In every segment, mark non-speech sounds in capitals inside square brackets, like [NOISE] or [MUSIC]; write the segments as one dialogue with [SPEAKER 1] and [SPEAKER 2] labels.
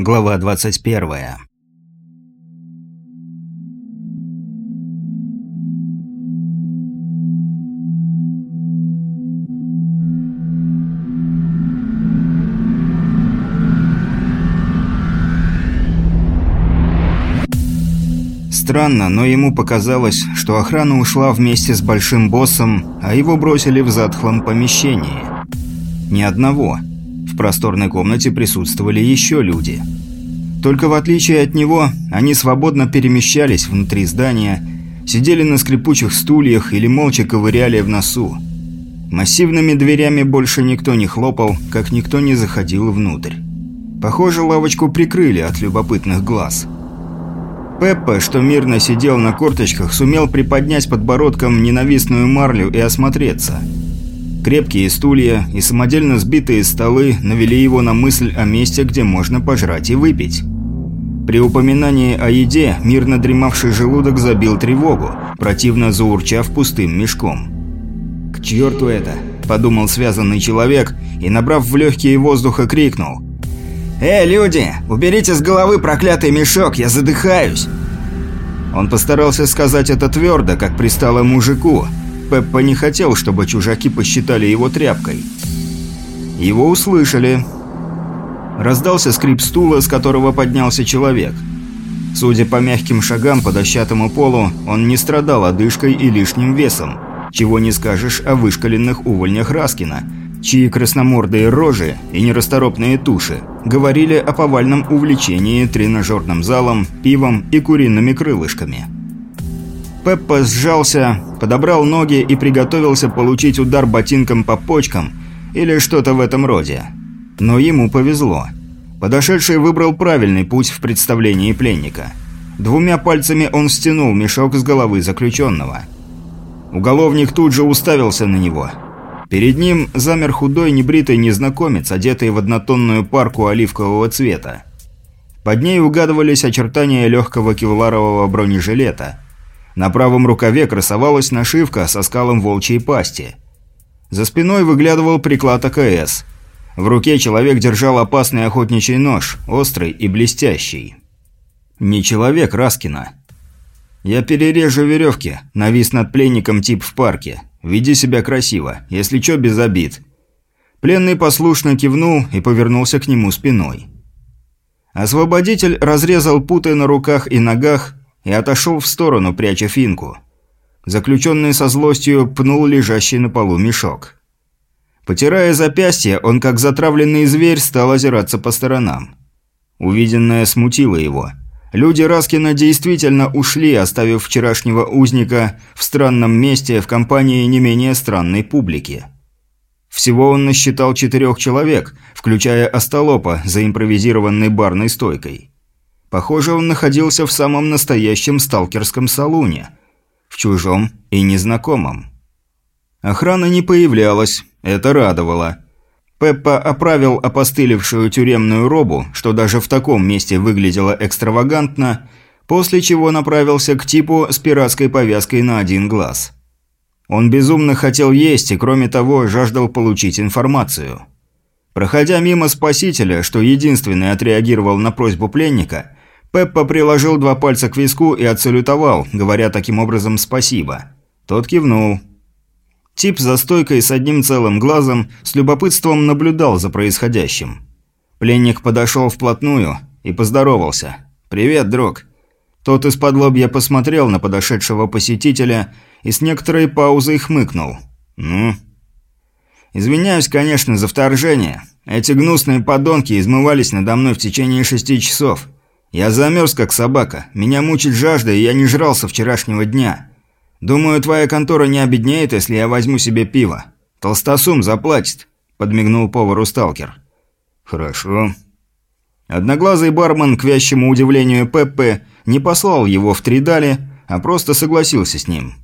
[SPEAKER 1] Глава 21. Странно, но ему показалось, что охрана ушла вместе с большим боссом, а его бросили в затхлом помещении. Ни одного. Просторной комнате присутствовали еще люди. Только в отличие от него, они свободно перемещались внутри здания, сидели на скрипучих стульях или молча ковыряли в носу. Массивными дверями больше никто не хлопал, как никто не заходил внутрь. Похоже, лавочку прикрыли от любопытных глаз. Пеппа, что мирно сидел на корточках, сумел приподнять подбородком ненавистную марлю и осмотреться – Крепкие стулья и самодельно сбитые столы навели его на мысль о месте, где можно пожрать и выпить. При упоминании о еде мирно дремавший желудок забил тревогу, противно заурчав пустым мешком. «К черту это!» – подумал связанный человек и, набрав в легкие воздуха, крикнул. «Эй, люди! Уберите с головы проклятый мешок, я задыхаюсь!» Он постарался сказать это твердо, как пристало мужику, Пеппа не хотел, чтобы чужаки посчитали его тряпкой. Его услышали. Раздался скрип стула, с которого поднялся человек. Судя по мягким шагам по дощатому полу, он не страдал одышкой и лишним весом, чего не скажешь о вышкаленных увольнях Раскина, чьи красномордые рожи и нерасторопные туши говорили о повальном увлечении тренажерным залом, пивом и куриными крылышками. Пеппа сжался, подобрал ноги и приготовился получить удар ботинком по почкам или что-то в этом роде. Но ему повезло. Подошедший выбрал правильный путь в представлении пленника. Двумя пальцами он стянул мешок с головы заключенного. Уголовник тут же уставился на него. Перед ним замер худой небритый незнакомец, одетый в однотонную парку оливкового цвета. Под ней угадывались очертания легкого кевларового бронежилета – на правом рукаве красовалась нашивка со скалом волчьей пасти. За спиной выглядывал приклад АКС. В руке человек держал опасный охотничий нож, острый и блестящий. Не человек Раскина. «Я перережу веревки», – навис над пленником тип в парке. «Веди себя красиво, если чё, без обид». Пленный послушно кивнул и повернулся к нему спиной. Освободитель разрезал путы на руках и ногах, и отошел в сторону, пряча финку. Заключенный со злостью пнул лежащий на полу мешок. Потирая запястье, он, как затравленный зверь, стал озираться по сторонам. Увиденное смутило его. Люди Раскина действительно ушли, оставив вчерашнего узника в странном месте в компании не менее странной публики. Всего он насчитал четырех человек, включая остолопа за импровизированной барной стойкой. Похоже, он находился в самом настоящем сталкерском салуне. В чужом и незнакомом. Охрана не появлялась, это радовало. Пеппа оправил опостылевшую тюремную робу, что даже в таком месте выглядело экстравагантно, после чего направился к типу с пиратской повязкой на один глаз. Он безумно хотел есть и, кроме того, жаждал получить информацию. Проходя мимо спасителя, что единственный отреагировал на просьбу пленника, Пеппа приложил два пальца к виску и отсалютовал, говоря таким образом «спасибо». Тот кивнул. Тип за стойкой с одним целым глазом с любопытством наблюдал за происходящим. Пленник подошел вплотную и поздоровался. «Привет, друг». Тот из-под лобья посмотрел на подошедшего посетителя и с некоторой паузой хмыкнул. «Ну?» «Извиняюсь, конечно, за вторжение. Эти гнусные подонки измывались надо мной в течение шести часов. Я замерз, как собака. Меня мучит жажда, и я не жрал со вчерашнего дня. Думаю, твоя контора не обеднеет, если я возьму себе пиво. Толстосум заплатит», – подмигнул повару сталкер. «Хорошо». Одноглазый бармен, к вящему удивлению Пеппе, не послал его в три дали, а просто согласился с ним.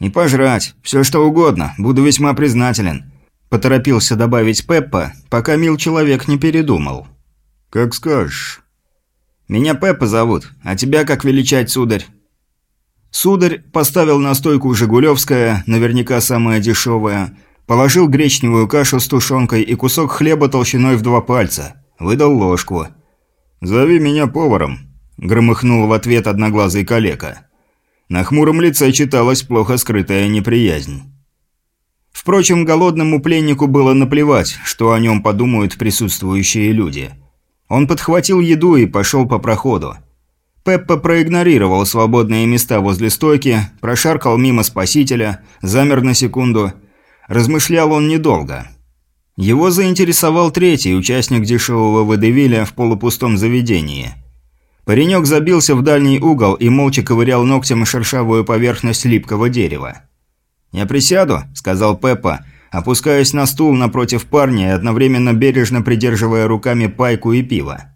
[SPEAKER 1] «Не пожрать, все что угодно, буду весьма признателен», – поторопился добавить Пеппа, пока мил человек не передумал. «Как скажешь». «Меня Пеппа зовут, а тебя как величать, сударь?» Сударь поставил на стойку «Жигулевская», наверняка самая дешевая, положил гречневую кашу с тушенкой и кусок хлеба толщиной в два пальца, выдал ложку. «Зови меня поваром», – громыхнул в ответ одноглазый калека. На хмуром лице читалась плохо скрытая неприязнь. Впрочем, голодному пленнику было наплевать, что о нем подумают присутствующие люди. Он подхватил еду и пошел по проходу. Пеппа проигнорировал свободные места возле стойки, прошаркал мимо спасителя, замер на секунду. Размышлял он недолго. Его заинтересовал третий участник дешевого водевиля в полупустом заведении. Паренек забился в дальний угол и молча ковырял ногтем шершавую поверхность липкого дерева. «Я присяду», – сказал Пеппа, опускаясь на стул напротив парня и одновременно бережно придерживая руками пайку и пиво.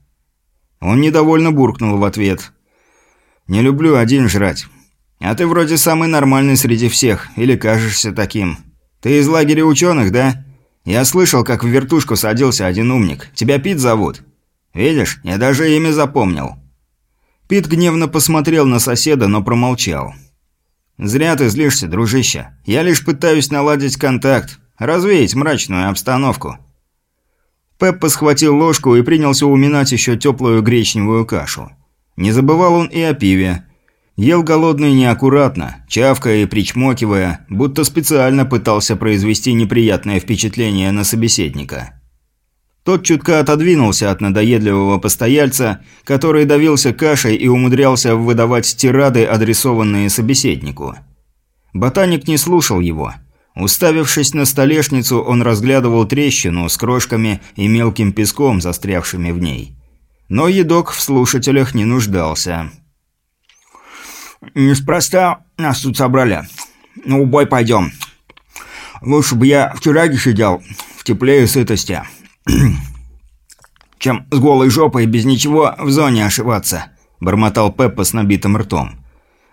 [SPEAKER 1] Он недовольно буркнул в ответ. «Не люблю один жрать. А ты вроде самый нормальный среди всех, или кажешься таким. Ты из лагеря ученых, да? Я слышал, как в вертушку садился один умник. Тебя Пит зовут. Видишь, я даже имя запомнил». Пит гневно посмотрел на соседа, но промолчал. «Зря ты злишься, дружище. Я лишь пытаюсь наладить контакт, развеять мрачную обстановку». Пеппа схватил ложку и принялся уминать еще теплую гречневую кашу. Не забывал он и о пиве. Ел голодный неаккуратно, чавкая и причмокивая, будто специально пытался произвести неприятное впечатление на собеседника. Тот чутко отодвинулся от надоедливого постояльца, который давился кашей и умудрялся выдавать тирады, адресованные собеседнику. Ботаник не слушал его. Уставившись на столешницу, он разглядывал трещину с крошками и мелким песком, застрявшими в ней. Но едок в слушателях не нуждался.
[SPEAKER 2] «Неспроста нас тут собрали. Ну, бой пойдем. Лучше бы я в тюряге сидел, в тепле и сытости [CLEARS THROAT] чем с голой жопой без ничего в зоне ошиваться», – бормотал Пеппа с набитым ртом.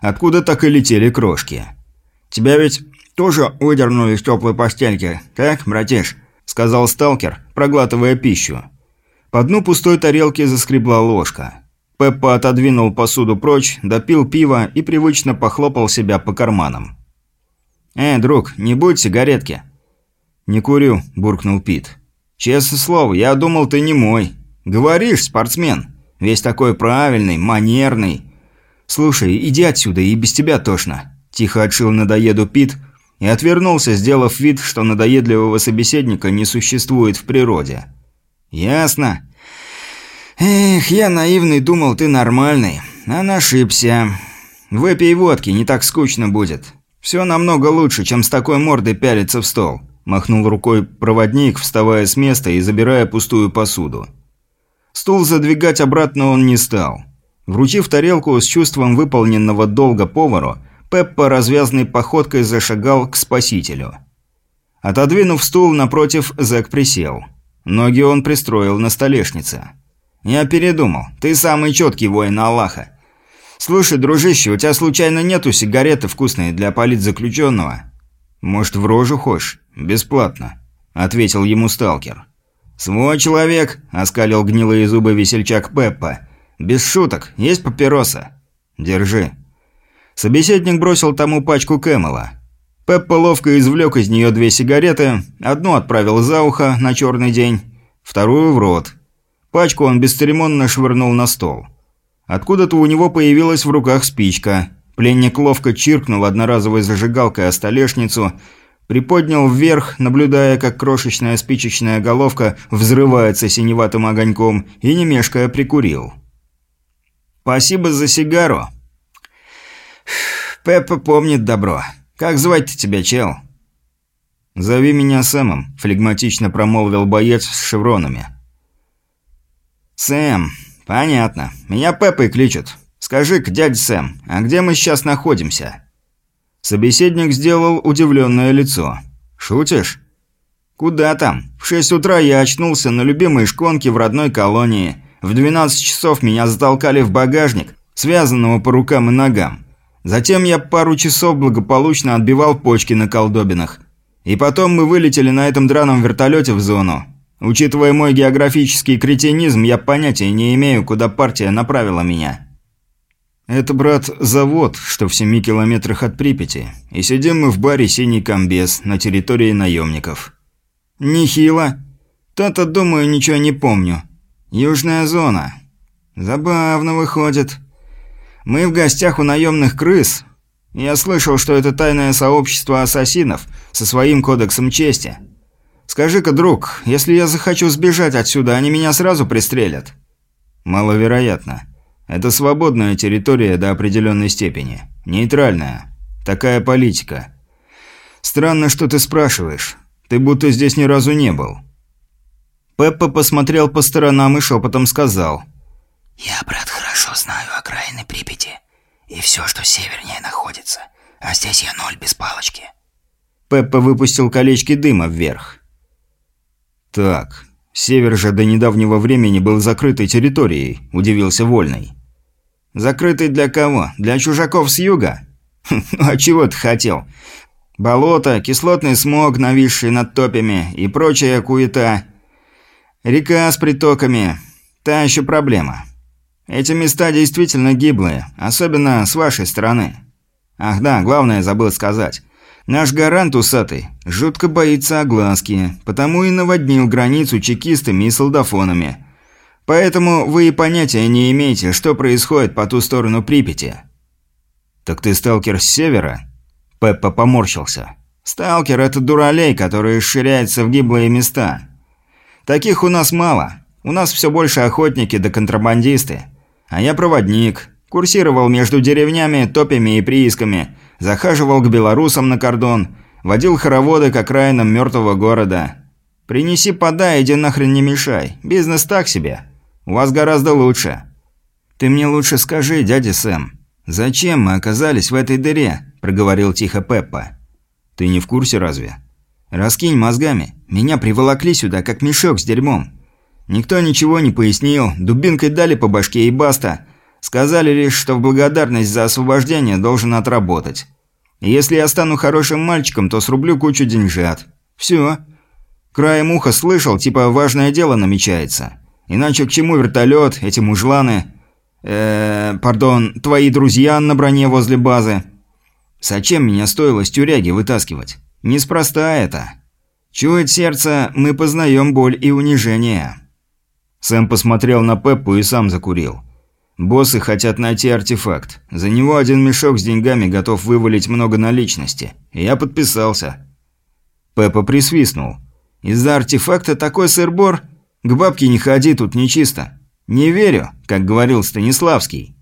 [SPEAKER 2] Откуда так и летели крошки? «Тебя ведь тоже выдернули из теплой постельки, так, братиш?» – сказал сталкер, проглатывая пищу. По дну пустой тарелки заскребла ложка. Пеппа отодвинул посуду прочь, допил пиво и привычно похлопал себя по карманам. «Э, друг, не будь сигаретки?» «Не курю», – буркнул Пит. «Честное слово, я думал, ты не мой. Говоришь, спортсмен. Весь такой правильный, манерный. Слушай, иди отсюда, и без тебя тошно». Тихо отшил надоеду Пит и отвернулся, сделав вид, что надоедливого собеседника не существует в природе. «Ясно. Эх, я наивный думал, ты нормальный. А ошибся. Выпей водки, не так скучно будет. Все намного лучше, чем с такой мордой пялиться в стол». Махнул рукой проводник, вставая с места и забирая пустую посуду. Стул задвигать обратно он не стал. Вручив тарелку с чувством выполненного долга повару, Пеппа развязной походкой зашагал к спасителю. Отодвинув стул напротив, Зэк присел. Ноги он пристроил на столешнице. «Я передумал. Ты самый четкий воин Аллаха. Слушай, дружище, у тебя случайно нету сигареты вкусной для политзаключенного?» «Может, в рожу хочешь? Бесплатно», – ответил ему сталкер. «Свой человек», – оскалил гнилые зубы весельчак Пеппа. «Без шуток. Есть папироса?» «Держи». Собеседник бросил тому пачку Кэмела. Пеппа ловко извлек из нее две сигареты, одну отправил за ухо на черный день, вторую в рот. Пачку он бесцеремонно швырнул на стол. Откуда-то у него появилась в руках спичка – Пленник ловко чиркнул одноразовой зажигалкой о столешницу, приподнял вверх, наблюдая, как крошечная спичечная головка взрывается синеватым огоньком, и не мешкая прикурил. «Спасибо за сигару». «Пеппа помнит добро. Как звать-то тебя, чел?» «Зови меня Сэмом», – флегматично промолвил боец с шевронами. «Сэм. Понятно. Меня Пеппой кличут. «Скажи-ка, дядя Сэм, а где мы сейчас находимся?» Собеседник сделал удивленное лицо. «Шутишь?» «Куда там? В шесть утра я очнулся на любимой шконке в родной колонии. В 12 часов меня затолкали в багажник, связанного по рукам и ногам. Затем я пару часов благополучно отбивал почки на колдобинах. И потом мы вылетели на этом драном вертолете в зону. Учитывая мой географический кретинизм, я понятия не имею, куда партия направила меня». Это, брат, завод, что в семи километрах от Припяти. И сидим мы в баре «Синий комбез» на территории наемников. Нехило. То-то, думаю, ничего не помню. Южная зона.
[SPEAKER 1] Забавно выходит. Мы в гостях у наемных крыс. Я слышал, что это тайное сообщество ассасинов со своим кодексом чести. Скажи-ка, друг, если я захочу сбежать отсюда, они меня сразу пристрелят?
[SPEAKER 2] Маловероятно. Это свободная территория до определенной степени. Нейтральная. Такая политика. Странно, что ты спрашиваешь. Ты будто здесь ни разу не был.
[SPEAKER 1] Пеппа посмотрел по сторонам и шепотом сказал.
[SPEAKER 3] «Я, брат, хорошо знаю окраины Припяти и все, что севернее находится. А здесь я ноль без палочки».
[SPEAKER 1] Пеппа выпустил колечки дыма вверх.
[SPEAKER 2] «Так, север же до недавнего времени был закрытой территорией», – удивился Вольный.
[SPEAKER 1] «Закрытый для кого? Для чужаков с юга? [LAUGHS] Ну а чего ты хотел? Болото, кислотный смог, нависший над топями и прочая куета. Река с притоками. Та еще проблема. Эти места действительно гиблые, особенно с вашей стороны. Ах да, главное забыл сказать. Наш гарант усатый жутко боится огласки, потому и наводнил границу чекистами и солдафонами. Поэтому вы и понятия не имеете, что происходит по ту сторону Припяти.
[SPEAKER 2] «Так ты сталкер с севера?»
[SPEAKER 1] Пеппа поморщился. «Сталкер – это дуралей, который ширяется в гиблые места. Таких у нас мало. У нас все больше охотники да контрабандисты. А я проводник. Курсировал между деревнями, топями и приисками. Захаживал к белорусам на кордон. Водил хороводы к окраинам мертвого города. Принеси, подай, иди нахрен не мешай. Бизнес так себе. У вас гораздо лучше. Ты мне лучше скажи, дядя Сэм, зачем мы оказались в этой дыре?» – проговорил тихо Пеппа.
[SPEAKER 2] «Ты не в курсе разве?»
[SPEAKER 1] «Раскинь мозгами. Меня приволокли сюда, как мешок с дерьмом. Никто ничего не пояснил, дубинкой дали по башке и баста. Сказали лишь, что в благодарность за освобождение должен отработать. Если я стану хорошим мальчиком, то срублю кучу деньжат. Все. Краем уха слышал, типа важное дело намечается. Иначе к чему вертолет, эти мужланы... Э, пардон, твои друзья на броне возле базы. Зачем меня стоило с тюряги вытаскивать? Неспроста это. Чует сердце, мы познаем боль и унижение.
[SPEAKER 2] Сэм посмотрел на Пеппу и сам закурил. Боссы хотят найти артефакт. За него один мешок с деньгами готов вывалить много наличности. Я подписался.
[SPEAKER 1] Пеппа присвистнул. Из-за артефакта такой сыр-бор? К бабке не ходи, тут нечисто. Не верю, как говорил Станиславский.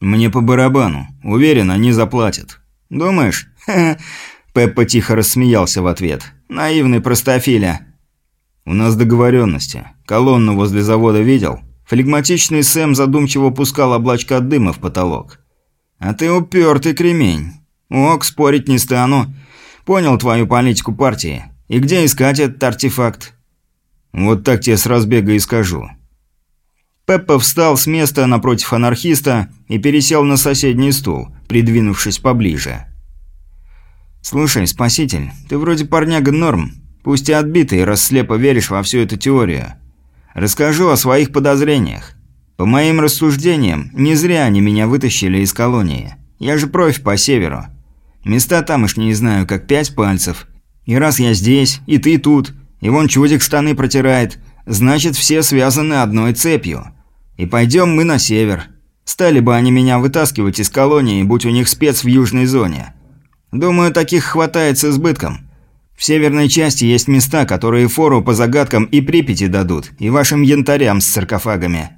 [SPEAKER 2] Мне по барабану. Уверен, они заплатят.
[SPEAKER 1] Думаешь? [LAUGHS] Пеппа тихо рассмеялся в ответ. Наивный простофиля.
[SPEAKER 2] У нас договоренности. Колонну возле завода видел? Флегматичный Сэм задумчиво пускал облачко дыма в потолок.
[SPEAKER 1] А ты упертый кремень. Ок, спорить не стану. Понял твою политику партии. И где искать этот артефакт?
[SPEAKER 2] Вот так тебе с разбега и скажу.
[SPEAKER 1] Пеппа встал с места напротив анархиста и пересел на соседний стул, придвинувшись поближе. «Слушай, спаситель, ты вроде парняга норм, пусть и отбитый, раз слепо веришь во всю эту теорию. Расскажу о своих подозрениях. По моим рассуждениям, не зря они меня вытащили из колонии. Я же профи по северу. Места тамошние знаю, как пять пальцев. И раз я здесь, и ты тут, и вон чудик штаны протирает, значит все связаны одной цепью. И пойдем мы на север. Стали бы они меня вытаскивать из колонии, будь у них спец в южной зоне. Думаю, таких хватает с избытком. В северной части есть места, которые фору по загадкам и Припяти дадут, и вашим янтарям с саркофагами.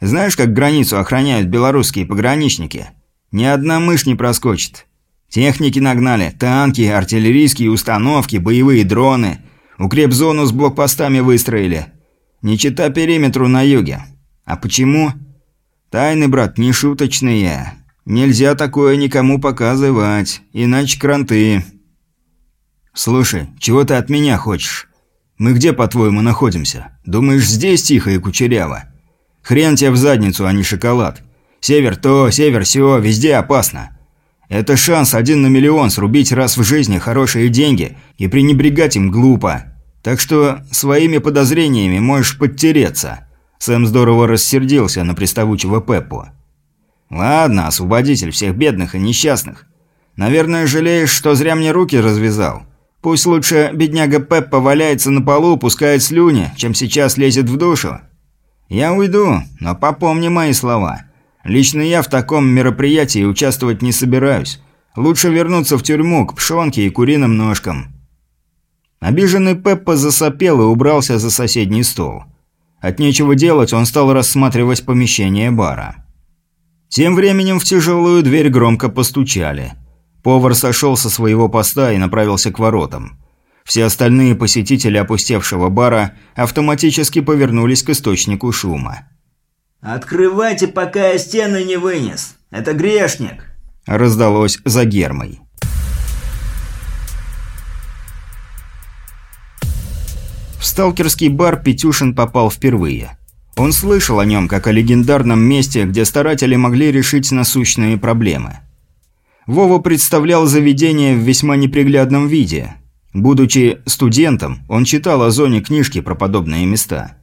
[SPEAKER 1] Знаешь, как границу охраняют белорусские пограничники? Ни одна мышь не проскочит. Техники нагнали, танки, артиллерийские установки, боевые дроны. Укрепзону с блокпостами выстроили. Не чита периметру на юге. А почему? Тайны, брат, не шуточные. Нельзя такое никому показывать, иначе кранты. Слушай, чего ты от меня хочешь? Мы где, по-твоему, находимся? Думаешь, здесь тихо и кучеряво? Хрен тебе в задницу, а не шоколад. Север то, север сё, везде опасно. Это шанс один на миллион срубить раз в жизни хорошие деньги и пренебрегать им глупо. Так что своими подозрениями можешь подтереться. Сэм здорово рассердился на приставучего Пеппу. «Ладно, освободитель всех бедных и несчастных. Наверное, жалеешь, что зря мне руки развязал. Пусть лучше бедняга Пеппа валяется на полу, пускает слюни, чем сейчас лезет в душу. «Я уйду, но попомни мои слова. Лично я в таком мероприятии участвовать не собираюсь. Лучше вернуться в тюрьму к пшонке и куриным ножкам». Обиженный Пеппа засопел и убрался за соседний стол. От нечего делать он стал рассматривать помещение бара. Тем временем в тяжелую дверь громко постучали. Повар сошел со своего поста и направился к воротам. Все остальные посетители опустевшего бара автоматически повернулись к источнику шума.
[SPEAKER 2] «Открывайте, пока я стены не вынес! Это грешник!»
[SPEAKER 1] Раздалось за гермой. В сталкерский бар Петюшин попал впервые. Он слышал о нем как о легендарном месте, где старатели могли решить насущные проблемы. Вова представлял заведение в весьма неприглядном виде. Будучи студентом, он читал о зоне книжки про подобные места.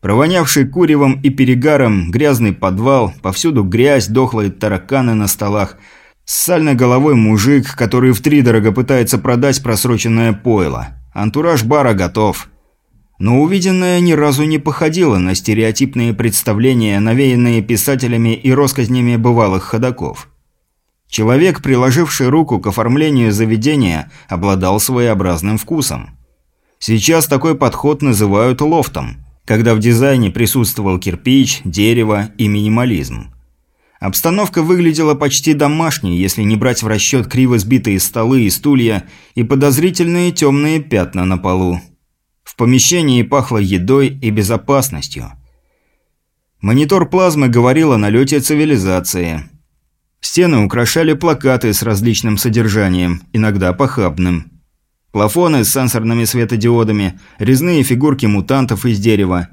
[SPEAKER 1] Провонявший куревом и перегаром, грязный подвал, повсюду грязь, дохлые тараканы на столах, с сальной головой мужик, который втридорого пытается продать просроченное пойло. Антураж бара готов – но увиденное ни разу не походило на стереотипные представления, навеянные писателями и россказнями бывалых ходаков. Человек, приложивший руку к оформлению заведения, обладал своеобразным вкусом. Сейчас такой подход называют лофтом, когда в дизайне присутствовал кирпич, дерево и минимализм. Обстановка выглядела почти домашней, если не брать в расчет криво сбитые столы и стулья и подозрительные темные пятна на полу. В помещении пахло едой и безопасностью. Монитор плазмы говорил о налете цивилизации. Стены украшали плакаты с различным содержанием, иногда похабным. Плафоны с сенсорными светодиодами, резные фигурки мутантов из дерева.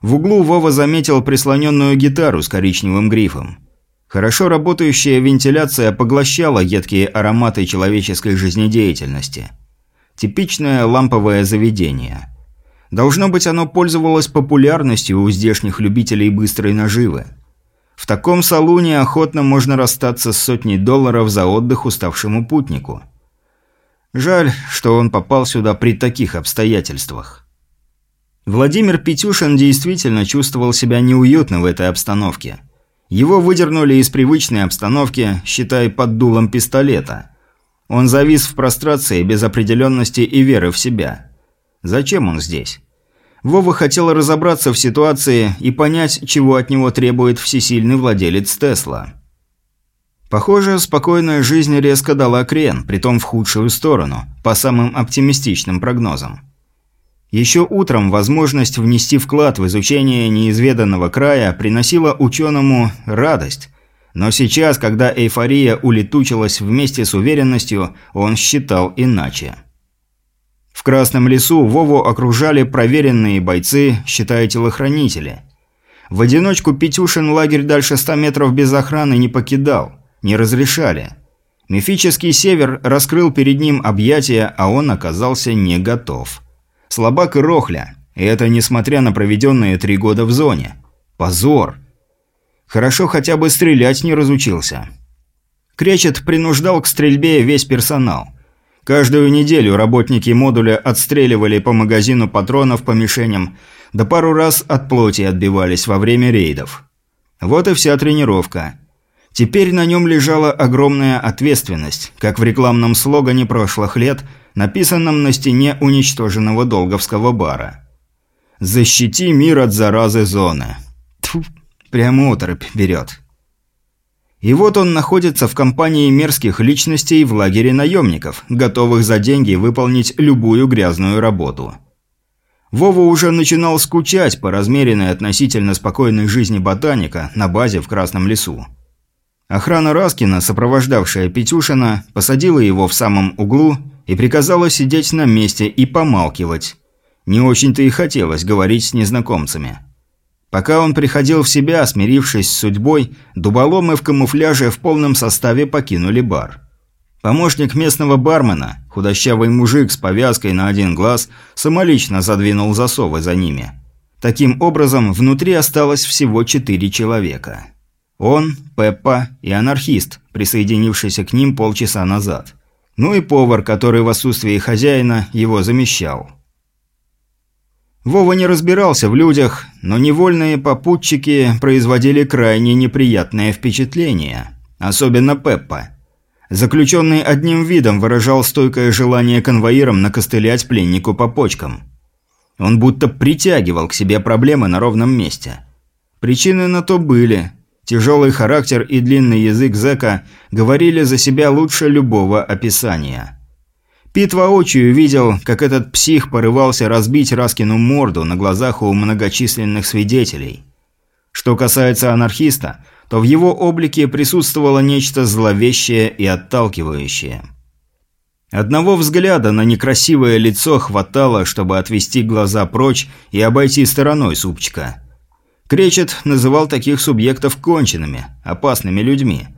[SPEAKER 1] В углу Вова заметил прислоненную гитару с коричневым грифом. Хорошо работающая вентиляция поглощала едкие ароматы человеческой жизнедеятельности – Типичное ламповое заведение. Должно быть, оно пользовалось популярностью у здешних любителей быстрой наживы. В таком салуне охотно можно расстаться с сотней долларов за отдых уставшему путнику. Жаль, что он попал сюда при таких обстоятельствах. Владимир Петюшин действительно чувствовал себя неуютно в этой обстановке. Его выдернули из привычной обстановки, считай, под дулом пистолета – он завис в прострации без определенности и веры в себя. Зачем он здесь? Вова хотел разобраться в ситуации и понять, чего от него требует всесильный владелец Тесла. Похоже, спокойная жизнь резко дала крен, притом в худшую сторону, по самым оптимистичным прогнозам. Еще утром возможность внести вклад в изучение неизведанного края приносила ученому радость, но сейчас, когда эйфория улетучилась вместе с уверенностью, он считал иначе. В Красном лесу Вову окружали проверенные бойцы, считая телохранители. В одиночку Петюшин лагерь дальше 100 метров без охраны не покидал, не разрешали. Мифический север раскрыл перед ним объятия, а он оказался не готов. Слабак и рохля, и это несмотря на проведенные три года в зоне. Позор! Хорошо хотя бы стрелять не разучился. Кречет принуждал к стрельбе весь персонал. Каждую неделю работники модуля отстреливали по магазину патронов по мишеням, да пару раз от плоти отбивались во время рейдов. Вот и вся тренировка. Теперь на нем лежала огромная ответственность, как в рекламном слогане прошлых лет, написанном на стене уничтоженного долговского бара. «Защити мир от заразы зоны». Тьфу, Прямо оторопь берет. И вот он находится в компании мерзких личностей в лагере наемников, готовых за деньги выполнить любую грязную работу. Вова уже начинал скучать по размеренной относительно спокойной жизни ботаника на базе в Красном лесу. Охрана Раскина, сопровождавшая Петюшина, посадила его в самом углу и приказала сидеть на месте и помалкивать. Не очень-то и хотелось говорить с незнакомцами. Пока он приходил в себя, смирившись с судьбой, дуболомы в камуфляже в полном составе покинули бар. Помощник местного бармена, худощавый мужик с повязкой на один глаз, самолично задвинул засовы за ними. Таким образом, внутри осталось всего четыре человека. Он, Пеппа и анархист, присоединившийся к ним полчаса назад. Ну и повар, который в отсутствии хозяина его замещал. Вова не разбирался в людях, но невольные попутчики производили крайне неприятное впечатление. Особенно Пеппа. Заключенный одним видом выражал стойкое желание конвоирам накостылять пленнику по почкам. Он будто притягивал к себе проблемы на ровном месте. Причины на то были. Тяжелый характер и длинный язык зэка говорили за себя лучше любого описания. Пит воочию видел, как этот псих порывался разбить Раскину морду на глазах у многочисленных свидетелей. Что касается анархиста, то в его облике присутствовало нечто зловещее и отталкивающее. Одного взгляда на некрасивое лицо хватало, чтобы отвести глаза прочь и обойти стороной супчика. Кречет называл таких субъектов конченными, опасными людьми.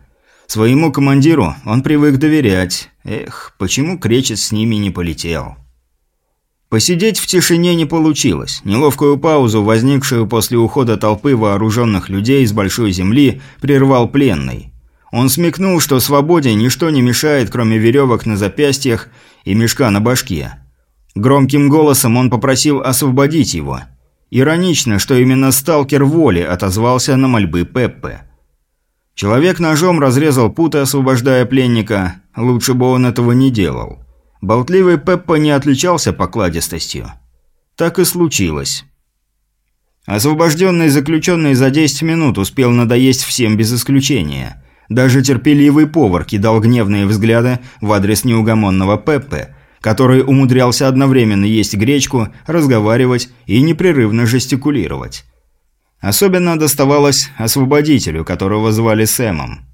[SPEAKER 1] Своему командиру он привык доверять. Эх, почему Кречет с ними не полетел? Посидеть в тишине не получилось. Неловкую паузу, возникшую после ухода толпы вооруженных людей с большой земли, прервал пленный. Он смекнул, что свободе ничто не мешает, кроме веревок на запястьях и мешка на башке. Громким голосом он попросил освободить его. Иронично, что именно сталкер воли отозвался на мольбы Пеппы. Человек ножом разрезал путы, освобождая пленника. Лучше бы он этого не делал. Болтливый Пеппа не отличался покладистостью. Так и случилось. Освобожденный заключенный за 10 минут успел надоесть всем без исключения. Даже терпеливый повар кидал гневные взгляды в адрес неугомонного Пеппе, который умудрялся одновременно есть гречку, разговаривать и непрерывно жестикулировать. Особенно доставалось освободителю, которого звали Сэмом.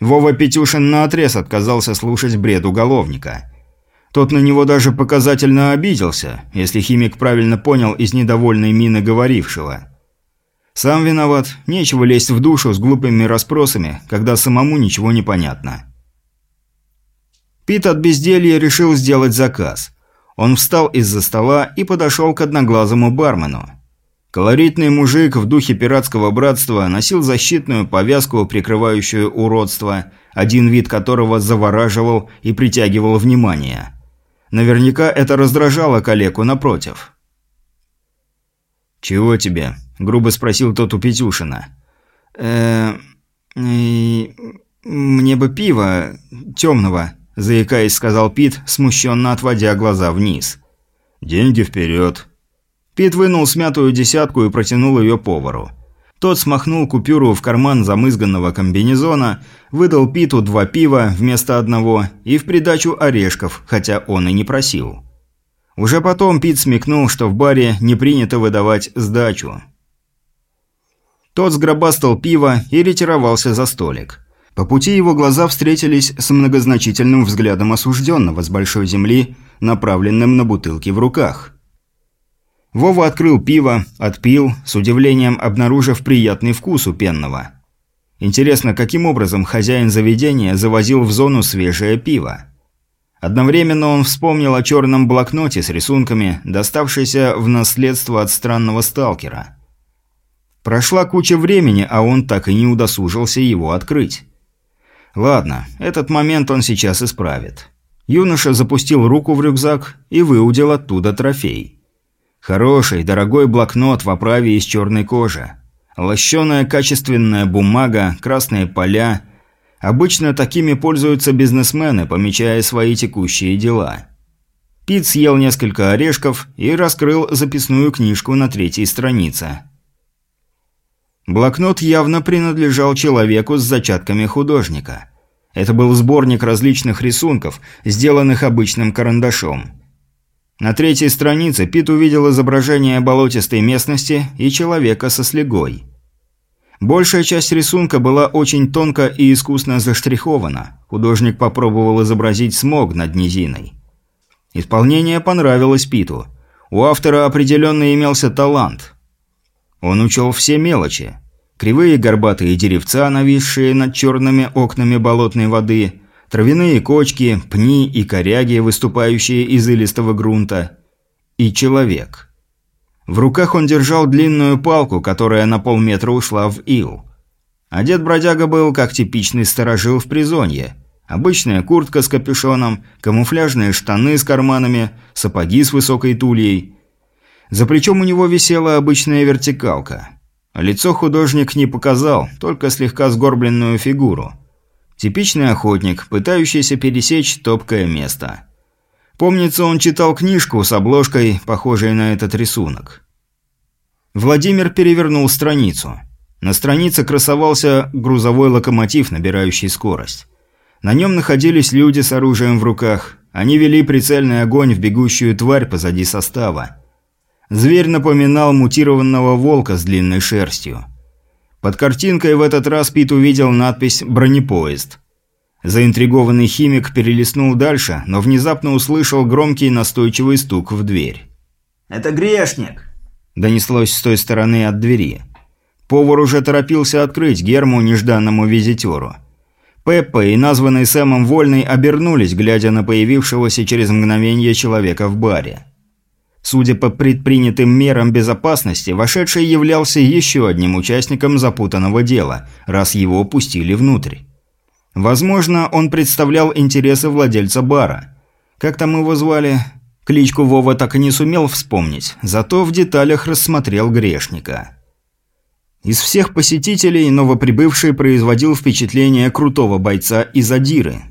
[SPEAKER 1] Вова Петюшин наотрез отказался слушать бред уголовника. Тот на него даже показательно обиделся, если химик правильно понял из недовольной мины говорившего – сам виноват, нечего лезть в душу с глупыми расспросами, когда самому ничего не понятно. Пит от безделья решил сделать заказ. Он встал из-за стола и подошел к одноглазому бармену. Колоритный мужик в духе пиратского братства носил защитную повязку, прикрывающую уродство, один вид которого завораживал и притягивал внимание. Наверняка это раздражало коллегу напротив. «Чего тебе?» грубо спросил тот у Петюшина. э мне бы пива темного», – заикаясь, сказал Пит, смущенно отводя глаза вниз. «Деньги вперед». Пит вынул смятую десятку и протянул ее повару. Тот смахнул купюру в карман замызганного комбинезона, выдал Питу два пива вместо одного и в придачу орешков, хотя он и не просил. Уже потом Пит смекнул, что в баре не принято выдавать сдачу. Тот сгробастал пиво и ретировался за столик. По пути его глаза встретились с многозначительным взглядом осужденного с большой земли, направленным на бутылки в руках. Вова открыл пиво, отпил, с удивлением обнаружив приятный вкус у пенного. Интересно, каким образом хозяин заведения завозил в зону свежее пиво? Одновременно он вспомнил о черном блокноте с рисунками, доставшейся в наследство от странного сталкера – Прошла куча времени, а он так и не удосужился его открыть. Ладно, этот момент он сейчас исправит. Юноша запустил руку в рюкзак и выудил оттуда трофей. Хороший, дорогой блокнот в оправе из черной кожи. Лощеная качественная бумага, красные поля. Обычно такими пользуются бизнесмены, помечая свои текущие дела. Пит съел несколько орешков и раскрыл записную книжку на третьей странице. Блокнот явно принадлежал человеку с зачатками художника. Это был сборник различных рисунков, сделанных обычным карандашом. На третьей странице Пит увидел изображение болотистой местности и человека со слегой. Большая часть рисунка была очень тонко и искусно заштрихована. Художник попробовал изобразить смог над низиной. Исполнение понравилось Питу. У автора определенно имелся талант – он учел все мелочи. Кривые горбатые деревца, нависшие над черными окнами болотной воды, травяные кочки, пни и коряги, выступающие из илистого грунта. И человек. В руках он держал длинную палку, которая на полметра ушла в ил. Одет бродяга был, как типичный сторожил в призонье. Обычная куртка с капюшоном, камуфляжные штаны с карманами, сапоги с высокой тульей – За плечом у него висела обычная вертикалка. Лицо художник не показал, только слегка сгорбленную фигуру. Типичный охотник, пытающийся пересечь топкое место. Помнится, он читал книжку с обложкой, похожей на этот рисунок. Владимир перевернул страницу. На странице красовался грузовой локомотив, набирающий скорость. На нем находились люди с оружием в руках. Они вели прицельный огонь в бегущую тварь позади состава. Зверь напоминал мутированного волка с длинной шерстью. Под картинкой в этот раз Пит увидел надпись «Бронепоезд». Заинтригованный химик перелистнул дальше, но внезапно услышал громкий настойчивый стук в дверь.
[SPEAKER 2] «Это грешник!»
[SPEAKER 1] – донеслось с той стороны от двери. Повар уже торопился открыть Герму нежданному визитеру. Пеппа и названный Сэмом Вольный обернулись, глядя на появившегося через мгновение человека в баре. Судя по предпринятым мерам безопасности, вошедший являлся еще одним участником запутанного дела, раз его пустили внутрь. Возможно, он представлял интересы владельца бара. Как там его звали? Кличку Вова так и не сумел вспомнить, зато в деталях рассмотрел грешника. Из всех посетителей новоприбывший производил впечатление крутого бойца из Адиры.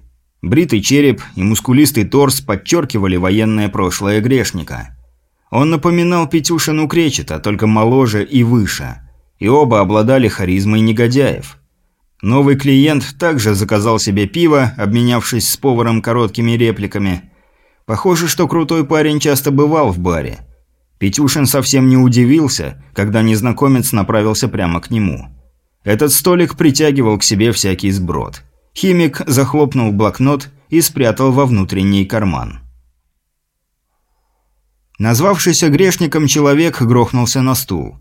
[SPEAKER 1] Бритый череп и мускулистый торс подчеркивали военное прошлое грешника. Он напоминал Петюшину Кречета, только моложе и выше. И оба обладали харизмой негодяев. Новый клиент также заказал себе пиво, обменявшись с поваром короткими репликами. Похоже, что крутой парень часто бывал в баре. Петюшин совсем не удивился, когда незнакомец направился прямо к нему. Этот столик притягивал к себе всякий сброд. Химик захлопнул блокнот и спрятал во внутренний карман. Назвавшийся грешником человек грохнулся на стул.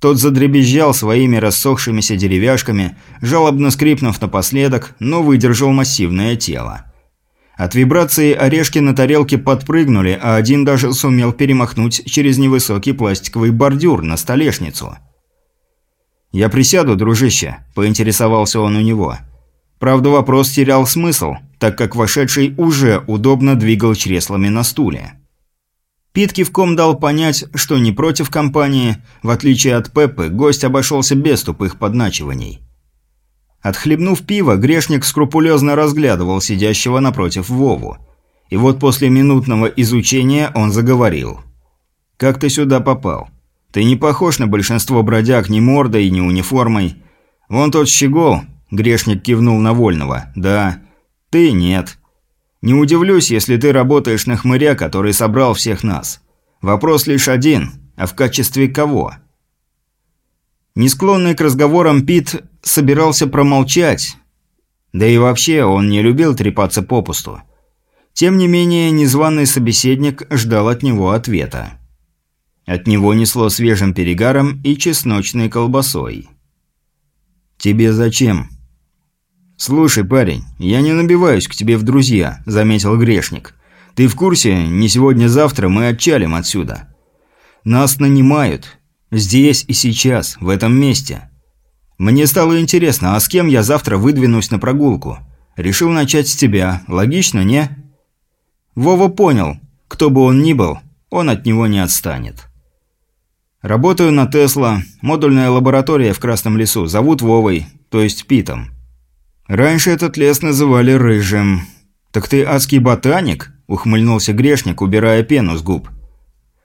[SPEAKER 1] Тот задребезжал своими рассохшимися деревяшками, жалобно скрипнув напоследок, но выдержал массивное тело. От вибрации орешки на тарелке подпрыгнули, а один даже сумел перемахнуть через невысокий пластиковый бордюр на столешницу. «Я присяду, дружище», – поинтересовался он у него. Правда, вопрос терял смысл, так как вошедший уже удобно двигал чреслами на стуле. Пит кивком дал понять, что не против компании, в отличие от Пеппы, гость обошелся без тупых подначиваний. Отхлебнув пиво, грешник скрупулезно разглядывал сидящего напротив Вову. И вот после минутного изучения он заговорил. «Как ты сюда попал? Ты не похож на большинство бродяг ни мордой, ни униформой. Вон тот щегол», – грешник кивнул на Вольного. «Да. Ты нет. Не удивлюсь, если ты работаешь на хмыря, который собрал всех нас. Вопрос лишь один, а в качестве кого?» Не склонный к разговорам Пит собирался промолчать. Да и вообще он не любил трепаться попусту. Тем не менее, незваный собеседник ждал от него ответа. От него несло свежим перегаром и чесночной колбасой. «Тебе зачем?» «Слушай, парень, я не набиваюсь к тебе в друзья», – заметил грешник. «Ты в курсе, не сегодня-завтра мы отчалим отсюда. Нас нанимают, Здесь и сейчас, в этом месте. Мне стало интересно, а с кем я завтра выдвинусь на прогулку? Решил начать с тебя. Логично, не? Вова понял. Кто бы он ни был, он от него не отстанет. Работаю на Тесла. Модульная лаборатория в Красном лесу. Зовут Вовой, то есть Питом. Раньше этот лес называли Рыжим. Так ты адский ботаник? Ухмыльнулся грешник, убирая пену с губ.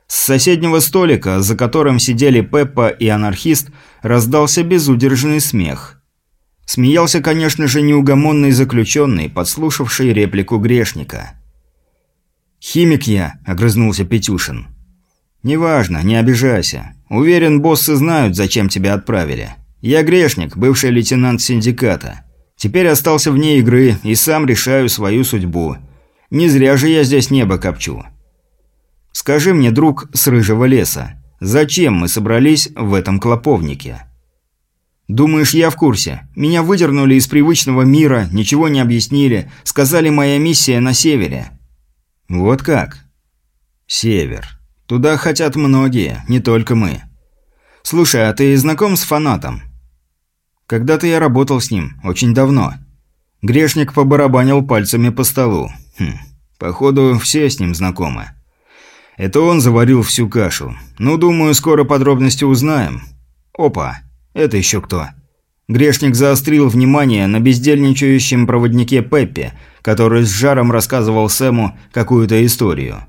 [SPEAKER 1] С соседнего столика, за которым сидели Пеппа и анархист, раздался безудержный смех. Смеялся, конечно же, неугомонный заключенный, подслушавший реплику грешника. «Химик я», — огрызнулся Петюшин. «Неважно, не обижайся. Уверен, боссы знают, зачем тебя отправили. Я грешник, бывший лейтенант синдиката. Теперь остался вне игры и сам решаю свою судьбу. Не зря же я здесь небо копчу. Скажи мне, друг с рыжего леса, зачем мы собрались в этом клоповнике? Думаешь, я в курсе? Меня выдернули из привычного мира, ничего не объяснили, сказали, моя миссия на севере. Вот как? Север. Туда хотят многие, не только мы. Слушай, а ты знаком с фанатом? Когда-то я работал с ним, очень давно. Грешник побарабанил пальцами по столу. Хм, походу, все с ним знакомы. Это он заварил всю кашу. Ну, думаю, скоро подробности узнаем. Опа, это еще кто? Грешник заострил внимание на бездельничающем проводнике Пеппе, который с жаром рассказывал Сэму какую-то историю.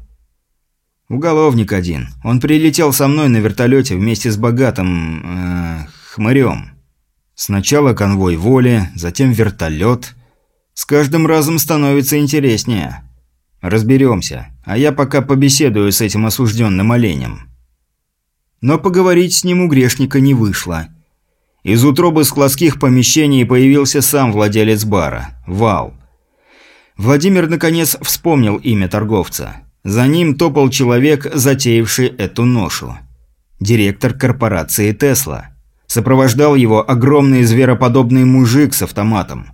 [SPEAKER 1] «Уголовник один. Он прилетел со мной на вертолете вместе с богатым... Э, хмырем. Сначала конвой воли, затем вертолет. С каждым разом становится интереснее. Разберемся, а я пока побеседую с этим осужденным оленем». Но поговорить с ним у грешника не вышло – из утробы складских помещений появился сам владелец бара – Вал. Владимир, наконец, вспомнил имя торговца. За ним топал человек, затеявший эту ношу. Директор корпорации «Тесла». Сопровождал его огромный звероподобный мужик с автоматом.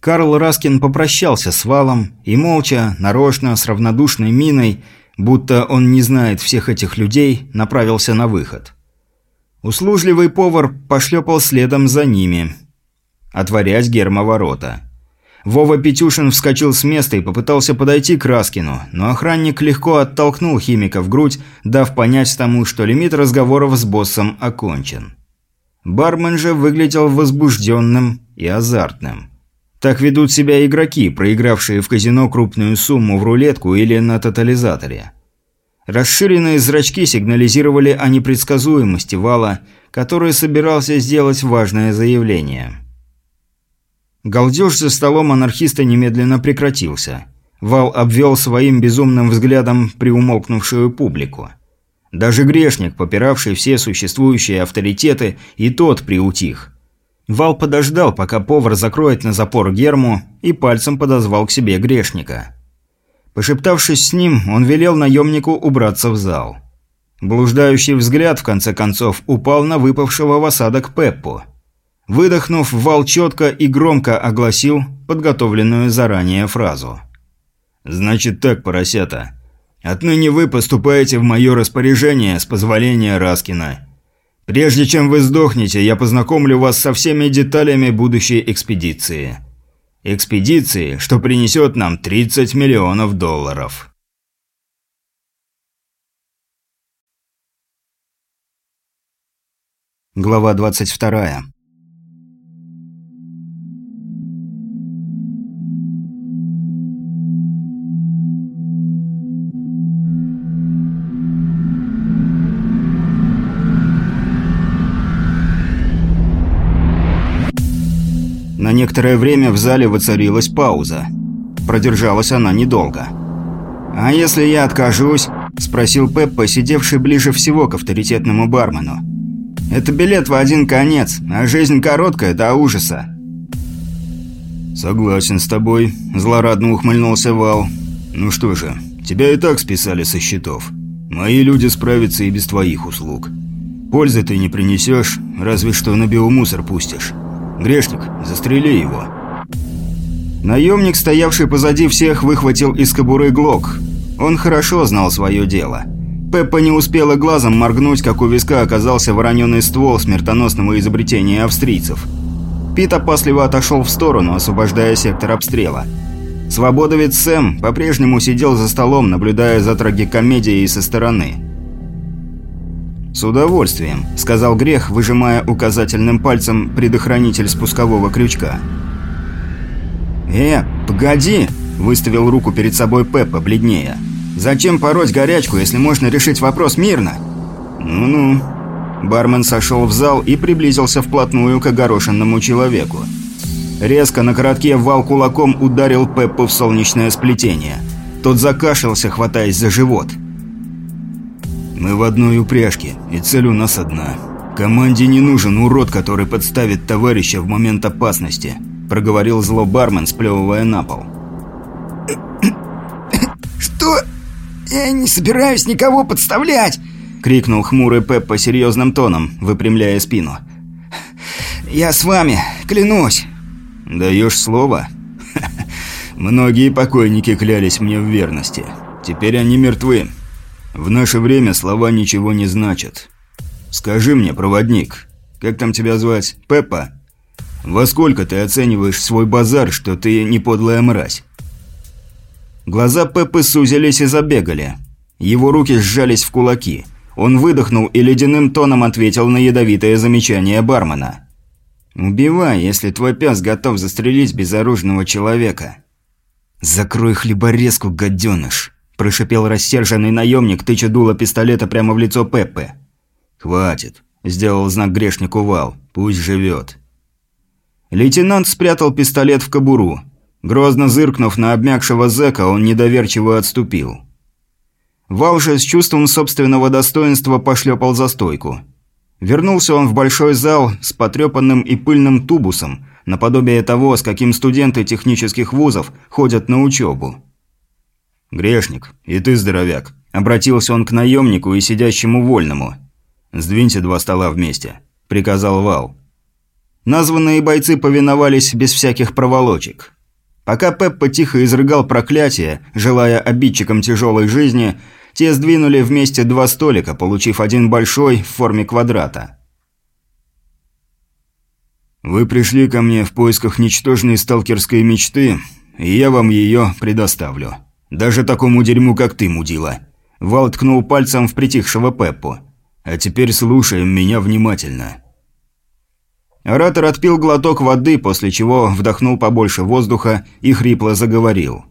[SPEAKER 1] Карл Раскин попрощался с Валом и молча, нарочно, с равнодушной миной, будто он не знает всех этих людей, направился на выход. Услужливый повар пошлепал следом за ними. Отворять герма ворота. Вова Петюшин вскочил с места и попытался подойти к Раскину, но охранник легко оттолкнул химика в грудь, дав понять тому, что лимит разговоров с боссом окончен. Бармен же выглядел возбужденным и азартным. Так ведут себя игроки, проигравшие в казино крупную сумму в рулетку или на тотализаторе. Расширенные зрачки сигнализировали о непредсказуемости вала, который собирался сделать важное заявление. Галдеж за столом анархиста немедленно прекратился. Вал обвел своим безумным взглядом приумолкнувшую публику. Даже грешник, попиравший все существующие авторитеты, и тот приутих. Вал подождал, пока повар закроет на запор герму, и пальцем подозвал к себе грешника. Пошептавшись с ним, он велел наемнику убраться в зал. Блуждающий взгляд, в конце концов, упал на выпавшего в осадок Пеппу. Выдохнув, Вал четко и громко огласил подготовленную заранее фразу. «Значит так, поросята. Отныне вы поступаете в мое распоряжение с позволения Раскина. Прежде чем вы сдохнете, я познакомлю вас со всеми деталями будущей экспедиции». Экспедиции, что принесет нам 30 миллионов долларов.
[SPEAKER 2] Глава 22. Некоторое время в зале воцарилась пауза. Продержалась она недолго. «А если я откажусь?» – спросил Пеппа, сидевший ближе всего к авторитетному бармену. «Это билет в один конец, а жизнь короткая до ужаса».
[SPEAKER 1] «Согласен с тобой», – злорадно ухмыльнулся Вал. «Ну что же, тебя и так списали со счетов. Мои люди справятся и без твоих услуг. Пользы ты не принесешь, разве что на биомусор пустишь». «Грешник, застрели его».
[SPEAKER 2] Наемник, стоявший позади всех, выхватил из кобуры глок. Он хорошо знал свое дело. Пеппа не успела глазом моргнуть, как у виска оказался вороненый ствол смертоносного изобретения австрийцев. Пит опасливо отошел в сторону, освобождая сектор обстрела. Свободовец Сэм по-прежнему сидел за столом, наблюдая за трагикомедией со стороны. «С удовольствием», — сказал Грех, выжимая указательным пальцем предохранитель спускового крючка. «Э, погоди!» — выставил руку перед собой Пеппа, бледнее. «Зачем пороть горячку, если можно решить вопрос мирно?» «Ну-ну». Бармен сошел в зал и приблизился вплотную к огорошенному человеку. Резко на коротке вал кулаком ударил Пеппу в солнечное сплетение. Тот закашлялся, хватаясь за живот.
[SPEAKER 1] Мы в одной упряжке, и цель у нас одна. Команде не нужен урод, который подставит товарища в момент опасности», – проговорил зло бармен, сплевывая на пол. [COUGHS]
[SPEAKER 3] «Что? Я не собираюсь никого подставлять!»
[SPEAKER 2] – крикнул хмурый Пеппа серьезным тоном, выпрямляя спину.
[SPEAKER 3] «Я с вами, клянусь!»
[SPEAKER 1] «Даешь слово?» [LAUGHS] «Многие покойники клялись мне в верности. Теперь они мертвы. В наше время слова ничего не значат. Скажи мне, проводник, как там тебя звать? Пеппа? Во сколько ты оцениваешь свой базар, что ты не подлая мразь?
[SPEAKER 2] Глаза Пеппы сузились и забегали.
[SPEAKER 1] Его руки сжались в кулаки. Он выдохнул и ледяным тоном ответил на ядовитое замечание бармена. «Убивай, если твой пес готов застрелить безоружного человека». «Закрой хлеборезку, гаденыш!» – прошипел рассерженный наемник, тыча дуло пистолета прямо в лицо Пеппе.
[SPEAKER 2] «Хватит», – сделал знак грешнику Вал. «Пусть живет».
[SPEAKER 1] Лейтенант спрятал пистолет в кобуру. Грозно зыркнув на обмякшего зэка, он недоверчиво отступил. Вал же с чувством собственного достоинства пошлепал за стойку. Вернулся он в большой зал с потрепанным и пыльным тубусом, наподобие того, с каким студенты технических вузов ходят на учебу.
[SPEAKER 2] «Грешник, и ты здоровяк», –
[SPEAKER 1] обратился он к наемнику и сидящему вольному.
[SPEAKER 2] «Сдвиньте два стола вместе», – приказал Вал.
[SPEAKER 1] Названные бойцы повиновались без всяких проволочек. Пока Пеппа тихо изрыгал проклятие, желая обидчикам тяжелой жизни, те сдвинули вместе два столика, получив один большой в форме квадрата.
[SPEAKER 2] «Вы пришли ко мне в поисках ничтожной сталкерской мечты, и я вам ее предоставлю. Даже такому дерьму, как ты, мудила».
[SPEAKER 1] Вал ткнул пальцем в притихшего Пеппу.
[SPEAKER 2] «А теперь слушаем меня внимательно».
[SPEAKER 1] Оратор отпил глоток воды, после чего вдохнул побольше воздуха и хрипло заговорил.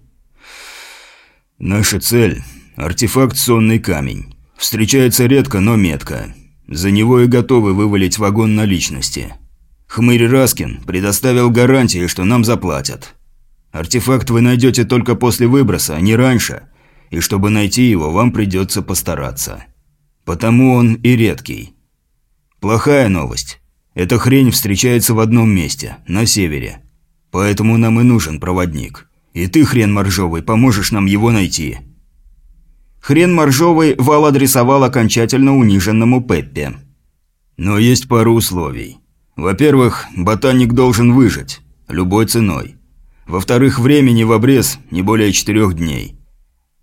[SPEAKER 2] «Наша цель Артефакт «Сонный камень». Встречается редко, но метко. За него и готовы вывалить вагон наличности. Хмырь Раскин предоставил гарантии, что нам заплатят. Артефакт вы найдете только после выброса, а не раньше. И чтобы найти его, вам придется постараться. Потому он и редкий. Плохая новость. Эта хрень встречается в одном месте, на севере. Поэтому нам и нужен проводник. И ты, хрен моржовый, поможешь нам его найти.
[SPEAKER 1] Хрен моржовый Вал адресовал окончательно униженному Пеппе.
[SPEAKER 2] Но есть пару условий. Во-первых, ботаник должен выжить. Любой ценой. Во-вторых, времени в обрез не более четырех дней.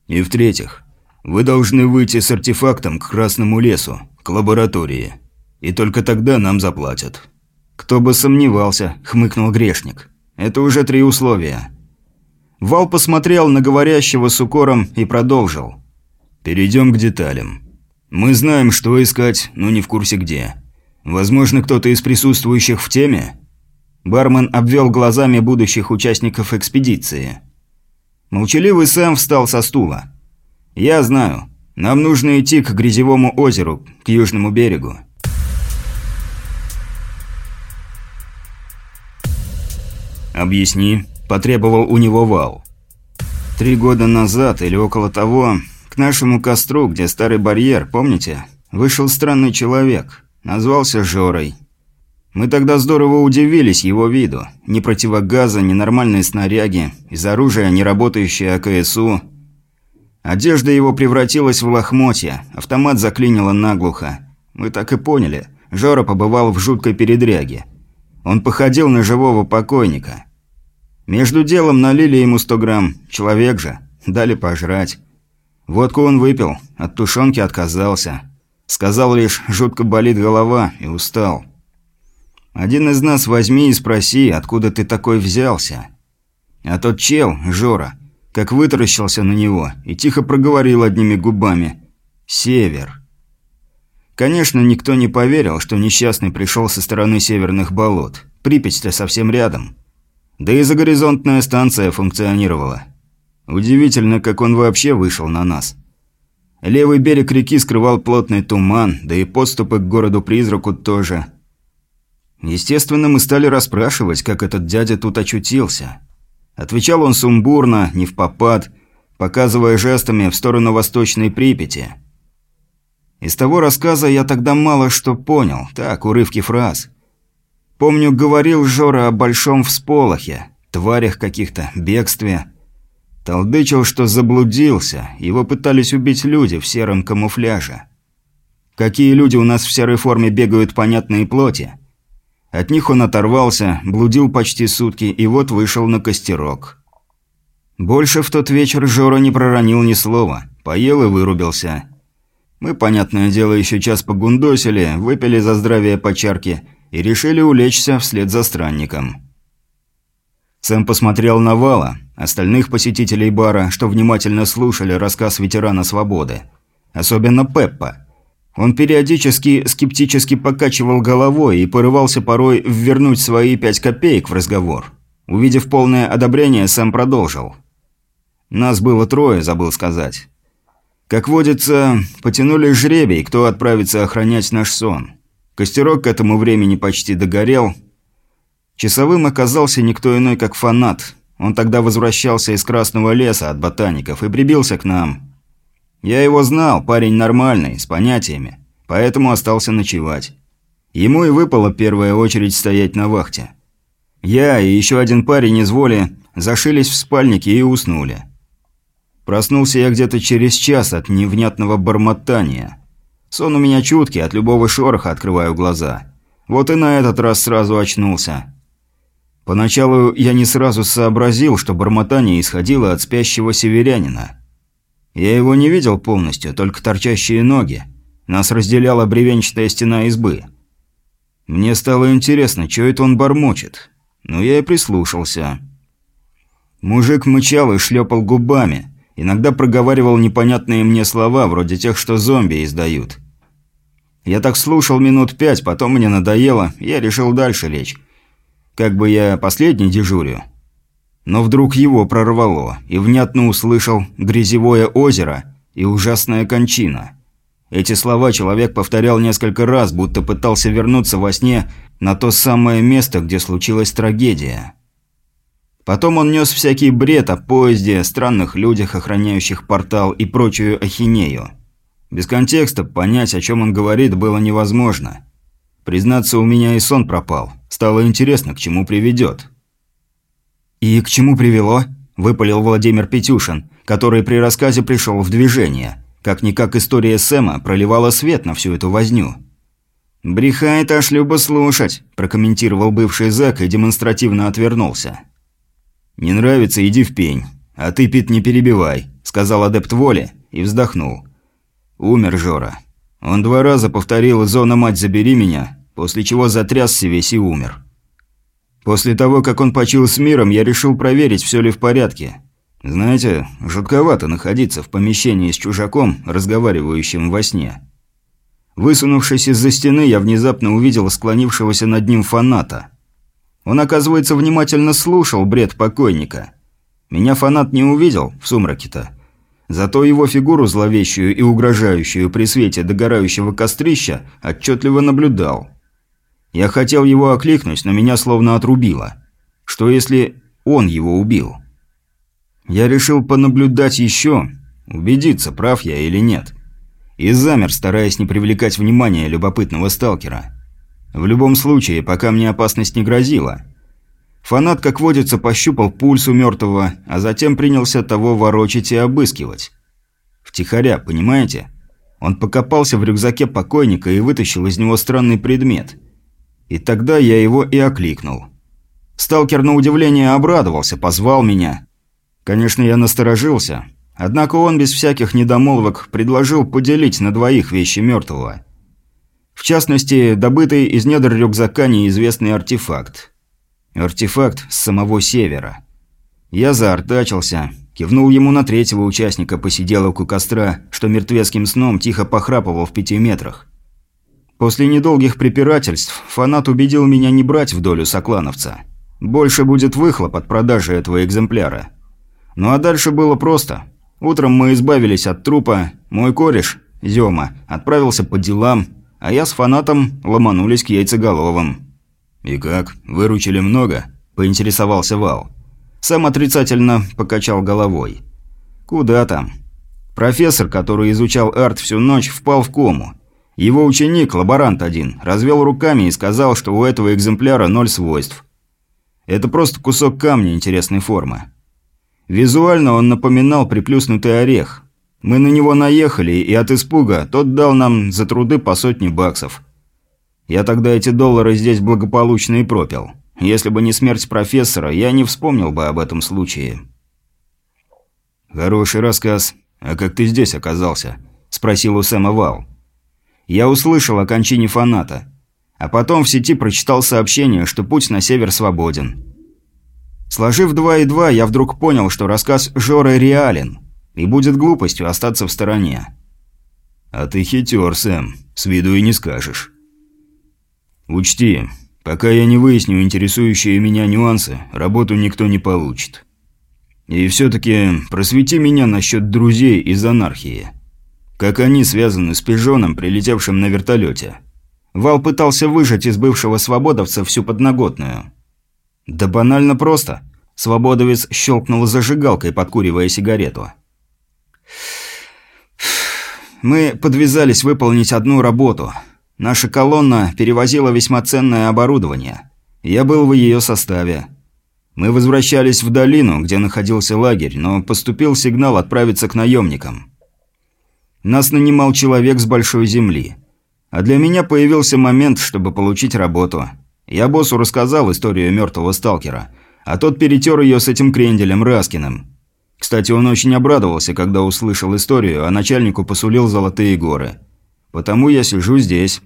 [SPEAKER 2] И в-третьих, вы должны выйти с артефактом к Красному лесу, к лаборатории. И только тогда нам заплатят.
[SPEAKER 1] «Кто бы сомневался», — хмыкнул грешник. «Это уже три условия». Вал посмотрел на говорящего с укором и продолжил.
[SPEAKER 2] Перейдем к деталям. Мы знаем, что искать, но не в курсе где. Возможно, кто-то из присутствующих в теме?
[SPEAKER 1] Бармен обвел глазами будущих участников экспедиции. Молчаливый Сэм встал со стула. «Я знаю. Нам нужно идти к Грязевому озеру, к южному берегу».
[SPEAKER 2] «Объясни», – потребовал у него Вал.
[SPEAKER 1] «Три года назад или около того к нашему костру, где старый барьер, помните? Вышел странный человек. Назвался Жорой. Мы тогда здорово удивились его виду. Ни противогаза, ни нормальные снаряги, из оружия не работающее АКСУ. Одежда его превратилась в лохмотья, автомат заклинило наглухо. Мы так и поняли. Жора побывал в жуткой передряге. Он походил на живого покойника. Между делом налили ему 100 грамм. Человек же. Дали пожрать. Водку он выпил, от тушенки отказался. Сказал лишь, жутко болит голова и устал. Один из нас возьми и спроси, откуда ты такой взялся. А тот чел, Жора, как вытаращился на него и тихо проговорил одними губами «Север». Конечно, никто не поверил, что несчастный пришел со стороны северных болот. Припять-то совсем рядом. Да и загоризонтная станция функционировала. Удивительно, как он вообще вышел на нас. Левый берег реки скрывал плотный туман, да и подступы к городу-призраку тоже. Естественно, мы стали расспрашивать, как этот дядя тут очутился. Отвечал он сумбурно, не в попад, показывая жестами в сторону восточной Припяти. Из того рассказа я тогда мало что понял, так, урывки фраз. Помню, говорил Жора о большом всполохе, тварях каких-то, бегстве – Толдычил, что заблудился, его пытались убить люди в сером камуфляже. Какие люди у нас в серой форме бегают понятные плоти? От них он оторвался, блудил почти сутки и вот вышел на костерок. Больше в тот вечер Жора не проронил ни слова, поел и вырубился. Мы, понятное дело, еще час погундосили, выпили за здравие по и решили улечься вслед за странником. Сэм посмотрел на Вала – остальных посетителей бара, что внимательно слушали рассказ ветерана свободы. Особенно Пеппа. Он периодически скептически покачивал головой и порывался порой ввернуть свои пять копеек в разговор. Увидев полное одобрение, сам продолжил. Нас было трое, забыл сказать. Как водится, потянули жребий, кто отправится охранять наш сон. Костерок к этому времени почти догорел. Часовым оказался никто иной, как фанат. Он тогда возвращался из Красного леса от ботаников и прибился к нам. Я его знал, парень нормальный, с понятиями, поэтому остался ночевать. Ему и выпала первая очередь стоять на вахте. Я и еще один парень из воли зашились в спальнике и уснули. Проснулся я где-то через час от невнятного бормотания. Сон у меня чуткий, от любого шороха открываю глаза. Вот и на этот раз сразу очнулся. Поначалу я не сразу сообразил, что бормотание исходило от спящего северянина. Я его не видел полностью, только торчащие ноги. Нас разделяла бревенчатая стена избы. Мне стало интересно, что это он бормочет. Но я и прислушался. Мужик мычал и шлепал губами. Иногда проговаривал непонятные мне слова, вроде тех, что зомби издают. Я так слушал минут пять, потом мне надоело, я решил дальше лечь. Как бы я последний дежурю. Но вдруг его прорвало, и внятно услышал «грязевое озеро» и «ужасная кончина». Эти слова человек повторял несколько раз, будто пытался вернуться во сне на то самое место, где случилась трагедия. Потом он нес всякий бред о поезде, странных людях, охраняющих портал и прочую ахинею. Без контекста понять, о чем он говорит, было невозможно. Признаться, у меня и сон пропал. Стало интересно, к чему приведет. «И к чему привело?» – выпалил Владимир Петюшин, который при рассказе пришел в движение. Как-никак история Сэма проливала свет на всю эту возню. «Брехает аж любо слушать», – прокомментировал бывший зэк и демонстративно отвернулся. «Не нравится, иди в пень. А ты, Пит, не перебивай», – сказал адепт воли и вздохнул. «Умер Жора. Он два раза повторил «Зона, мать, забери меня», после чего затрясся весь и умер. После того, как он почил с миром, я решил проверить, все ли в порядке. Знаете, жутковато находиться в помещении с чужаком, разговаривающим во сне. Высунувшись из-за стены, я внезапно увидел склонившегося над ним фаната – он, оказывается, внимательно слушал бред покойника. Меня фанат не увидел в сумраке-то. Зато его фигуру зловещую и угрожающую при свете догорающего кострища отчетливо наблюдал. Я хотел его окликнуть, но меня словно отрубило. Что если он его убил? Я решил понаблюдать еще, убедиться, прав я или нет. И замер, стараясь не привлекать внимания любопытного сталкера. В любом случае, пока мне опасность не грозила. Фанат, как водится, пощупал пульс у мертвого, а затем принялся того ворочить и обыскивать. Втихаря, понимаете? Он покопался в рюкзаке покойника и вытащил из него странный предмет. И тогда я его и окликнул. Сталкер на удивление обрадовался, позвал меня. Конечно, я насторожился. Однако он без всяких недомолвок предложил поделить на двоих вещи мертвого. В частности, добытый из недр рюкзака неизвестный артефакт. Артефакт с самого севера. Я заортачился, кивнул ему на третьего участника посиделок у костра, что мертвецким сном тихо похрапывал в пяти метрах. После недолгих препирательств фанат убедил меня не брать в долю соклановца. Больше будет выхлоп от продажи этого экземпляра. Ну а дальше было просто. Утром мы избавились от трупа, мой кореш, Зёма, отправился по делам, а я с фанатом ломанулись к яйцеголовым. «И как, выручили много?» – поинтересовался Вал. Сам отрицательно покачал головой. «Куда там?» Профессор, который изучал арт всю ночь, впал в кому. Его ученик, лаборант один, развел руками и сказал, что у этого экземпляра ноль свойств. Это просто кусок камня интересной формы. Визуально он напоминал приплюснутый орех, мы на него наехали, и от испуга тот дал нам за труды по сотне баксов. Я тогда эти доллары здесь благополучно и пропил. Если бы не смерть профессора, я не вспомнил бы об этом случае. «Хороший рассказ. А как ты здесь оказался?» – спросил у Сэма Вал. Я услышал о кончине фаната. А потом в сети прочитал сообщение, что путь на север свободен. Сложив два и два, я вдруг понял, что рассказ Жоры реален, и будет глупостью остаться в стороне.
[SPEAKER 2] «А ты хитер, Сэм, с виду и не скажешь». «Учти, пока я не выясню интересующие меня нюансы, работу никто не получит. И все-таки просвети меня насчет друзей из анархии. Как они связаны с пижоном, прилетевшим на вертолете?»
[SPEAKER 1] Вал пытался выжать из бывшего свободовца всю подноготную. «Да банально просто». Свободовец щелкнул зажигалкой, подкуривая сигарету. Мы подвязались выполнить одну работу. Наша колонна перевозила весьма ценное оборудование. Я был в ее составе. Мы возвращались в долину, где находился лагерь, но поступил сигнал отправиться к наемникам. Нас нанимал человек с большой земли. А для меня появился момент, чтобы получить работу – я боссу рассказал историю мертвого сталкера, а тот перетер ее с этим кренделем Раскиным. Кстати, он очень обрадовался, когда услышал историю, а начальнику посулил золотые горы. Потому я сижу здесь.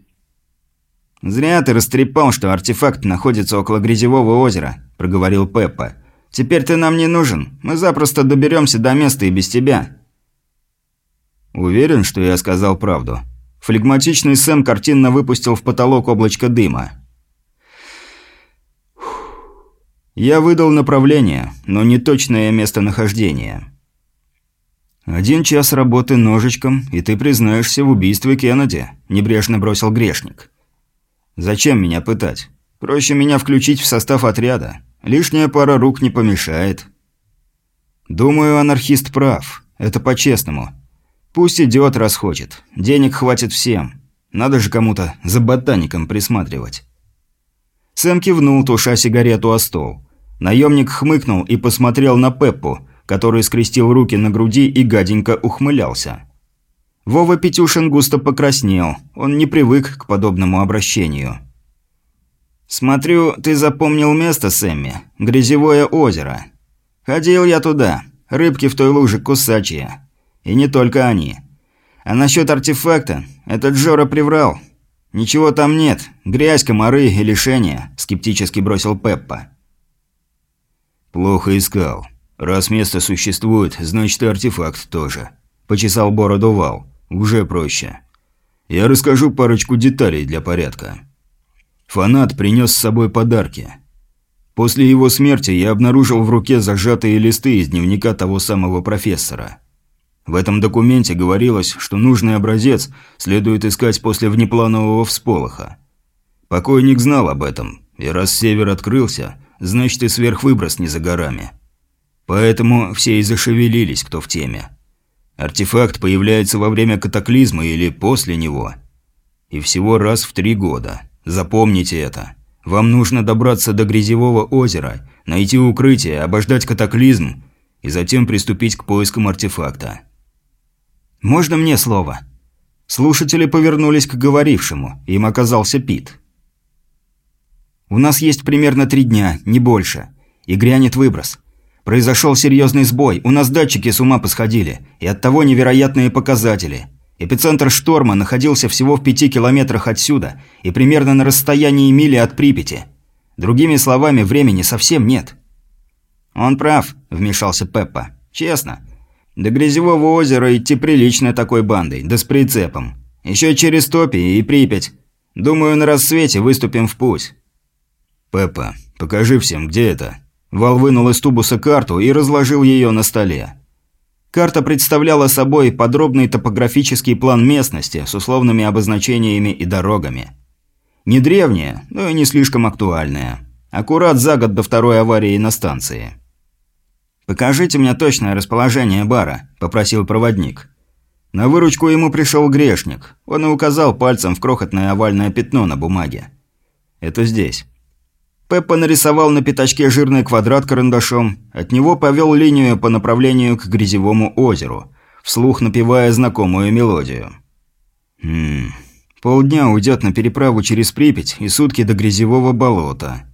[SPEAKER 1] «Зря ты растрепал, что артефакт находится около Грязевого озера», – проговорил Пеппа. «Теперь ты нам не нужен. Мы запросто доберемся до места и без тебя».
[SPEAKER 2] Уверен, что я сказал правду. Флегматичный Сэм картинно выпустил в потолок облачко дыма. Я выдал направление, но не точное местонахождение. «Один час работы ножичком, и ты признаешься в убийстве Кеннеди», – небрежно бросил грешник. «Зачем меня пытать? Проще меня включить в состав отряда. Лишняя пара рук не помешает». «Думаю, анархист прав. Это по-честному. Пусть идет, раз хочет. Денег хватит всем. Надо же кому-то за ботаником присматривать». Сэм кивнул, туша сигарету о стол. Наемник хмыкнул и посмотрел на Пеппу, который скрестил руки на груди и гаденько ухмылялся. Вова Петюшин густо покраснел, он не привык к подобному обращению. «Смотрю, ты запомнил место, Сэмми. Грязевое озеро. Ходил я туда. Рыбки в той луже кусачие. И не только они. А насчет артефакта, этот Жора приврал. Ничего там нет. Грязь, комары и лишения», – скептически бросил Пеппа. «Плохо искал. Раз место существует, значит и артефакт тоже». Почесал бороду Вал. «Уже проще. Я расскажу парочку деталей для порядка. Фанат принес с собой подарки. После его смерти я обнаружил в руке зажатые листы из дневника того самого профессора. В этом документе говорилось, что нужный образец следует искать после внепланового всполоха. Покойник знал об этом, и раз север открылся – значит и сверхвыброс не за горами. Поэтому все и зашевелились, кто в теме. Артефакт появляется во время катаклизма или после него. И всего раз в три года. Запомните это. Вам нужно добраться до Грязевого озера, найти укрытие, обождать катаклизм и затем приступить к поискам артефакта.
[SPEAKER 1] «Можно мне слово?» Слушатели повернулись к говорившему, им оказался Пит. У нас есть примерно три дня, не больше. И грянет выброс. Произошел серьезный сбой, у нас датчики с ума посходили, и оттого невероятные показатели. Эпицентр шторма находился всего в пяти километрах отсюда и примерно на расстоянии мили от Припяти. Другими словами, времени совсем нет. «Он прав», – вмешался Пеппа. «Честно. До Грязевого озера идти прилично такой бандой, да с прицепом. Еще через Топи и Припять. Думаю, на рассвете выступим в путь».
[SPEAKER 2] «Пеппа, покажи всем, где это». Вал вынул из тубуса карту и разложил ее на столе.
[SPEAKER 1] Карта представляла собой подробный топографический план местности с условными обозначениями и дорогами. Не древняя, но и не слишком актуальная. Аккурат за год до второй аварии на станции. «Покажите мне точное расположение бара», – попросил проводник. На выручку ему пришел грешник. Он и указал пальцем в крохотное овальное пятно на бумаге. «Это здесь». Пеппа нарисовал на пятачке жирный квадрат карандашом, от него повел линию по направлению к грязевому озеру, вслух напевая знакомую мелодию. «Хм... Полдня уйдет на переправу через Припять и сутки до грязевого болота.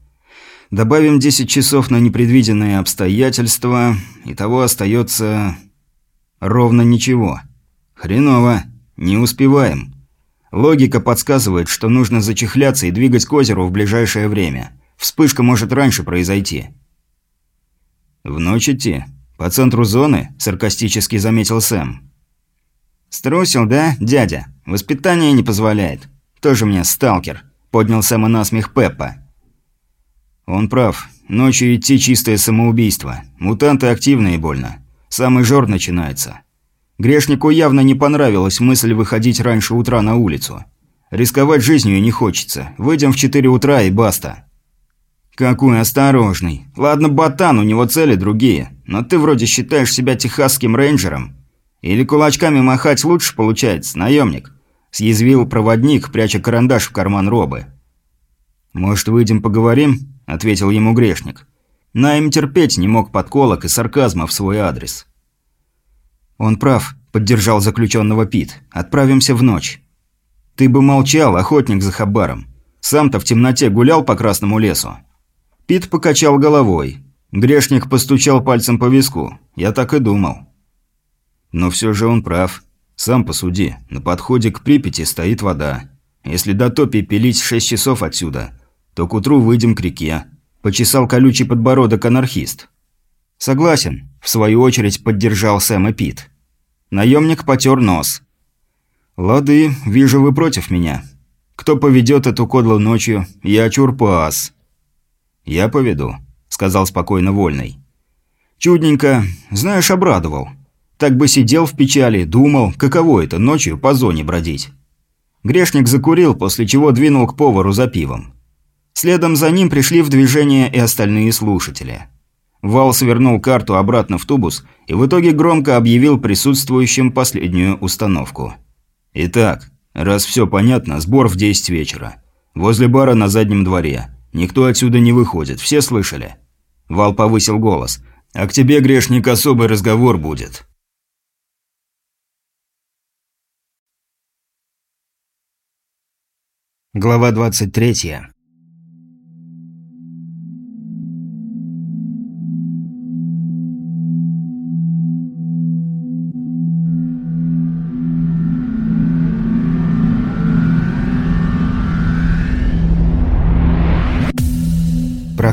[SPEAKER 1] Добавим 10 часов на непредвиденные обстоятельства, и того остается... ровно ничего. Хреново. Не успеваем. Логика подсказывает, что нужно зачехляться и двигать к озеру в ближайшее время». Вспышка может раньше произойти. «В ночь идти? По центру зоны?» – саркастически заметил Сэм.
[SPEAKER 2] «Струсил, да, дядя? Воспитание не позволяет. Тоже мне сталкер», – поднял Сэма на смех Пеппа.
[SPEAKER 1] «Он прав. Ночью идти чистое самоубийство. Мутанты активны и больно. Самый жор начинается. Грешнику явно не понравилась мысль выходить раньше утра на улицу. Рисковать жизнью не хочется. Выйдем в 4 утра и баста.
[SPEAKER 2] «Какой осторожный. Ладно, ботан, у него цели другие. Но ты вроде считаешь себя техасским рейнджером. Или кулачками махать лучше получается, наемник?» Съязвил проводник, пряча карандаш в карман робы.
[SPEAKER 1] «Может, выйдем поговорим?» – ответил ему грешник. Найм терпеть не мог подколок и сарказма в свой адрес. «Он прав», – поддержал заключенного Пит. «Отправимся в ночь». «Ты бы молчал, охотник за хабаром. Сам-то в темноте гулял по Красному лесу». Пит покачал головой. Грешник постучал пальцем по виску. Я так и думал. Но все же он прав. Сам посуди. На подходе к Припяти стоит вода. Если до топи пилить шесть часов отсюда, то к утру выйдем к реке. Почесал колючий подбородок анархист. Согласен. В свою очередь поддержал Сэм и Пит. Наемник потер нос. «Лады, вижу, вы против меня. Кто поведет эту кодлу ночью? Я Чурпас. «Я поведу», – сказал спокойно Вольный. «Чудненько. Знаешь, обрадовал. Так бы сидел в печали, думал, каково это ночью по зоне бродить». Грешник закурил, после чего двинул к повару за пивом. Следом за ним пришли в движение и остальные слушатели. Вал свернул карту обратно в тубус и в итоге громко объявил присутствующим последнюю установку. «Итак, раз все понятно, сбор в 10 вечера. Возле бара на заднем дворе. Никто отсюда не выходит, все слышали?» Вал повысил голос. «А к тебе, грешник, особый разговор будет».
[SPEAKER 2] Глава 23.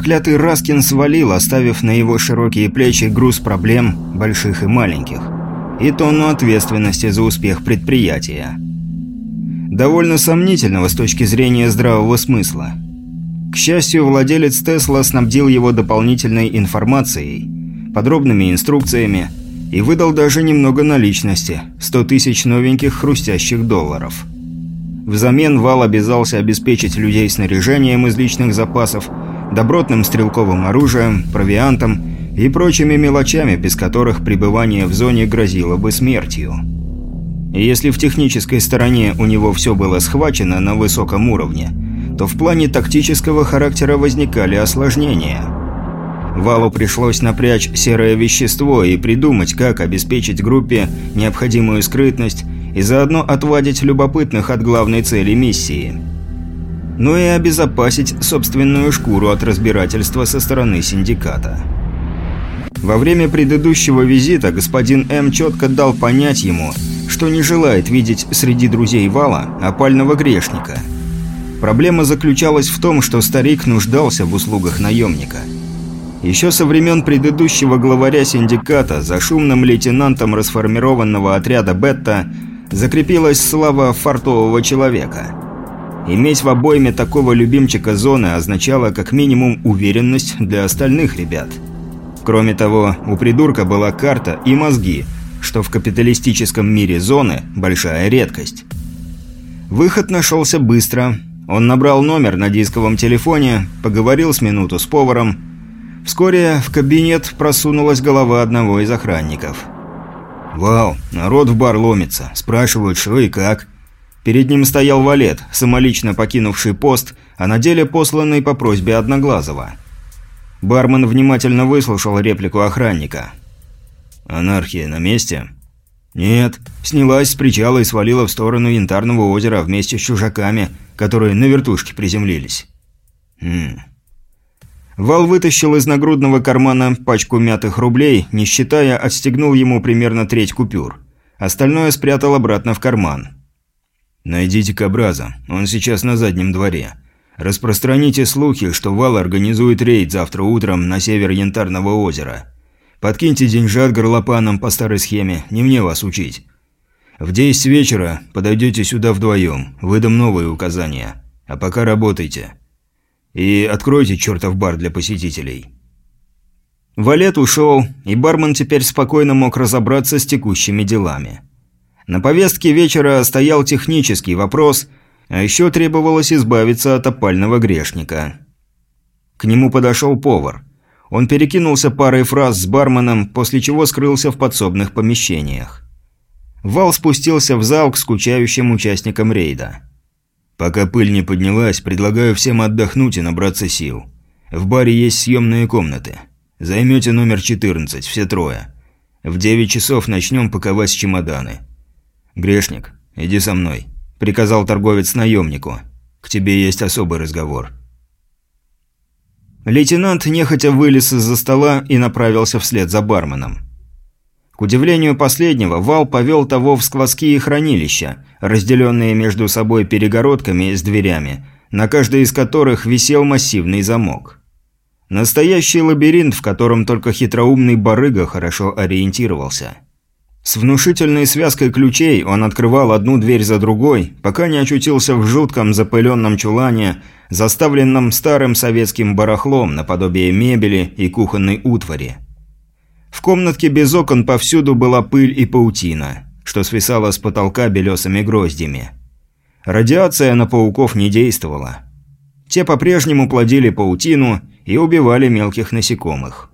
[SPEAKER 2] Проклятый Раскин свалил, оставив на его широкие плечи груз проблем, больших и маленьких, и тонну ответственности за успех предприятия. Довольно сомнительного с точки зрения здравого смысла. К счастью, владелец Тесла снабдил его дополнительной информацией, подробными инструкциями и выдал даже немного наличности – 100 тысяч новеньких хрустящих долларов. Взамен Вал обязался обеспечить людей снаряжением из личных запасов – добротным стрелковым оружием, провиантом и прочими мелочами, без которых пребывание в зоне грозило бы смертью. И если в технической стороне у него все было схвачено на высоком уровне, то в плане тактического характера возникали осложнения. Валу пришлось напрячь серое вещество и придумать, как обеспечить группе необходимую скрытность и заодно отвадить любопытных от главной цели миссии – но и обезопасить собственную шкуру от разбирательства со стороны синдиката. Во время предыдущего визита господин М четко дал понять ему, что не желает видеть среди друзей Вала опального грешника. Проблема заключалась в том, что старик нуждался в услугах наемника. Еще со времен предыдущего главаря синдиката за шумным лейтенантом расформированного отряда «Бетта» закрепилась слава фартового человека – Иметь в обойме такого любимчика зоны означало как минимум уверенность для остальных ребят. Кроме того, у придурка была карта и мозги, что в капиталистическом мире зоны большая редкость. Выход нашелся быстро. Он набрал номер на дисковом телефоне, поговорил с минуту с поваром. Вскоре в кабинет просунулась голова одного из охранников. «Вау, народ в бар ломится. Спрашивают, что и как». Перед ним стоял валет, самолично покинувший пост, а на деле посланный по просьбе Одноглазого. Бармен внимательно выслушал реплику охранника. «Анархия на месте?» «Нет. Снялась с причала и свалила в сторону Янтарного озера вместе с чужаками, которые на вертушке приземлились». «Хм...» Вал вытащил из нагрудного кармана пачку мятых рублей, не считая, отстегнул ему примерно треть купюр. Остальное спрятал обратно в карман. «Найдите Кабраза. Он сейчас на заднем дворе. Распространите слухи, что Вал организует рейд завтра утром на север Янтарного озера. Подкиньте деньжат горлопанам по старой схеме, не мне вас учить. В 10 вечера подойдете сюда вдвоем, выдам новые указания. А пока работайте. И откройте чертов бар для посетителей».
[SPEAKER 1] Валет ушел, и бармен теперь спокойно мог разобраться с текущими делами. На повестке вечера стоял технический вопрос, а еще требовалось избавиться от опального грешника. К нему подошел повар. Он перекинулся парой фраз с барменом, после чего скрылся в подсобных помещениях. Вал спустился в зал к скучающим участникам рейда.
[SPEAKER 2] «Пока пыль не поднялась, предлагаю всем отдохнуть и набраться сил. В баре есть съемные комнаты. Займете номер 14, все трое. В 9 часов начнем паковать чемоданы. Грешник, иди со мной», – приказал торговец наемнику. «К тебе есть особый разговор».
[SPEAKER 1] Лейтенант нехотя вылез из-за стола и направился вслед за барменом. К удивлению последнего, Вал повел того в складские хранилища, разделенные между собой перегородками с дверями, на каждой из которых висел массивный замок. Настоящий лабиринт, в котором только хитроумный барыга хорошо ориентировался. С внушительной связкой ключей он открывал одну дверь за другой, пока не очутился в жутком запыленном чулане, заставленном старым советским барахлом наподобие мебели и кухонной утвари. В комнатке без окон повсюду была пыль и паутина, что свисала с потолка белесыми гроздями. Радиация на пауков не действовала. Те по-прежнему плодили паутину и убивали мелких насекомых.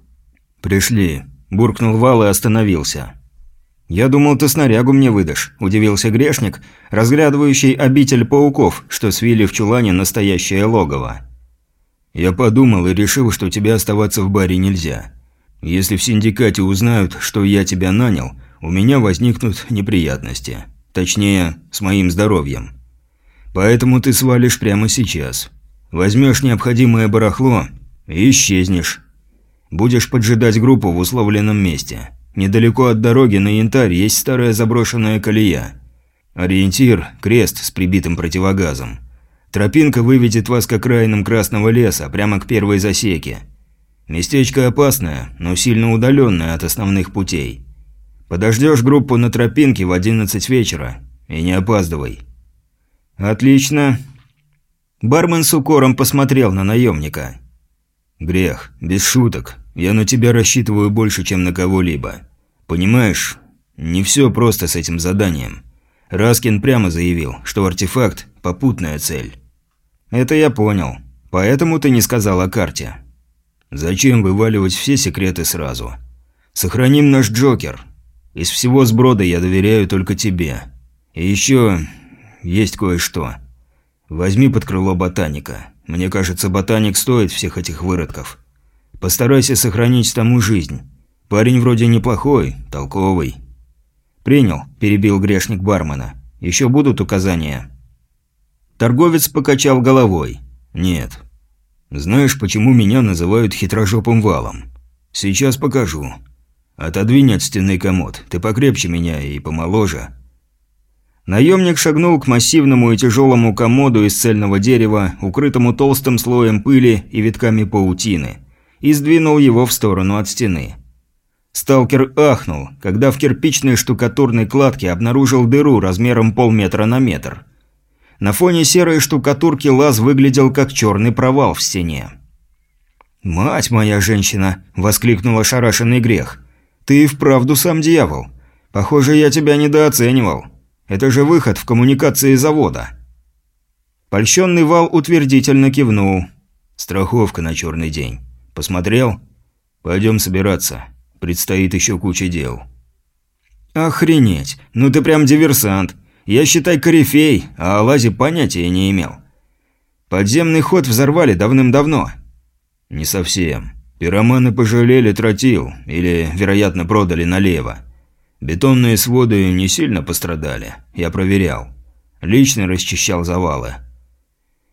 [SPEAKER 2] «Пришли», – буркнул Вал и остановился.
[SPEAKER 1] «Я думал, ты снарягу мне выдашь», – удивился грешник, разглядывающий обитель пауков, что свили в чулане настоящее логово.
[SPEAKER 2] «Я подумал и решил, что тебе оставаться в баре нельзя. Если в синдикате узнают, что я тебя нанял, у меня возникнут неприятности. Точнее, с моим здоровьем. Поэтому ты свалишь прямо сейчас. Возьмешь необходимое барахло и исчезнешь. Будешь поджидать группу в условленном месте. Недалеко от дороги на Янтарь есть старая заброшенная колея. Ориентир – крест с прибитым противогазом. Тропинка выведет вас к окраинам Красного леса, прямо к первой засеке. Местечко опасное, но сильно удаленное от основных путей. Подождешь группу на тропинке в 11 вечера. И не опаздывай.
[SPEAKER 1] Отлично. Бармен с укором посмотрел на наемника.
[SPEAKER 2] Грех, без шуток. Я на тебя рассчитываю больше, чем на кого-либо. Понимаешь, не все просто с этим заданием. Раскин прямо заявил, что артефакт – попутная цель.
[SPEAKER 1] Это я понял. Поэтому ты не сказал о карте.
[SPEAKER 2] Зачем вываливать все секреты сразу? Сохраним наш Джокер. Из всего сброда я доверяю только тебе. И еще есть кое-что. Возьми под крыло ботаника. Мне кажется, ботаник стоит всех этих выродков. Постарайся сохранить тому жизнь. Парень вроде неплохой, толковый.
[SPEAKER 1] Принял, перебил грешник бармена. Еще будут указания. Торговец покачал головой.
[SPEAKER 2] Нет, знаешь, почему меня называют хитрожопым валом? Сейчас покажу. Отодвинь от стены комод. Ты покрепче меня и помоложе.
[SPEAKER 1] Наемник шагнул к массивному и тяжелому комоду из цельного дерева, укрытому толстым слоем пыли и витками паутины, и сдвинул его в сторону от стены. Сталкер ахнул, когда в кирпичной штукатурной кладке обнаружил дыру размером полметра на метр – на фоне серой штукатурки лаз выглядел как черный провал в стене. «Мать моя женщина!» – воскликнул ошарашенный грех. «Ты и вправду сам дьявол. Похоже, я тебя недооценивал. Это же выход в коммуникации завода». Польщенный вал утвердительно кивнул.
[SPEAKER 2] «Страховка на черный день. Посмотрел? Пойдем собираться. Предстоит еще куча дел».
[SPEAKER 1] «Охренеть! Ну ты прям диверсант. Я, считай, корифей, а о лазе понятия не имел. Подземный ход взорвали давным-давно.
[SPEAKER 2] Не совсем. Пироманы пожалели тротил, или, вероятно, продали налево. Бетонные своды не сильно пострадали. Я проверял. Лично расчищал завалы.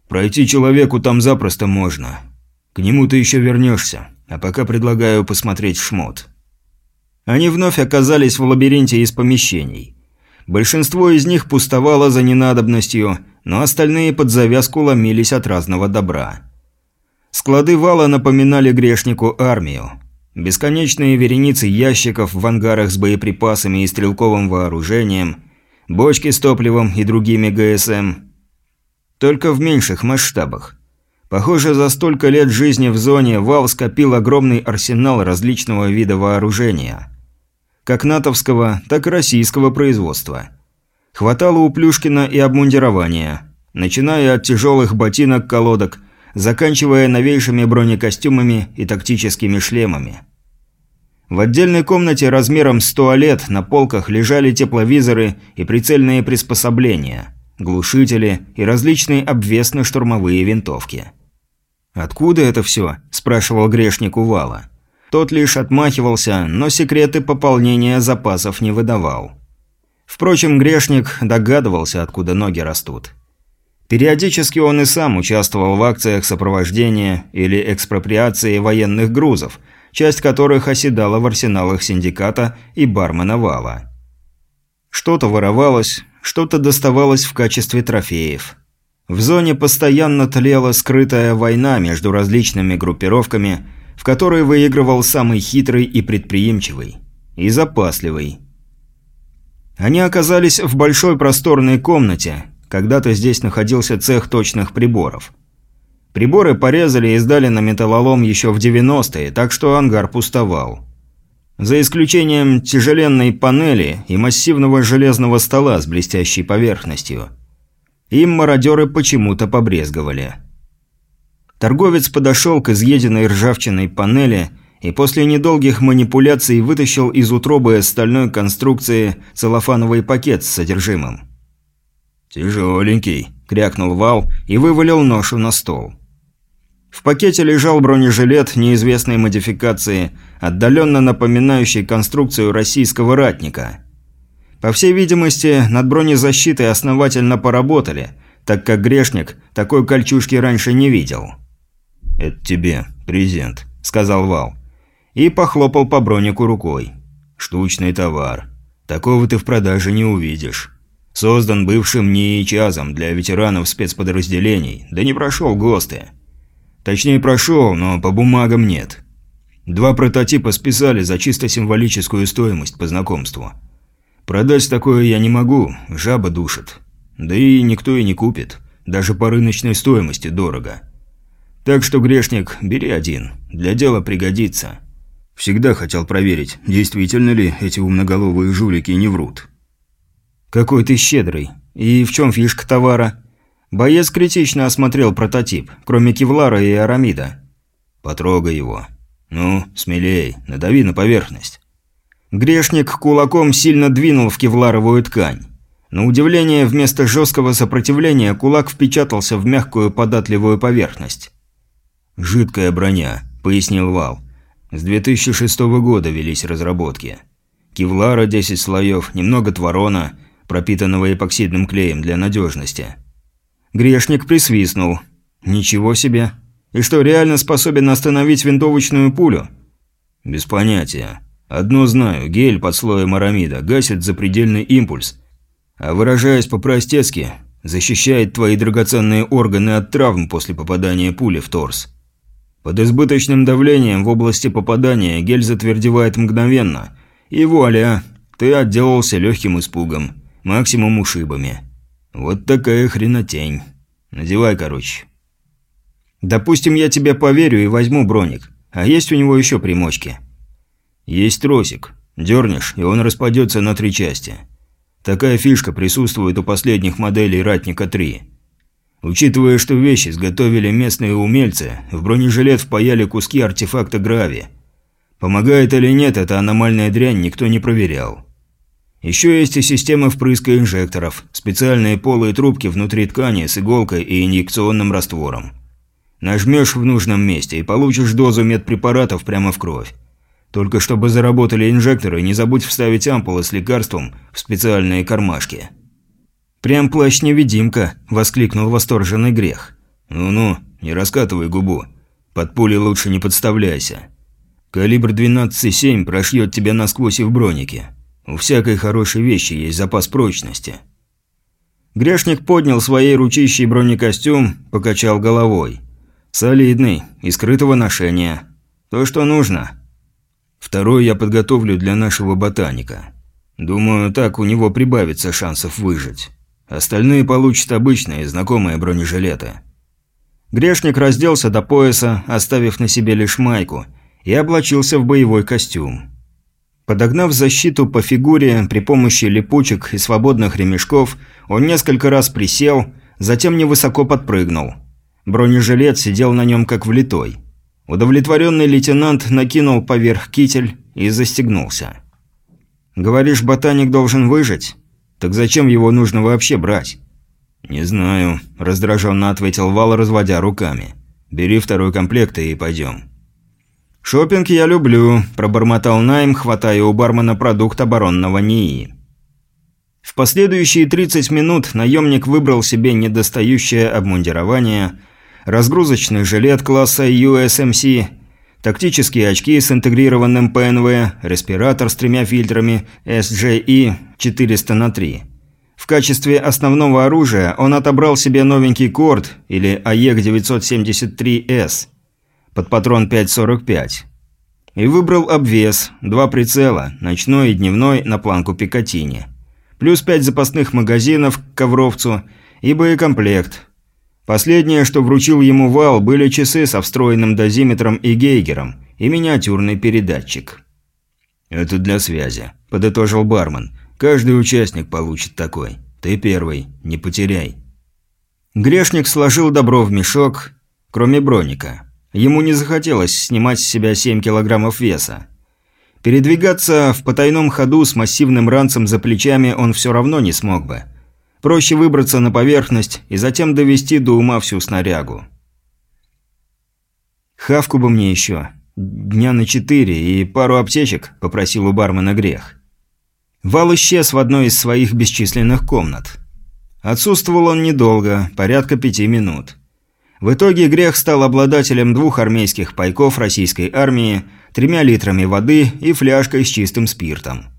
[SPEAKER 2] Пройти человеку там запросто можно. К нему ты еще вернешься, а пока предлагаю посмотреть шмот.
[SPEAKER 1] Они вновь оказались в лабиринте из помещений. Большинство из них пустовало за ненадобностью, но остальные под завязку ломились от разного добра. Склады вала напоминали грешнику армию. Бесконечные вереницы ящиков в ангарах с боеприпасами и стрелковым вооружением, бочки с топливом и другими ГСМ. Только в меньших масштабах. Похоже, за столько лет жизни в зоне Вал скопил огромный арсенал различного вида вооружения. Как натовского, так и российского производства. Хватало у Плюшкина и обмундирования, начиная от тяжелых ботинок-колодок заканчивая новейшими бронекостюмами и тактическими шлемами. В отдельной комнате размером с туалет на полках лежали тепловизоры и прицельные приспособления, глушители и различные обвесно-штурмовые винтовки. «Откуда это все?» – спрашивал грешник у Вала. Тот лишь отмахивался, но секреты пополнения запасов не выдавал. Впрочем, грешник догадывался, откуда ноги растут. Периодически он и сам участвовал в акциях сопровождения или экспроприации военных грузов, часть которых оседала в арсеналах синдиката и бармена Вала. Что-то воровалось, что-то доставалось в качестве трофеев. В зоне постоянно тлела скрытая война между различными группировками, в которой выигрывал самый хитрый и предприимчивый. И запасливый. Они оказались в большой просторной комнате, когда-то здесь находился цех точных приборов. Приборы порезали и сдали на металлолом еще в 90-е, так что ангар пустовал. За исключением тяжеленной панели и массивного железного стола с блестящей поверхностью. Им мародеры почему-то побрезговали. Торговец подошел к изъеденной ржавчиной панели и после недолгих манипуляций вытащил из утробы стальной конструкции целлофановый пакет с содержимым.
[SPEAKER 2] «Тяжеленький», – крякнул Вал
[SPEAKER 1] и вывалил ношу на стол. В пакете лежал бронежилет неизвестной модификации, отдаленно напоминающий конструкцию российского ратника. По всей видимости, над бронезащитой основательно поработали, так как грешник такой кольчужки раньше не видел.
[SPEAKER 2] «Это тебе, презент», – сказал Вал.
[SPEAKER 1] И похлопал по бронику рукой.
[SPEAKER 2] «Штучный товар. Такого ты в продаже не увидишь». Создан бывшим НИИЧАЗом для ветеранов спецподразделений, да не прошел ГОСТы. Точнее прошел, но по бумагам нет. Два прототипа списали за чисто символическую стоимость по знакомству. Продать такое я не могу, жаба душит. Да и никто и не купит, даже по рыночной стоимости дорого. Так что, грешник, бери один, для дела пригодится. Всегда хотел проверить, действительно ли эти умноголовые жулики не врут.
[SPEAKER 1] «Какой ты щедрый. И в чем фишка товара?» Боец критично осмотрел прототип, кроме кевлара и арамида.
[SPEAKER 2] «Потрогай его. Ну, смелей, надави на поверхность».
[SPEAKER 1] Грешник кулаком сильно двинул в кевларовую ткань. На удивление, вместо жесткого сопротивления кулак впечатался в мягкую податливую поверхность.
[SPEAKER 2] «Жидкая броня», — пояснил Вал. «С 2006 года велись разработки. Кевлара 10 слоев, немного творона, пропитанного эпоксидным клеем для надежности.
[SPEAKER 1] Грешник присвистнул. «Ничего себе! И что, реально способен остановить винтовочную пулю?»
[SPEAKER 2] «Без понятия. Одно знаю, гель под слоем арамида гасит запредельный импульс, а выражаясь по-простецки, защищает твои драгоценные органы от травм после попадания пули в торс. Под избыточным давлением в области попадания гель затвердевает мгновенно, и вуаля, ты отделался легким испугом максимум ушибами. Вот такая хренотень. Надевай, короче.
[SPEAKER 1] Допустим, я тебе поверю и возьму броник. А есть у него еще примочки?
[SPEAKER 2] Есть тросик. Дернешь, и он распадется на три части. Такая фишка присутствует у последних моделей Ратника-3. Учитывая, что вещи изготовили местные умельцы, в бронежилет впаяли куски артефакта Грави. Помогает или нет эта аномальная дрянь, никто не проверял. Еще есть и система впрыска инжекторов, специальные полые трубки внутри ткани с иголкой и инъекционным раствором. Нажмешь в нужном месте и получишь дозу медпрепаратов прямо в кровь. Только чтобы заработали инжекторы, не забудь вставить ампулы с лекарством в специальные кармашки.
[SPEAKER 1] «Прям плащ-невидимка», – воскликнул восторженный грех.
[SPEAKER 2] «Ну-ну, не раскатывай губу. Под пули лучше не подставляйся. Калибр 12,7 прошьет тебя насквозь и в бронике. У всякой хорошей вещи есть запас прочности.
[SPEAKER 1] Грешник поднял своей ручищей бронекостюм, покачал головой. Солидный, и скрытого ношения. То, что нужно.
[SPEAKER 2] Второй я подготовлю для нашего ботаника. Думаю, так у него прибавится шансов выжить. Остальные получат обычные, знакомые бронежилеты. Грешник разделся до пояса, оставив на себе лишь майку, и облачился в боевой костюм. Подогнав защиту по фигуре при помощи липучек и свободных ремешков, он несколько раз присел, затем невысоко подпрыгнул. Бронежилет сидел на нем как влитой. Удовлетворенный лейтенант накинул поверх китель и застегнулся. «Говоришь, ботаник должен выжить? Так зачем его нужно вообще брать?» «Не знаю», – раздраженно ответил Вал, разводя руками. «Бери второй комплект и пойдем».
[SPEAKER 1] Шопинг я люблю», – пробормотал Найм, хватая у бармена продукт оборонного НИИ. В последующие 30 минут наемник выбрал себе недостающее обмундирование, разгрузочный жилет класса USMC – Тактические очки с интегрированным ПНВ, респиратор с тремя фильтрами SJI 400 на 3. В качестве основного оружия он отобрал себе новенький Корд или АЕГ-973С под патрон 5.45. И выбрал обвес, два прицела, ночной и дневной на планку Пикатини. Плюс пять запасных магазинов к ковровцу и боекомплект – Последнее, что вручил ему Вал, были часы со встроенным дозиметром и гейгером, и миниатюрный передатчик.
[SPEAKER 2] «Это для связи», – подытожил бармен. «Каждый участник получит такой. Ты первый, не потеряй».
[SPEAKER 1] Грешник сложил добро в мешок, кроме броника. Ему не захотелось снимать с себя 7 килограммов веса. Передвигаться в потайном ходу с массивным ранцем за плечами он все равно не смог бы – Проще выбраться на поверхность и затем довести до ума всю снарягу. «Хавку бы мне еще. Дня на четыре и пару аптечек», – попросил у бармена Грех. Вал исчез в одной из своих бесчисленных комнат. Отсутствовал он недолго, порядка пяти минут. В итоге Грех стал обладателем двух армейских пайков российской армии, тремя литрами воды и фляжкой с чистым спиртом.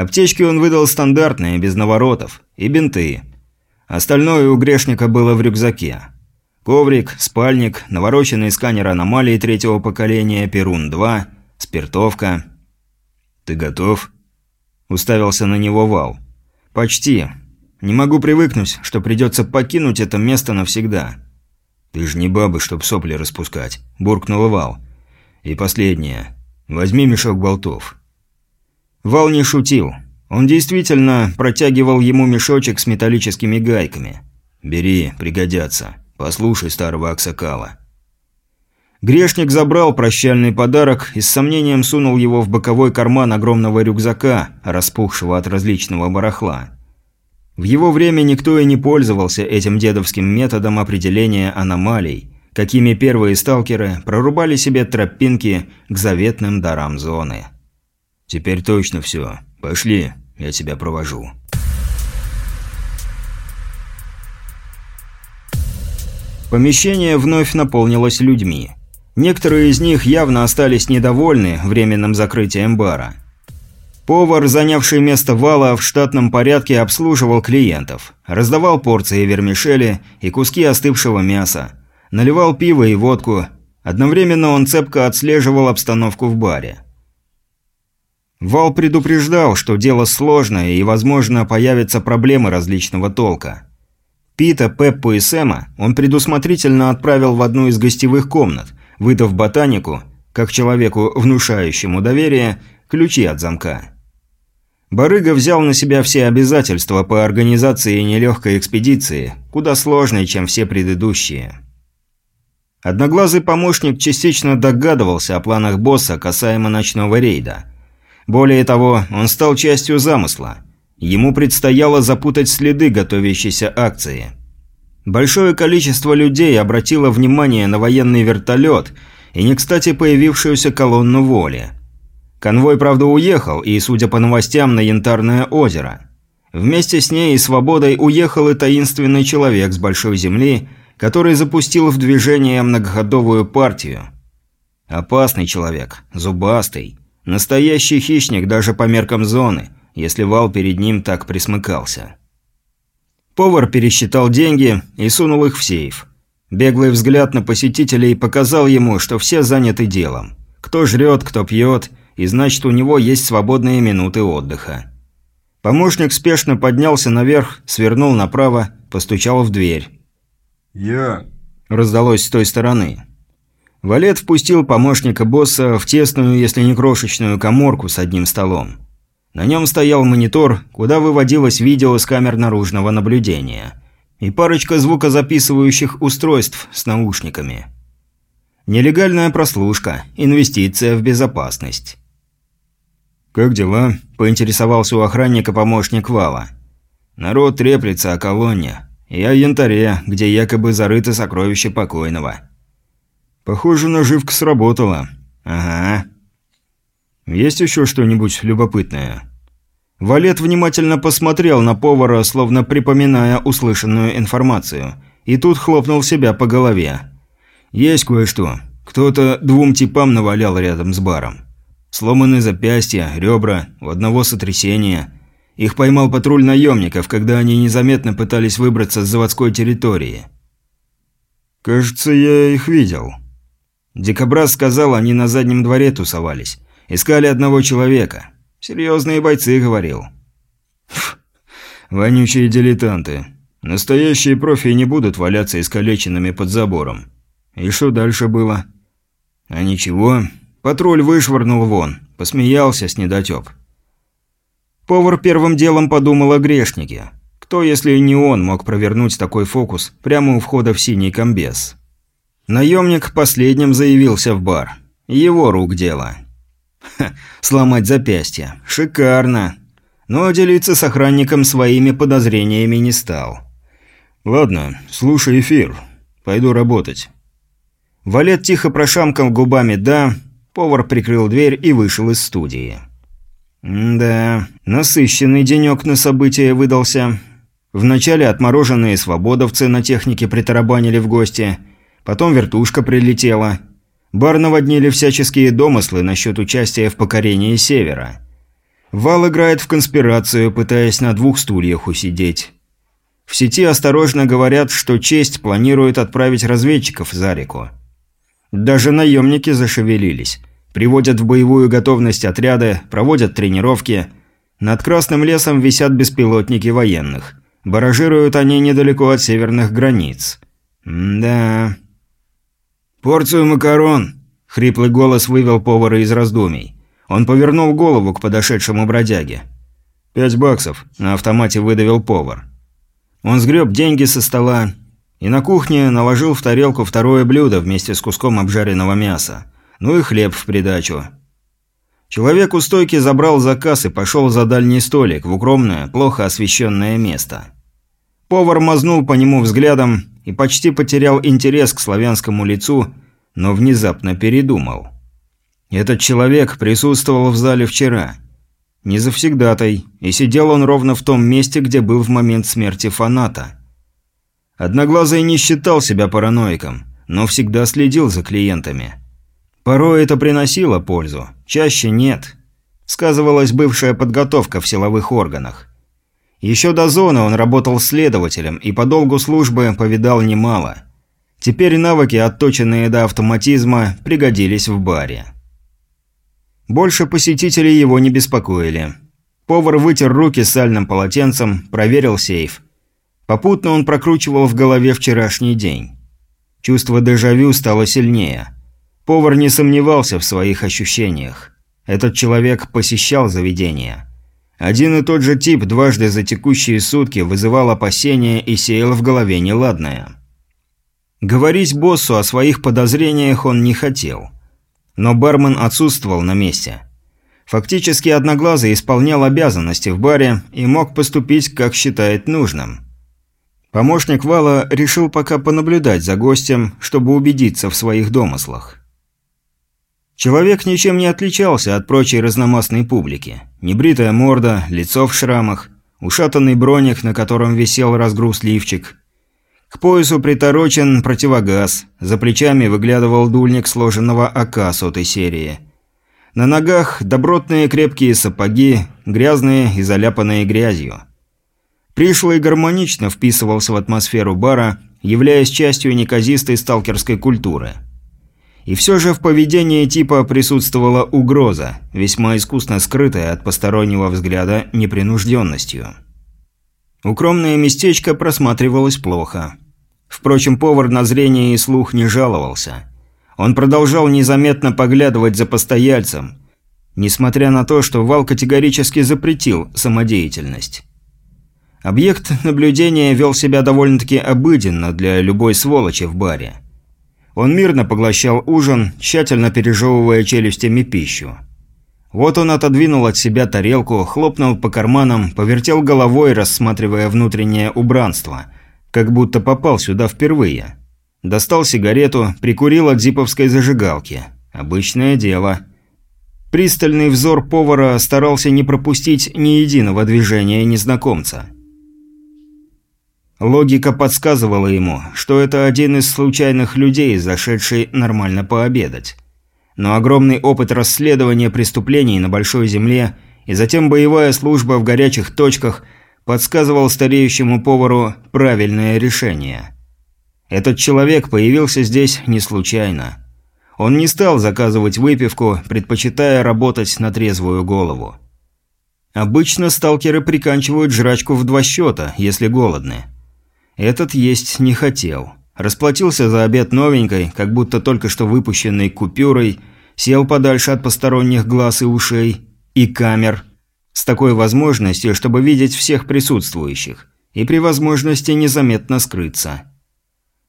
[SPEAKER 1] Аптечки он выдал стандартные, без наворотов, и бинты. Остальное у грешника было в рюкзаке. Коврик, спальник, навороченный сканер аномалий третьего поколения Перун-2, спиртовка.
[SPEAKER 2] «Ты готов?»
[SPEAKER 1] Уставился на него Вал. «Почти. Не могу привыкнуть, что придется покинуть это место навсегда».
[SPEAKER 2] «Ты же не баба, чтоб сопли распускать», – буркнул Вал. «И последнее. Возьми мешок болтов».
[SPEAKER 1] Вал не шутил. Он действительно протягивал ему мешочек с металлическими гайками.
[SPEAKER 2] «Бери, пригодятся. Послушай старого Аксакала».
[SPEAKER 1] Грешник забрал прощальный подарок и с сомнением сунул его в боковой карман огромного рюкзака, распухшего от различного барахла. В его время никто и не пользовался этим дедовским методом определения аномалий, какими первые сталкеры прорубали себе тропинки к заветным дарам зоны.
[SPEAKER 2] «Теперь точно все. Пошли, я тебя провожу».
[SPEAKER 1] Помещение вновь наполнилось людьми. Некоторые из них явно остались недовольны временным закрытием бара. Повар, занявший место вала, в штатном порядке обслуживал клиентов, раздавал порции вермишели и куски остывшего мяса, наливал пиво и водку. Одновременно он цепко отслеживал обстановку в баре. Вал предупреждал, что дело сложное и, возможно, появятся проблемы различного толка. Пита, Пеппу и Сэма он предусмотрительно отправил в одну из гостевых комнат, выдав ботанику, как человеку, внушающему доверие, ключи от замка. Барыга взял на себя все обязательства по организации нелегкой экспедиции, куда сложнее, чем все предыдущие. Одноглазый помощник частично догадывался о планах босса касаемо ночного рейда – более того, он стал частью замысла. Ему предстояло запутать следы готовящейся акции. Большое количество людей обратило внимание на военный вертолет и не кстати появившуюся колонну воли. Конвой, правда, уехал, и, судя по новостям, на Янтарное озеро. Вместе с ней и свободой уехал и таинственный человек с Большой Земли, который запустил в движение многоходовую партию. Опасный человек, зубастый, Настоящий хищник даже по меркам зоны, если вал перед ним так присмыкался. Повар пересчитал деньги и сунул их в сейф. Беглый взгляд на посетителей показал ему, что все заняты делом. Кто жрет, кто пьет, и значит у него есть свободные минуты отдыха. Помощник спешно поднялся наверх, свернул направо, постучал в дверь.
[SPEAKER 2] «Я...»
[SPEAKER 1] – раздалось с той стороны. Валет впустил помощника босса в тесную, если не крошечную, коморку с одним столом. На нем стоял монитор, куда выводилось видео с камер наружного наблюдения. И парочка звукозаписывающих устройств с наушниками. Нелегальная прослушка, инвестиция в безопасность. «Как дела?» – поинтересовался у охранника помощник Вала. «Народ треплется о колонне. И о янтаре, где якобы зарыто сокровище покойного». «Похоже, наживка сработала». «Ага». «Есть еще что-нибудь любопытное?» Валет внимательно посмотрел на повара, словно припоминая услышанную информацию, и тут хлопнул себя по голове. «Есть кое-что. Кто-то двум типам навалял рядом с баром. Сломаны запястья, ребра, у одного сотрясение. Их поймал патруль наемников, когда они незаметно пытались выбраться с заводской территории. Кажется, я их видел. Дикобраз сказал, они на заднем дворе тусовались. Искали одного человека. Серьезные бойцы, говорил. Вонючие дилетанты. Настоящие профи не будут валяться искалеченными под забором. И что дальше было? А ничего, Патруль вышвырнул вон, посмеялся с недотеп. Повар первым делом подумал о грешнике. Кто, если не он, мог провернуть такой фокус прямо у входа в синий комбез? Наемник последним заявился в бар. Его рук дело. Ха, сломать запястье. Шикарно. Но делиться с охранником своими подозрениями не стал. «Ладно, слушай эфир. Пойду работать». Валет тихо прошамкал губами «да», Повар прикрыл дверь и вышел из студии. да, насыщенный денек на события выдался. Вначале отмороженные свободовцы на технике притарабанили в гости, потом вертушка прилетела. Бар наводнили всяческие домыслы насчет участия в покорении Севера. Вал играет в конспирацию, пытаясь на двух стульях усидеть. В сети осторожно говорят, что честь планирует отправить разведчиков за реку. Даже наемники зашевелились. Приводят в боевую готовность отряды, проводят тренировки. Над Красным лесом висят беспилотники военных. Баражируют они недалеко от северных границ. М да. «Порцию макарон!» – хриплый голос вывел повара из раздумий. Он повернул голову к подошедшему бродяге. «Пять баксов», – на автомате выдавил повар. Он сгреб деньги со стола, и на кухне наложил в тарелку второе блюдо вместе с куском обжаренного мяса. Ну и хлеб в придачу. Человек у стойки забрал заказ и пошел за дальний столик, в укромное, плохо освещенное место. Повар мазнул по нему взглядом и почти потерял интерес к славянскому лицу, но внезапно передумал. Этот человек присутствовал в зале вчера. Не завсегдатай, и сидел он ровно в том месте, где был в момент смерти фаната – Одноглазый не считал себя параноиком, но всегда следил за клиентами. Порой это приносило пользу, чаще нет. Сказывалась бывшая подготовка в силовых органах. Еще до зоны он работал следователем и по долгу службы повидал немало. Теперь навыки, отточенные до автоматизма, пригодились в баре. Больше посетителей его не беспокоили. Повар вытер руки сальным полотенцем, проверил сейф – Попутно он прокручивал в голове вчерашний день. Чувство дежавю стало сильнее. Повар не сомневался в своих ощущениях. Этот человек посещал заведение. Один и тот же тип дважды за текущие сутки вызывал опасения и сеял в голове неладное. Говорить боссу о своих подозрениях он не хотел. Но бармен отсутствовал на месте. Фактически Одноглазый исполнял обязанности в баре и мог поступить, как считает нужным. Помощник Вала решил пока понаблюдать за гостем, чтобы убедиться в своих домыслах. Человек ничем не отличался от прочей разномастной публики. Небритая морда, лицо в шрамах, ушатанный броник, на котором висел разгруз-лифчик. К поясу приторочен противогаз, за плечами выглядывал дульник сложенного АК сотой серии. На ногах добротные крепкие сапоги, грязные и заляпанные грязью. Пришлый гармонично вписывался в атмосферу бара, являясь частью неказистой сталкерской культуры. И все же в поведении типа присутствовала угроза, весьма искусно скрытая от постороннего взгляда непринужденностью. Укромное местечко просматривалось плохо. Впрочем, повар на зрение и слух не жаловался. Он продолжал незаметно поглядывать за постояльцем, несмотря на то, что Вал категорически запретил самодеятельность. Объект наблюдения вел себя довольно-таки обыденно для любой сволочи в баре. Он мирно поглощал ужин, тщательно пережевывая челюстями пищу. Вот он отодвинул от себя тарелку, хлопнул по карманам, повертел головой, рассматривая внутреннее убранство, как будто попал сюда впервые. Достал сигарету, прикурил от зиповской зажигалки. Обычное дело. Пристальный взор повара старался не пропустить ни единого движения незнакомца. Логика подсказывала ему, что это один из случайных людей, зашедший нормально пообедать. Но огромный опыт расследования преступлений на Большой Земле и затем боевая служба в горячих точках подсказывал стареющему повару правильное решение. Этот человек появился здесь не случайно. Он не стал заказывать выпивку, предпочитая работать на трезвую голову. Обычно сталкеры приканчивают жрачку в два счета, если голодны. Этот есть не хотел. Расплатился за обед новенькой, как будто только что выпущенной купюрой, сел подальше от посторонних глаз и ушей и камер, с такой возможностью, чтобы видеть всех присутствующих, и при возможности незаметно скрыться.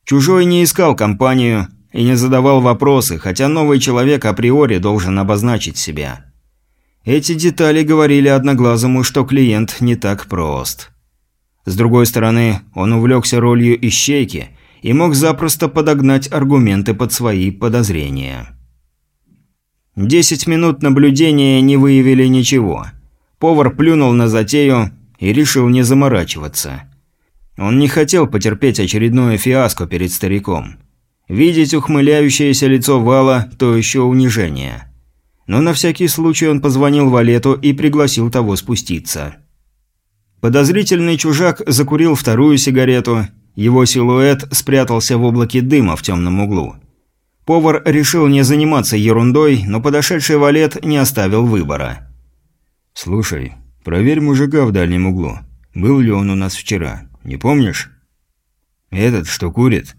[SPEAKER 1] Чужой не искал компанию и не задавал вопросы, хотя новый человек априори должен обозначить себя. Эти детали говорили одноглазому, что клиент не так прост. С другой стороны, он увлекся ролью ищейки и мог запросто подогнать аргументы под свои подозрения. Десять минут наблюдения не выявили ничего. Повар плюнул на затею и решил не заморачиваться. Он не хотел потерпеть очередное фиаско перед стариком. Видеть ухмыляющееся лицо Вала – то еще унижение. Но на всякий случай он позвонил Валету и пригласил того спуститься. Подозрительный чужак закурил вторую сигарету. Его силуэт спрятался в облаке дыма в темном углу. Повар решил не заниматься ерундой, но подошедший валет не оставил выбора.
[SPEAKER 2] «Слушай, проверь мужика в дальнем углу. Был ли он у нас вчера? Не помнишь?»
[SPEAKER 1] «Этот, что курит?»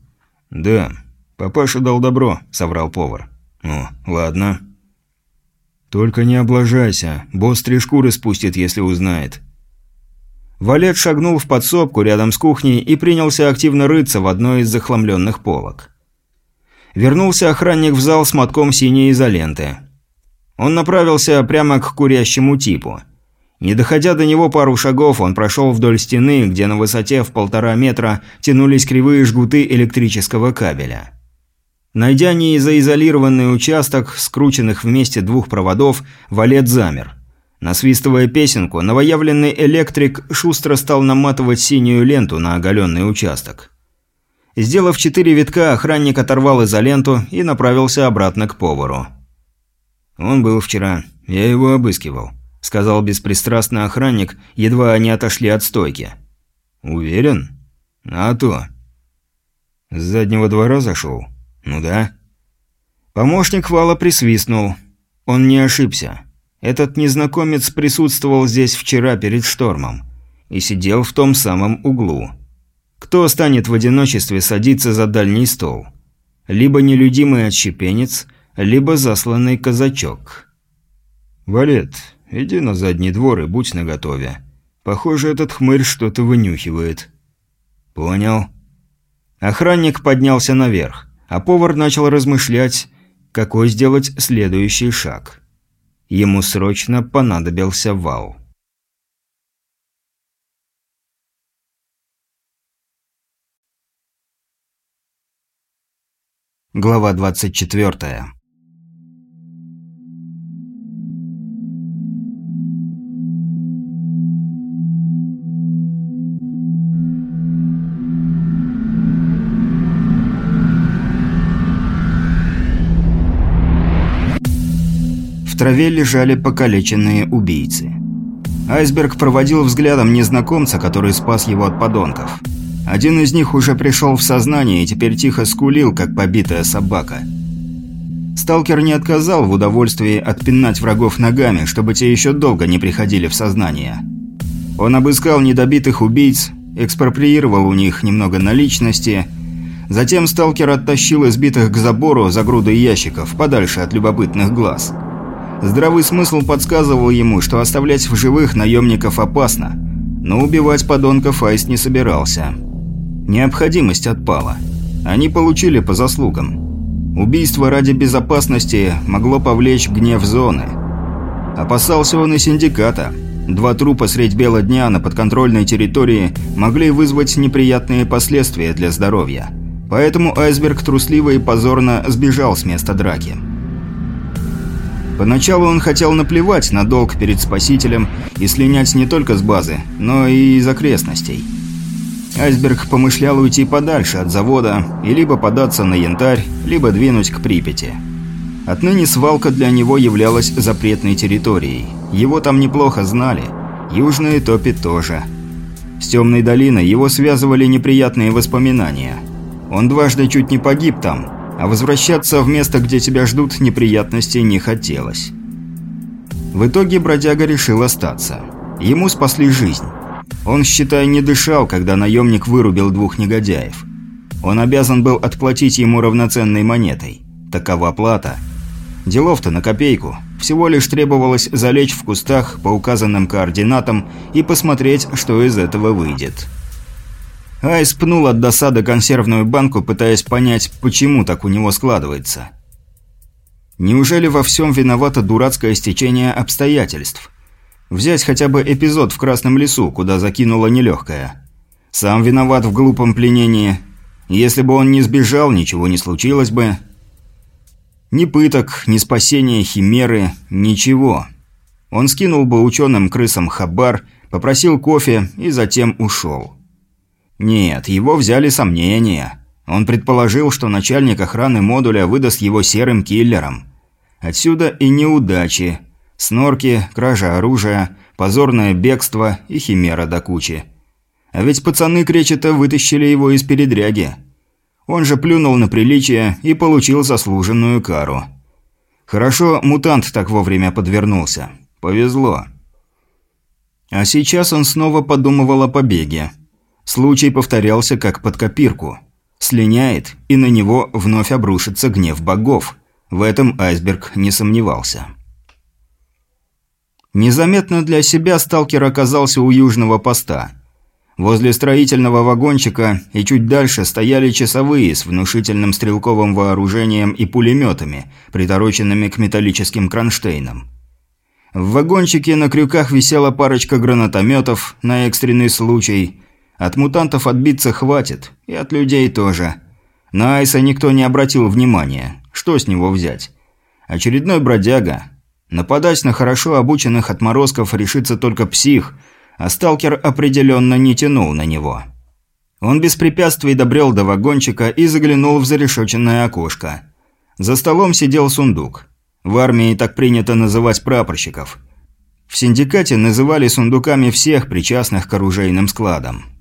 [SPEAKER 2] «Да. Папаша дал добро», – соврал повар.
[SPEAKER 1] «Ну, ладно».
[SPEAKER 2] «Только не облажайся. Босс три шкуры спустит, если узнает.
[SPEAKER 1] Валет шагнул в подсобку рядом с кухней и принялся активно рыться в одной из захламленных полок. Вернулся охранник в зал с мотком синей изоленты. Он направился прямо к курящему типу. Не доходя до него пару шагов, он прошел вдоль стены, где на высоте в полтора метра тянулись кривые жгуты электрического кабеля. Найдя неизоизолированный участок, скрученных вместе двух проводов, Валет замер – Насвистывая песенку, новоявленный электрик шустро стал наматывать синюю ленту на оголенный участок. Сделав четыре витка, охранник оторвал изоленту и направился обратно к повару.
[SPEAKER 2] «Он был вчера. Я его обыскивал», – сказал беспристрастный охранник, едва они отошли от стойки.
[SPEAKER 1] «Уверен?»
[SPEAKER 2] «А то».
[SPEAKER 1] «С заднего двора зашел?»
[SPEAKER 2] «Ну да».
[SPEAKER 1] Помощник Вала присвистнул. Он не ошибся. Этот незнакомец присутствовал здесь вчера перед штормом и сидел в том самом углу. Кто станет в одиночестве садиться за дальний стол? Либо нелюдимый отщепенец, либо засланный казачок.
[SPEAKER 2] «Валет, иди на задний двор и будь наготове. Похоже, этот хмырь что-то вынюхивает».
[SPEAKER 1] «Понял». Охранник поднялся наверх, а повар начал размышлять, какой сделать следующий шаг. Ему срочно понадобился вал. Глава 24 траве лежали покалеченные убийцы. Айсберг проводил взглядом незнакомца, который спас его от подонков. Один из них уже пришел в сознание и теперь тихо скулил, как побитая собака. Сталкер не отказал в удовольствии отпинать врагов ногами, чтобы те еще долго не приходили в сознание. Он обыскал недобитых убийц, экспроприировал у них немного наличности, затем сталкер оттащил избитых к забору за грудой ящиков, подальше от любопытных глаз. Здравый смысл подсказывал ему, что оставлять в живых наемников опасно, но убивать подонков Айс не собирался. Необходимость отпала. Они получили по заслугам. Убийство ради безопасности могло повлечь гнев зоны. Опасался он и синдиката. Два трупа средь бела дня на подконтрольной территории могли вызвать неприятные последствия для здоровья. Поэтому айсберг трусливо и позорно сбежал с места драки. Поначалу он хотел наплевать на долг перед спасителем и слинять не только с базы, но и из окрестностей. Айсберг помышлял уйти подальше от завода и либо податься на янтарь, либо двинуть к Припяти. Отныне свалка для него являлась запретной территорией. Его там неплохо знали. Южные топи тоже. С темной долиной его связывали неприятные воспоминания. Он дважды чуть не погиб там, а возвращаться в место, где тебя ждут неприятностей, не хотелось. В итоге бродяга решил остаться. Ему спасли жизнь. Он, считай, не дышал, когда наемник вырубил двух негодяев. Он обязан был отплатить ему равноценной монетой. Такова плата. Делов-то на копейку. Всего лишь требовалось залечь в кустах по указанным координатам и посмотреть, что из этого выйдет. Айс пнул от досады консервную банку, пытаясь понять, почему так у него складывается. Неужели во всем виновато дурацкое стечение обстоятельств? Взять хотя бы эпизод в Красном лесу, куда закинула нелегкая. Сам виноват в глупом пленении. Если бы он не сбежал, ничего не случилось бы. Ни пыток, ни спасения химеры, ничего. Он скинул бы ученым крысам хабар, попросил кофе и затем ушел. Нет, его взяли сомнения. Он предположил, что начальник охраны модуля выдаст его серым киллером. Отсюда и неудачи – Снорки, кража оружия, позорное бегство и химера до кучи. А ведь пацаны Кречета вытащили его из передряги. Он же плюнул на приличие и получил заслуженную кару. Хорошо, мутант так вовремя подвернулся. Повезло. А сейчас он снова подумывал о побеге. Случай повторялся как под копирку. Слиняет, и на него вновь обрушится гнев богов. В этом айсберг не сомневался. Незаметно для себя сталкер оказался у южного поста. Возле строительного вагончика и чуть дальше стояли часовые с внушительным стрелковым вооружением и пулеметами, притороченными к металлическим кронштейнам. В вагончике на крюках висела парочка гранатометов на экстренный случай. От мутантов отбиться хватит, и от людей тоже. На Айса никто не обратил внимания. Что с него взять? Очередной бродяга, Нападать на хорошо обученных отморозков решится только псих, а сталкер определенно не тянул на него. Он без препятствий добрел до вагончика и заглянул в зарешоченное окошко. За столом сидел сундук. В армии так принято называть прапорщиков. В синдикате называли сундуками всех причастных к оружейным складам.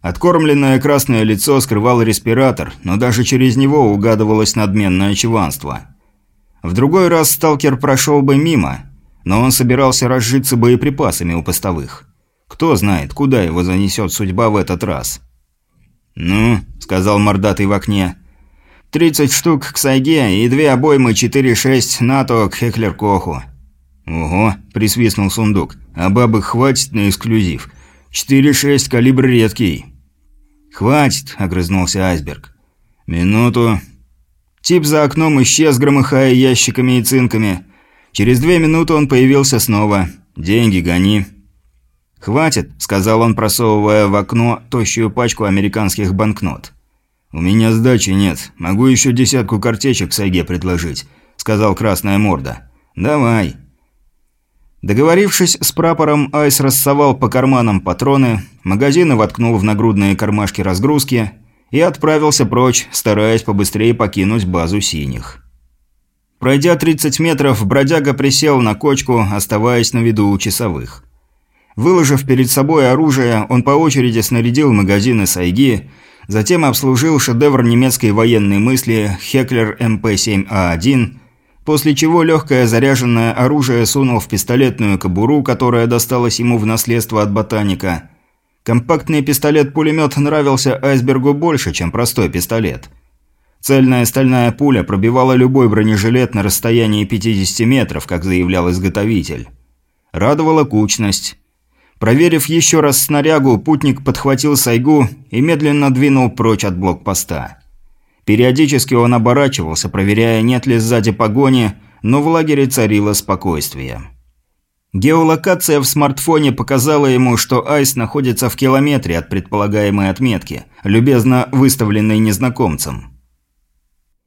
[SPEAKER 1] Откормленное красное лицо скрывал респиратор, но даже через него угадывалось надменное чванство – в другой раз сталкер прошел бы мимо, но он собирался разжиться боеприпасами у постовых. Кто знает, куда его занесет судьба в этот раз. «Ну», — сказал мордатый в окне, — «тридцать штук к Сайге и две обоймы 4-6 НАТО к Хеклер-Коху». «Ого», — присвистнул сундук, — «а бабы хватит на эксклюзив. 4-6 калибр редкий». «Хватит», — огрызнулся Айсберг. «Минуту», Тип за окном исчез, громыхая ящиками и цинками. Через две минуты он появился снова. «Деньги гони». «Хватит», – сказал он, просовывая в окно тощую пачку американских банкнот. «У меня сдачи нет. Могу еще десятку картечек Сайге предложить», – сказал Красная Морда. «Давай». Договорившись с прапором, Айс рассовал по карманам патроны, магазины воткнул в нагрудные кармашки разгрузки – и отправился прочь, стараясь побыстрее покинуть базу синих. Пройдя 30 метров, бродяга присел на кочку, оставаясь на виду у часовых. Выложив перед собой оружие, он по очереди снарядил магазины Сайги, затем обслужил шедевр немецкой военной мысли Хеклер МП-7А1, после чего легкое заряженное оружие сунул в пистолетную кобуру, которая досталась ему в наследство от ботаника. Компактный пистолет-пулемет нравился айсбергу больше, чем простой пистолет. Цельная стальная пуля пробивала любой бронежилет на расстоянии 50 метров, как заявлял изготовитель. Радовала кучность. Проверив еще раз снарягу, путник подхватил сайгу и медленно двинул прочь от блокпоста. Периодически он оборачивался, проверяя, нет ли сзади погони, но в лагере царило спокойствие. Геолокация в смартфоне показала ему, что Айс находится в километре от предполагаемой отметки, любезно выставленной незнакомцем.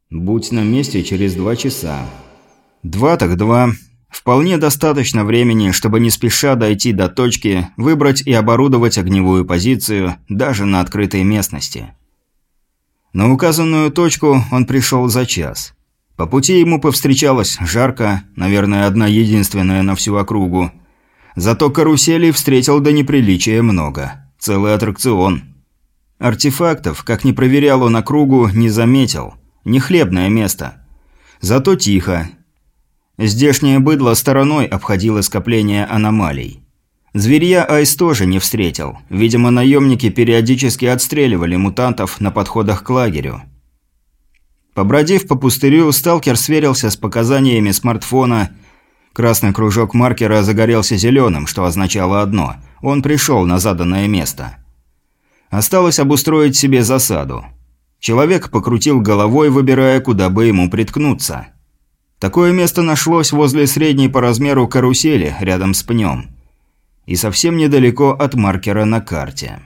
[SPEAKER 1] «Будь на месте через два часа». «Два так два. Вполне достаточно времени, чтобы не спеша дойти до точки, выбрать и оборудовать огневую позицию даже на открытой местности». На указанную точку он пришел за час. По пути ему повстречалось жарко, наверное, одна единственная на всю округу. Зато каруселей встретил до неприличия много. Целый аттракцион. Артефактов, как ни проверял он округу, не заметил. Не хлебное место. Зато тихо. Здешнее быдло стороной обходило скопление аномалий. Зверья Айс тоже не встретил. Видимо, наемники периодически отстреливали мутантов на подходах к лагерю. Побродив по пустырю, сталкер сверился с показаниями смартфона. Красный кружок маркера загорелся зеленым, что означало одно – он пришел на заданное место. Осталось обустроить себе засаду. Человек покрутил головой, выбирая, куда бы ему приткнуться. Такое место нашлось возле средней по размеру карусели, рядом с пнем и совсем недалеко от маркера на карте.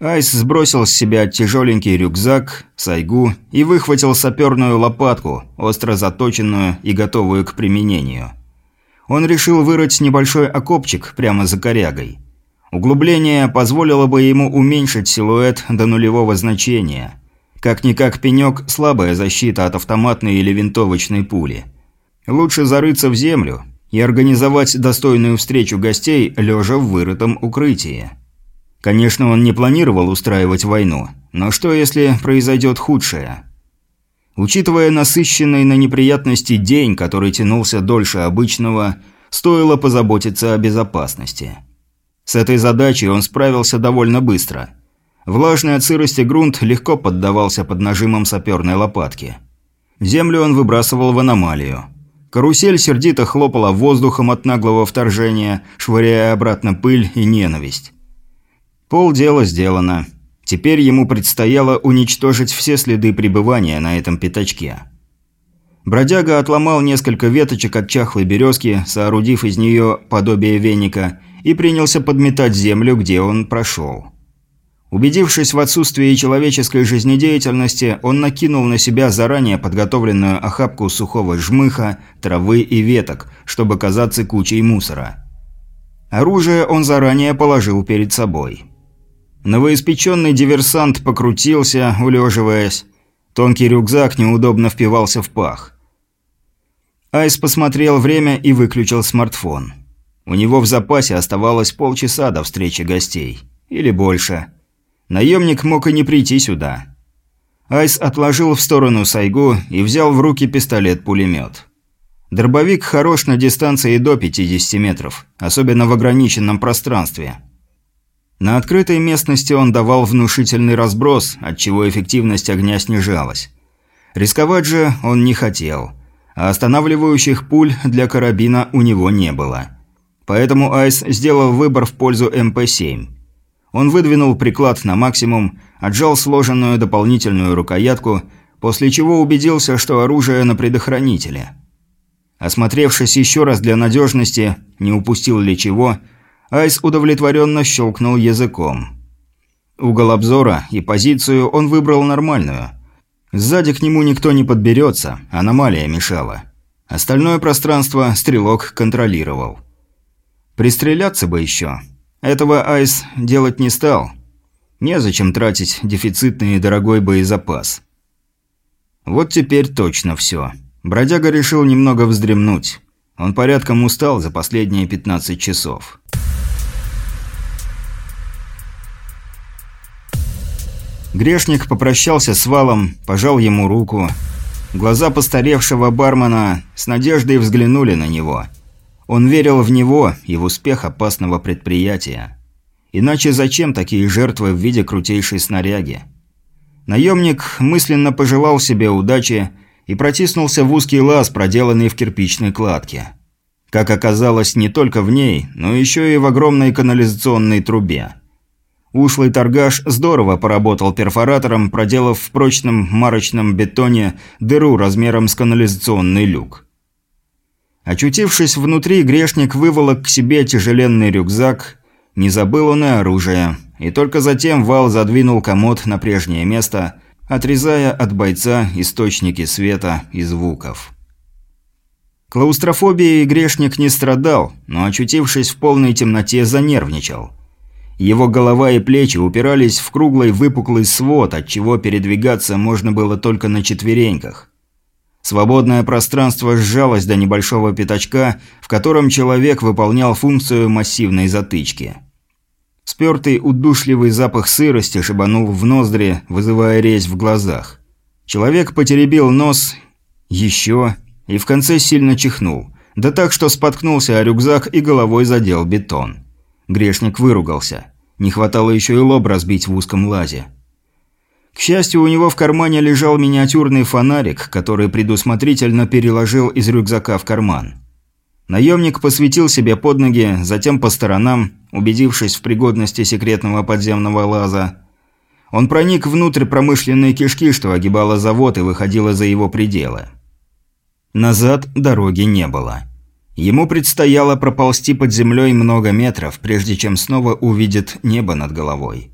[SPEAKER 1] Айс сбросил с себя тяжеленький рюкзак, сайгу и выхватил саперную лопатку, остро заточенную и готовую к применению. Он решил вырыть небольшой окопчик прямо за корягой. Углубление позволило бы ему уменьшить силуэт до нулевого значения. Как-никак пенек – слабая защита от автоматной или винтовочной пули. Лучше зарыться в землю и организовать достойную встречу гостей, лежа в вырытом укрытии. Конечно, он не планировал устраивать войну, но что если произойдет худшее? Учитывая насыщенный на неприятности день, который тянулся дольше обычного, стоило позаботиться о безопасности. С этой задачей он справился довольно быстро. Влажный от сырости грунт легко поддавался под нажимом саперной лопатки. Землю он выбрасывал в аномалию. Карусель сердито хлопала воздухом от наглого вторжения, швыряя обратно пыль и ненависть. Полдела сделано. Теперь ему предстояло уничтожить все следы пребывания на этом пятачке. Бродяга отломал несколько веточек от чахлой березки, соорудив из нее подобие веника, и принялся подметать землю, где он прошел. Убедившись в отсутствии человеческой жизнедеятельности, он накинул на себя заранее подготовленную охапку сухого жмыха, травы и веток, чтобы казаться кучей мусора. Оружие он заранее положил перед собой. Новоиспеченный диверсант покрутился, улеживаясь. Тонкий рюкзак неудобно впивался в пах. Айс посмотрел время и выключил смартфон. У него в запасе оставалось полчаса до встречи гостей. Или больше. Наемник мог и не прийти сюда. Айс отложил в сторону Сайгу и взял в руки пистолет-пулемет. Дробовик хорош на дистанции до 50 метров, особенно в ограниченном пространстве. На открытой местности он давал внушительный разброс, отчего эффективность огня снижалась. Рисковать же он не хотел, а останавливающих пуль для карабина у него не было. Поэтому Айс сделал выбор в пользу МП-7. Он выдвинул приклад на максимум, отжал сложенную дополнительную рукоятку, после чего убедился, что оружие на предохранителе. Осмотревшись еще раз для надежности, не упустил ли чего, Айс удовлетворенно щелкнул языком. Угол обзора и позицию он выбрал нормальную. Сзади к нему никто не подберется, аномалия мешала. Остальное пространство стрелок контролировал. Пристреляться бы еще – этого Айс делать не стал. Незачем тратить дефицитный и дорогой боезапас. Вот теперь точно все. Бродяга решил немного вздремнуть. Он порядком устал за последние 15 часов. Грешник попрощался с Валом, пожал ему руку. Глаза постаревшего бармена с надеждой взглянули на него. Он верил в него и в успех опасного предприятия. Иначе зачем такие жертвы в виде крутейшей снаряги? Наемник мысленно пожелал себе удачи и протиснулся в узкий лаз, проделанный в кирпичной кладке. Как оказалось, не только в ней, но еще и в огромной канализационной трубе. Ушлый торгаш здорово поработал перфоратором, проделав в прочном марочном бетоне дыру размером с канализационный люк. Очутившись внутри, грешник выволок к себе тяжеленный рюкзак, не забыл он и оружие, и только затем вал задвинул комод на прежнее место, отрезая от бойца источники света и звуков. Клаустрофобией грешник не страдал, но, очутившись в полной темноте, занервничал. Его голова и плечи упирались в круглый выпуклый свод, от чего передвигаться можно было только на четвереньках. Свободное пространство сжалось до небольшого пятачка, в котором человек выполнял функцию массивной затычки. Спертый удушливый запах сырости шибанул в ноздри, вызывая резь в глазах. Человек потеребил нос, еще, и в конце сильно чихнул. Да так, что споткнулся о рюкзак и головой задел бетон. Грешник выругался. Не хватало еще и лоб разбить в узком лазе. К счастью, у него в кармане лежал миниатюрный фонарик, который предусмотрительно переложил из рюкзака в карман. Наемник посветил себе под ноги, затем по сторонам, убедившись в пригодности секретного подземного лаза. Он проник внутрь промышленной кишки, что огибала завод и выходила за его пределы. Назад дороги не было. Ему предстояло проползти под землей много метров, прежде чем снова увидит небо над головой.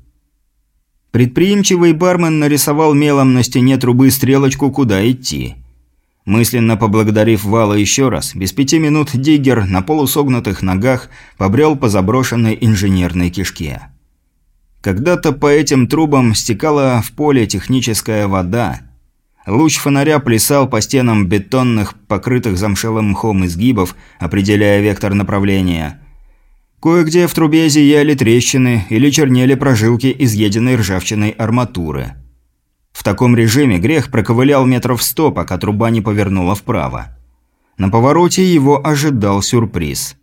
[SPEAKER 1] Предприимчивый бармен нарисовал мелом на стене трубы стрелочку, куда идти – Мысленно поблагодарив Вала еще раз, без пяти минут Диггер на полусогнутых ногах побрел по заброшенной инженерной кишке. Когда-то по этим трубам стекала в поле техническая вода. Луч фонаря плясал по стенам бетонных, покрытых замшелым мхом изгибов, определяя вектор направления. Кое-где в трубе зияли трещины или чернели прожилки изъеденной ржавчиной арматуры – в таком режиме грех проковылял метров сто, пока труба не повернула вправо. На повороте его ожидал сюрприз.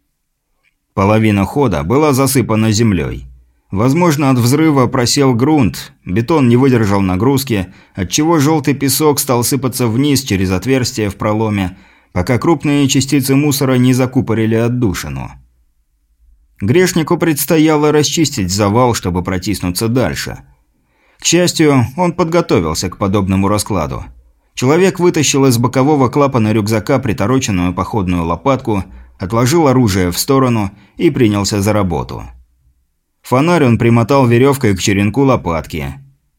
[SPEAKER 1] Половина хода была засыпана землей. Возможно, от взрыва просел грунт, бетон не выдержал нагрузки, отчего желтый песок стал сыпаться вниз через отверстие в проломе, пока крупные частицы мусора не закупорили отдушину. Грешнику предстояло расчистить завал, чтобы протиснуться дальше – к счастью, он подготовился к подобному раскладу. Человек вытащил из бокового клапана рюкзака притороченную походную лопатку, отложил оружие в сторону и принялся за работу. Фонарь он примотал веревкой к черенку лопатки.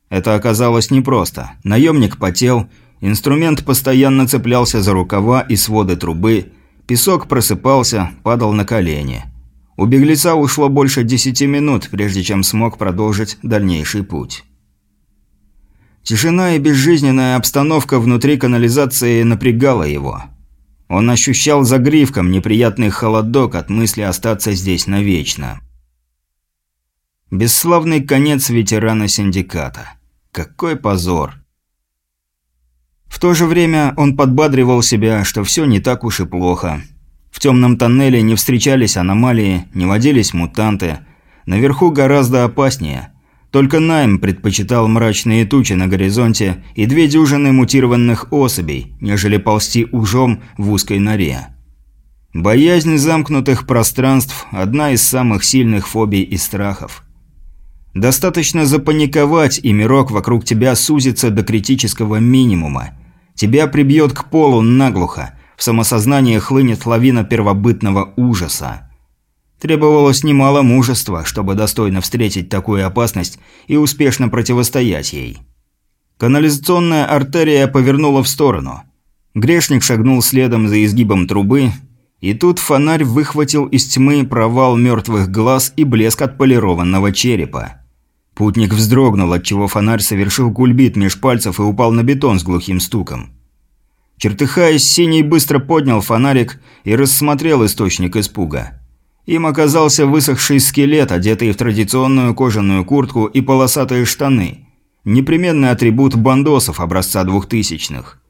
[SPEAKER 1] Это оказалось непросто. Наемник потел, инструмент постоянно цеплялся за рукава и своды трубы, песок просыпался, падал на колени. У беглеца ушло больше десяти минут, прежде чем смог продолжить дальнейший путь. Тишина и безжизненная обстановка внутри канализации напрягала его. Он ощущал загривком неприятный холодок от мысли остаться здесь навечно. Бесславный конец ветерана синдиката. Какой позор. В то же время он подбадривал себя, что все не так уж и плохо. В темном тоннеле не встречались аномалии, не водились мутанты. Наверху гораздо опаснее – только Найм предпочитал мрачные тучи на горизонте и две дюжины мутированных особей, нежели ползти ужом в узкой норе. Боязнь замкнутых пространств – одна из самых сильных фобий и страхов. Достаточно запаниковать, и мирок вокруг тебя сузится до критического минимума. Тебя прибьет к полу наглухо, в самосознание хлынет лавина первобытного ужаса. Требовалось немало мужества, чтобы достойно встретить такую опасность и успешно противостоять ей. Канализационная артерия повернула в сторону. Грешник шагнул следом за изгибом трубы, и тут фонарь выхватил из тьмы провал мертвых глаз и блеск отполированного черепа. Путник вздрогнул, отчего фонарь совершил кульбит меж пальцев и упал на бетон с глухим стуком. Чертыхаясь, Синий быстро поднял фонарик и рассмотрел источник испуга. Им оказался высохший скелет, одетый в традиционную кожаную куртку и полосатые штаны. Непременный атрибут бандосов образца двухтысячных.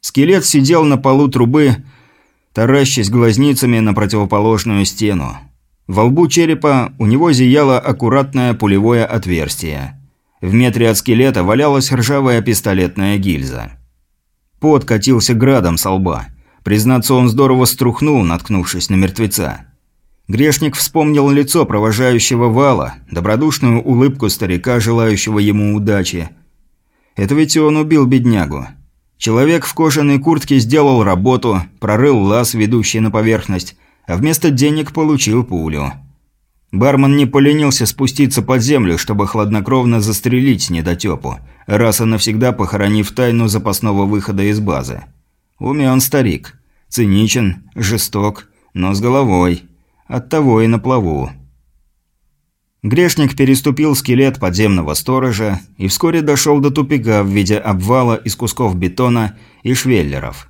[SPEAKER 1] Скелет сидел на полу трубы, таращась глазницами на противоположную стену. Во лбу черепа у него зияло аккуратное пулевое отверстие. В метре от скелета валялась ржавая пистолетная гильза. Пот катился градом со лба. Признаться, он здорово струхнул, наткнувшись на мертвеца. Грешник вспомнил лицо провожающего вала, добродушную улыбку старика, желающего ему удачи. Это ведь он убил беднягу. Человек в кожаной куртке сделал работу, прорыл лаз, ведущий на поверхность, а вместо денег получил пулю. Бармен не поленился спуститься под землю, чтобы хладнокровно застрелить недотепу, раз и навсегда похоронив тайну запасного выхода из базы. Умен старик. Циничен, жесток, но с головой. Оттого и на плаву. Грешник переступил скелет подземного сторожа и вскоре дошел до тупика в виде обвала из кусков бетона и швеллеров.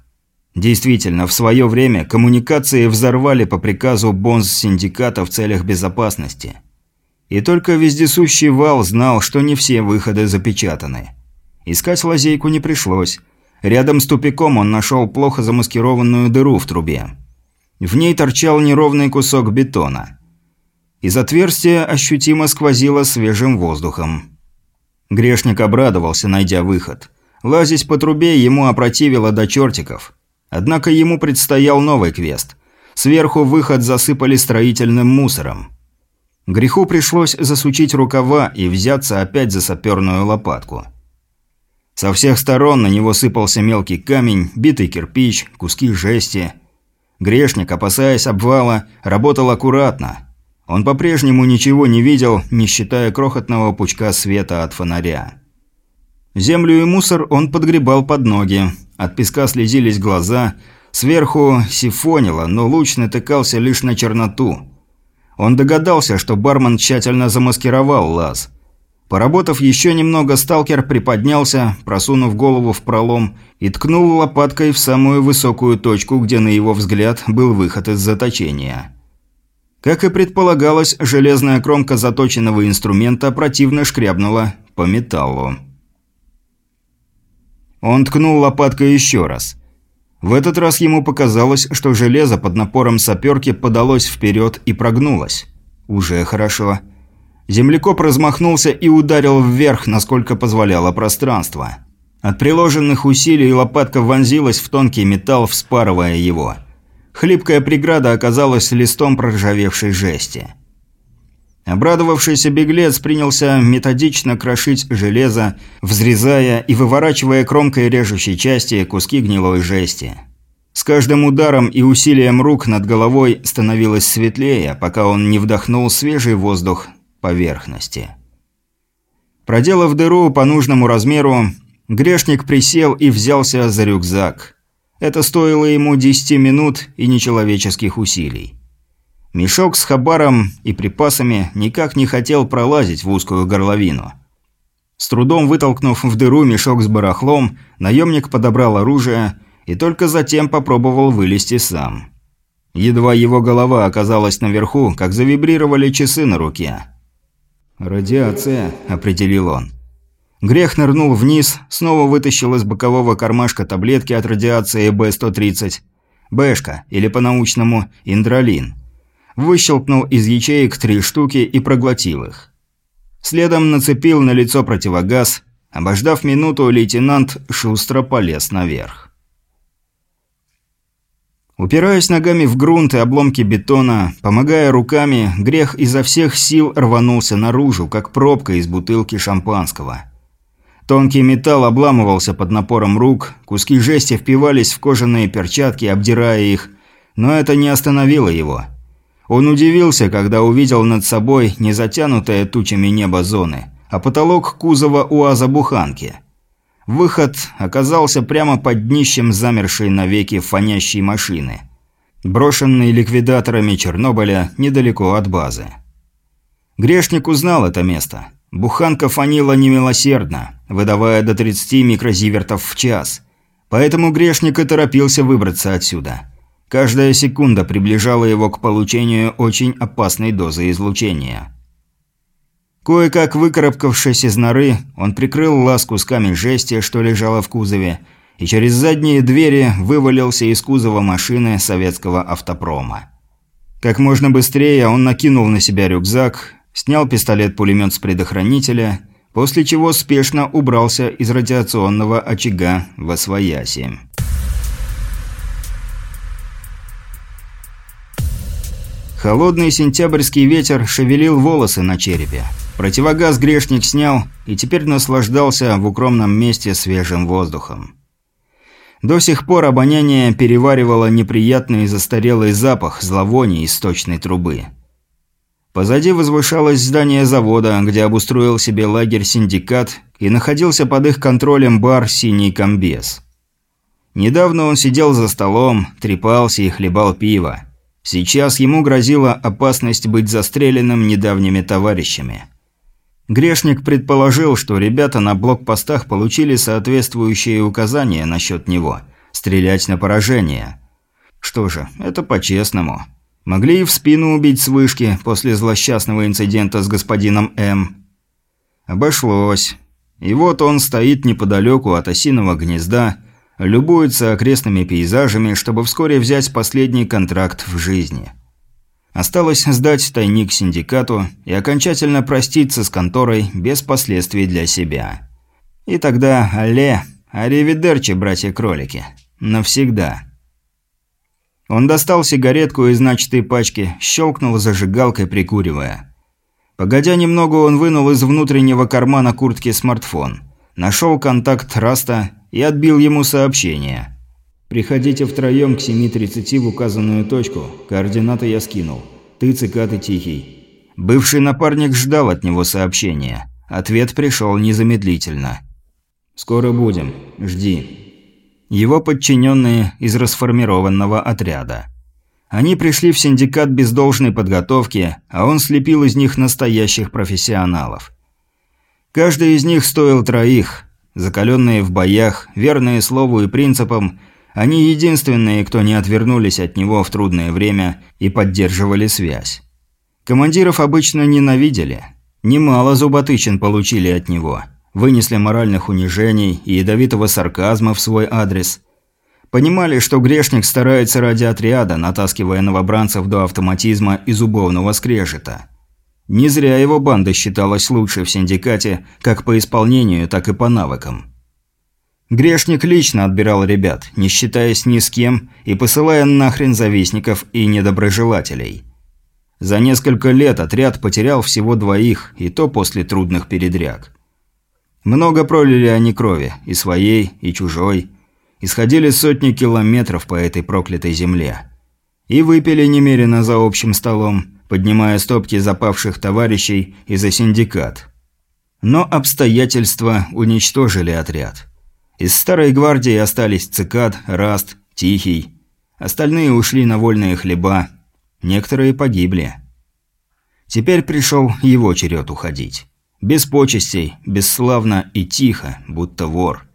[SPEAKER 1] Действительно, в свое время коммуникации взорвали по приказу Бонс-синдиката в целях безопасности. И только вездесущий вал знал, что не все выходы запечатаны. Искать лазейку не пришлось. Рядом с тупиком он нашел плохо замаскированную дыру в трубе. В ней торчал неровный кусок бетона. Из отверстия ощутимо сквозило свежим воздухом. Грешник обрадовался, найдя выход. Лазить по трубе ему опротивило до чертиков – Однако ему предстоял новый квест. Сверху выход засыпали строительным мусором. Греху пришлось засучить рукава и взяться опять за саперную лопатку. Со всех сторон на него сыпался мелкий камень, битый кирпич, куски жести. Грешник, опасаясь обвала, работал аккуратно. Он по-прежнему ничего не видел, не считая крохотного пучка света от фонаря. Землю и мусор он подгребал под ноги, от песка слезились глаза, сверху сифонило, но луч натыкался лишь на черноту. Он догадался, что бармен тщательно замаскировал лаз. Поработав еще немного, сталкер приподнялся, просунув голову в пролом, и ткнул лопаткой в самую высокую точку, где, на его взгляд, был выход из заточения. Как и предполагалось, железная кромка заточенного инструмента противно шкрябнула по металлу. Он ткнул лопаткой еще раз. В этот раз ему показалось, что железо под напором саперки подалось вперед и прогнулось. Уже хорошо. Землекоп размахнулся и ударил вверх, насколько позволяло пространство. От приложенных усилий лопатка вонзилась в тонкий металл, вспарывая его. Хлипкая преграда оказалась листом проржавевшей жести. Обрадовавшийся беглец принялся методично крошить железо, взрезая и выворачивая кромкой режущей части куски гнилой жести. С каждым ударом и усилием рук над головой становилось светлее, пока он не вдохнул свежий воздух поверхности. Проделав дыру по нужному размеру, грешник присел и взялся за рюкзак. Это стоило ему 10 минут и нечеловеческих усилий. Мешок с хабаром и припасами никак не хотел пролазить в узкую горловину. С трудом вытолкнув в дыру мешок с барахлом, наемник подобрал оружие и только затем попробовал вылезти сам. Едва его голова оказалась наверху, как завибрировали часы на руке. «Радиация», – определил он. Грех нырнул вниз, снова вытащил из бокового кармашка таблетки от радиации Б-130. Бэшка, или по-научному индролин выщелкнул из ячеек три штуки и проглотил их. Следом нацепил на лицо противогаз. Обождав минуту, лейтенант шустро полез наверх. Упираясь ногами в грунт и обломки бетона, помогая руками, грех изо всех сил рванулся наружу, как пробка из бутылки шампанского. Тонкий металл обламывался под напором рук, куски жести впивались в кожаные перчатки, обдирая их, но это не остановило его – он удивился, когда увидел над собой не затянутое тучами небо зоны, а потолок кузова УАЗа-буханки. Выход оказался прямо под днищем замершей навеки фонящей машины, брошенной ликвидаторами Чернобыля недалеко от базы. Грешник узнал это место. Буханка фанила немилосердно, выдавая до 30 микрозивертов в час. Поэтому грешник и торопился выбраться отсюда – Каждая секунда приближала его к получению очень опасной дозы излучения. Кое-как выкарабкавшись из норы, он прикрыл лаз кусками жести, что лежало в кузове, и через задние двери вывалился из кузова машины советского автопрома. Как можно быстрее он накинул на себя рюкзак, снял пистолет-пулемет с предохранителя, после чего спешно убрался из радиационного очага во свояси. Холодный сентябрьский ветер шевелил волосы на черепе. Противогаз грешник снял и теперь наслаждался в укромном месте свежим воздухом. До сих пор обоняние переваривало неприятный застарелый запах зловония из сточной трубы. Позади возвышалось здание завода, где обустроил себе лагерь синдикат и находился под их контролем бар «Синий комбез». Недавно он сидел за столом, трепался и хлебал пиво. Сейчас ему грозила опасность быть застреленным недавними товарищами. Грешник предположил, что ребята на блокпостах получили соответствующие указания насчет него – стрелять на поражение. Что же, это по-честному. Могли и в спину убить с вышки после злосчастного инцидента с господином М. Обошлось. И вот он стоит неподалеку от осиного гнезда, любуется окрестными пейзажами, чтобы вскоре взять последний контракт в жизни – Осталось сдать тайник синдикату и окончательно проститься с конторой без последствий для себя. И тогда алле, аривидерчи, братья-кролики. Навсегда. Он достал сигаретку из начатой пачки, щелкнул зажигалкой, прикуривая. Погодя немного, он вынул из внутреннего кармана куртки смартфон. Нашел контакт Раста и отбил ему сообщение – Приходите втроем к 7.30 в указанную точку. Координаты я скинул. Ты цикаты тихий. Бывший напарник ждал от него сообщения. Ответ пришел незамедлительно. «Скоро будем. Жди». Его подчиненные из расформированного отряда. Они пришли в синдикат без должной подготовки, а он слепил из них настоящих профессионалов. Каждый из них стоил троих. Закаленные в боях, верные слову и принципам – они единственные, кто не отвернулись от него в трудное время и поддерживали связь. Командиров обычно ненавидели. Немало зуботычин получили от него. Вынесли моральных унижений и ядовитого сарказма в свой адрес. Понимали, что грешник старается ради отряда, натаскивая новобранцев до автоматизма и зубовного скрежета. Не зря его банда считалась лучшей в синдикате как по исполнению, так и по навыкам. Грешник лично отбирал ребят, не считаясь ни с кем и посылая нахрен завистников и недоброжелателей. За несколько лет отряд потерял всего двоих, и то после трудных передряг. Много пролили они крови, и своей, и чужой. Исходили сотни километров по этой проклятой земле. И выпили немерено за общим столом, поднимая стопки запавших товарищей и за синдикат. Но обстоятельства уничтожили отряд. Из старой гвардии остались Цикад, Раст, Тихий. Остальные ушли на вольные хлеба. Некоторые погибли. Теперь пришел его черед уходить. Без почестей, бесславно и тихо, будто вор.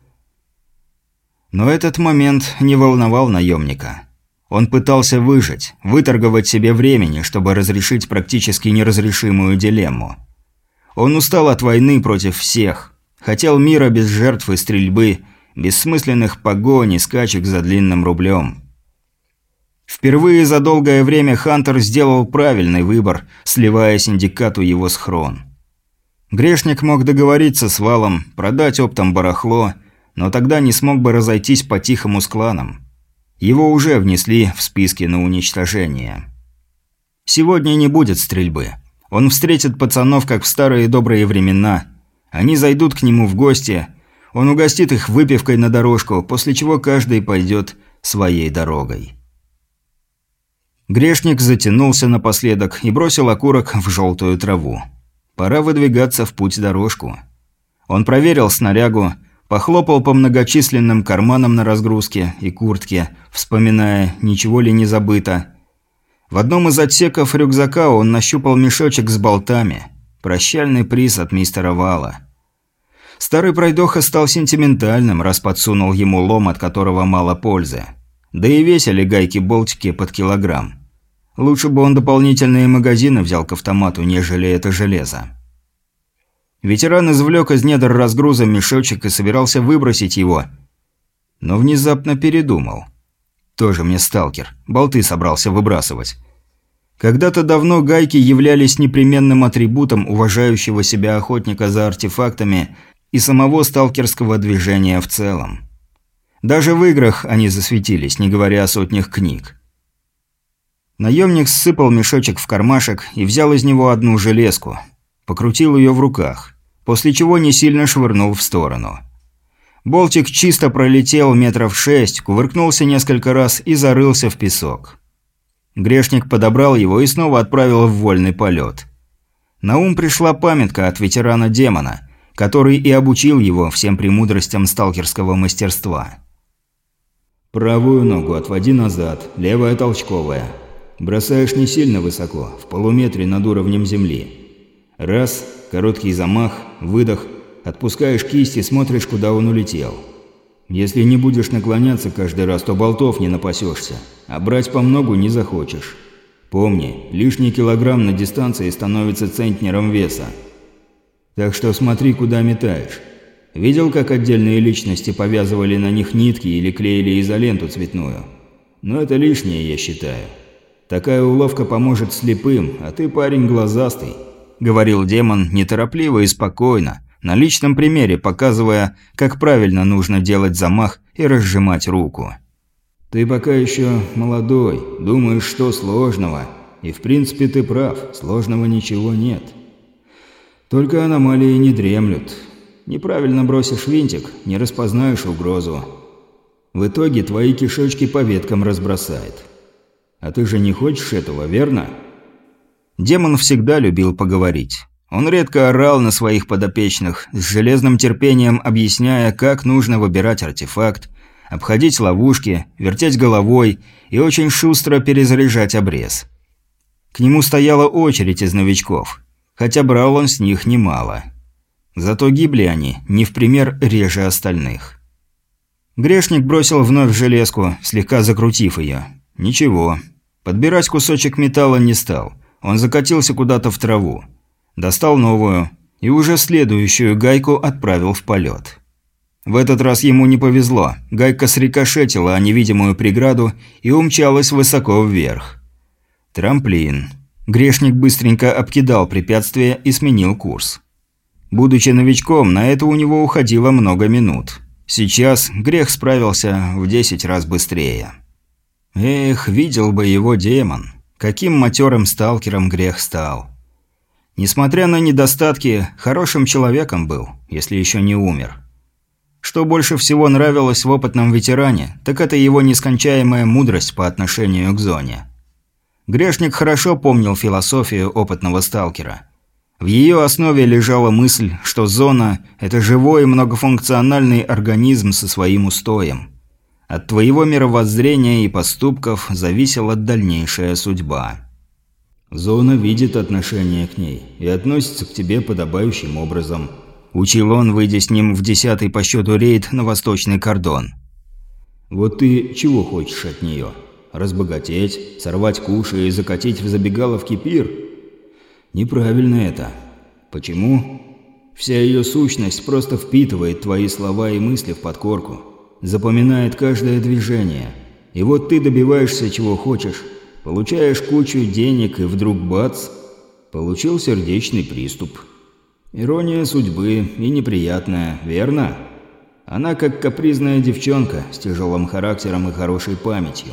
[SPEAKER 1] Но этот момент не волновал наемника. Он пытался выжить, выторговать себе времени, чтобы разрешить практически неразрешимую дилемму. Он устал от войны против всех, хотел мира без жертв и стрельбы – бессмысленных погонь и скачек за длинным рублем. Впервые за долгое время Хантер сделал правильный выбор, сливая синдикату его схрон. Грешник мог договориться с Валом, продать оптом барахло, но тогда не смог бы разойтись по-тихому с кланом. Его уже внесли в списки на уничтожение. Сегодня не будет стрельбы. Он встретит пацанов, как в старые добрые времена. Они зайдут к нему в гости – он угостит их выпивкой на дорожку, после чего каждый пойдет своей дорогой. Грешник затянулся напоследок и бросил окурок в желтую траву. Пора выдвигаться в путь-дорожку. Он проверил снарягу, похлопал по многочисленным карманам на разгрузке и куртке, вспоминая, ничего ли не забыто. В одном из отсеков рюкзака он нащупал мешочек с болтами. Прощальный приз от мистера Вала. Старый пройдоха стал сентиментальным, раз подсунул ему лом, от которого мало пользы. Да и весили гайки-болтики под килограмм. Лучше бы он дополнительные магазины взял к автомату, нежели это железо. Ветеран извлек из недр разгруза мешочек и собирался выбросить его. но внезапно передумал. Тоже мне сталкер, болты собрался выбрасывать. Когда-то давно гайки являлись непременным атрибутом уважающего себя охотника за артефактами и самого сталкерского движения в целом. Даже в играх они засветились, не говоря о сотнях книг. Наемник ссыпал мешочек в кармашек и взял из него одну железку. Покрутил ее в руках, после чего не сильно швырнул в сторону. Болтик чисто пролетел метров шесть, кувыркнулся несколько раз и зарылся в песок. Грешник подобрал его и снова отправил в вольный полет. На ум пришла памятка от ветерана-демона, который и обучил его всем премудростям сталкерского мастерства.
[SPEAKER 2] «Правую ногу отводи назад, левая толчковая. Бросаешь не сильно высоко, в полуметре над уровнем земли. Раз, короткий замах, выдох, отпускаешь кисть и смотришь, куда он улетел. Если не будешь наклоняться каждый раз, то болтов не напасешься, а брать по многу не захочешь. Помни, лишний килограмм на дистанции становится центнером веса. Так что смотри, куда метаешь. Видел, как отдельные личности повязывали на них нитки или клеили изоленту цветную? Но это лишнее, я считаю. Такая уловка поможет слепым, а ты парень глазастый», — говорил демон неторопливо и спокойно, на личном примере показывая, как правильно нужно делать замах и разжимать руку. «Ты пока еще молодой, думаешь, что сложного, и в принципе ты прав, сложного ничего нет. Только аномалии не дремлют. Неправильно бросишь винтик, не распознаешь угрозу. В итоге твои кишечки по веткам разбросает». А ты же не хочешь этого, верно?»
[SPEAKER 1] Демон всегда любил поговорить. Он редко орал на своих подопечных, с железным терпением объясняя, как нужно выбирать артефакт, обходить ловушки, вертеть головой и очень шустро перезаряжать обрез. К нему стояла очередь из новичков, хотя брал он с них немало. Зато гибли они, не в пример реже остальных. Грешник бросил вновь железку, слегка закрутив ее. Ничего, Подбирать кусочек металла не стал. Он закатился куда-то в траву. Достал новую и уже следующую гайку отправил в полет. В этот раз ему не повезло. Гайка срикошетила о невидимую преграду и умчалась высоко вверх. Трамплин. Грешник быстренько обкидал препятствие и сменил курс. Будучи новичком, на это у него уходило много минут. Сейчас грех справился в 10 раз быстрее. Эх, видел бы его демон. Каким матерым сталкером грех стал. Несмотря на недостатки, хорошим человеком был, если еще не умер. Что больше всего нравилось в опытном ветеране, так это его нескончаемая мудрость по отношению к зоне. Грешник хорошо помнил философию опытного сталкера. В ее основе лежала мысль, что зона – это живой многофункциональный организм со своим устоем – от твоего мировоззрения и поступков зависела дальнейшая судьба.
[SPEAKER 2] Зона видит отношение к ней и относится к тебе подобающим образом.
[SPEAKER 1] Учил он, выйдя с ним в десятый по счету рейд на восточный кордон.
[SPEAKER 2] Вот ты чего хочешь от нее? Разбогатеть, сорвать куши и закатить в забегаловке пир? Неправильно это. Почему? Вся ее сущность просто впитывает твои слова и мысли в подкорку запоминает каждое движение. И вот ты добиваешься чего хочешь, получаешь кучу денег и вдруг бац, получил сердечный приступ. Ирония судьбы и неприятная, верно? Она как капризная девчонка с тяжелым характером и хорошей памятью.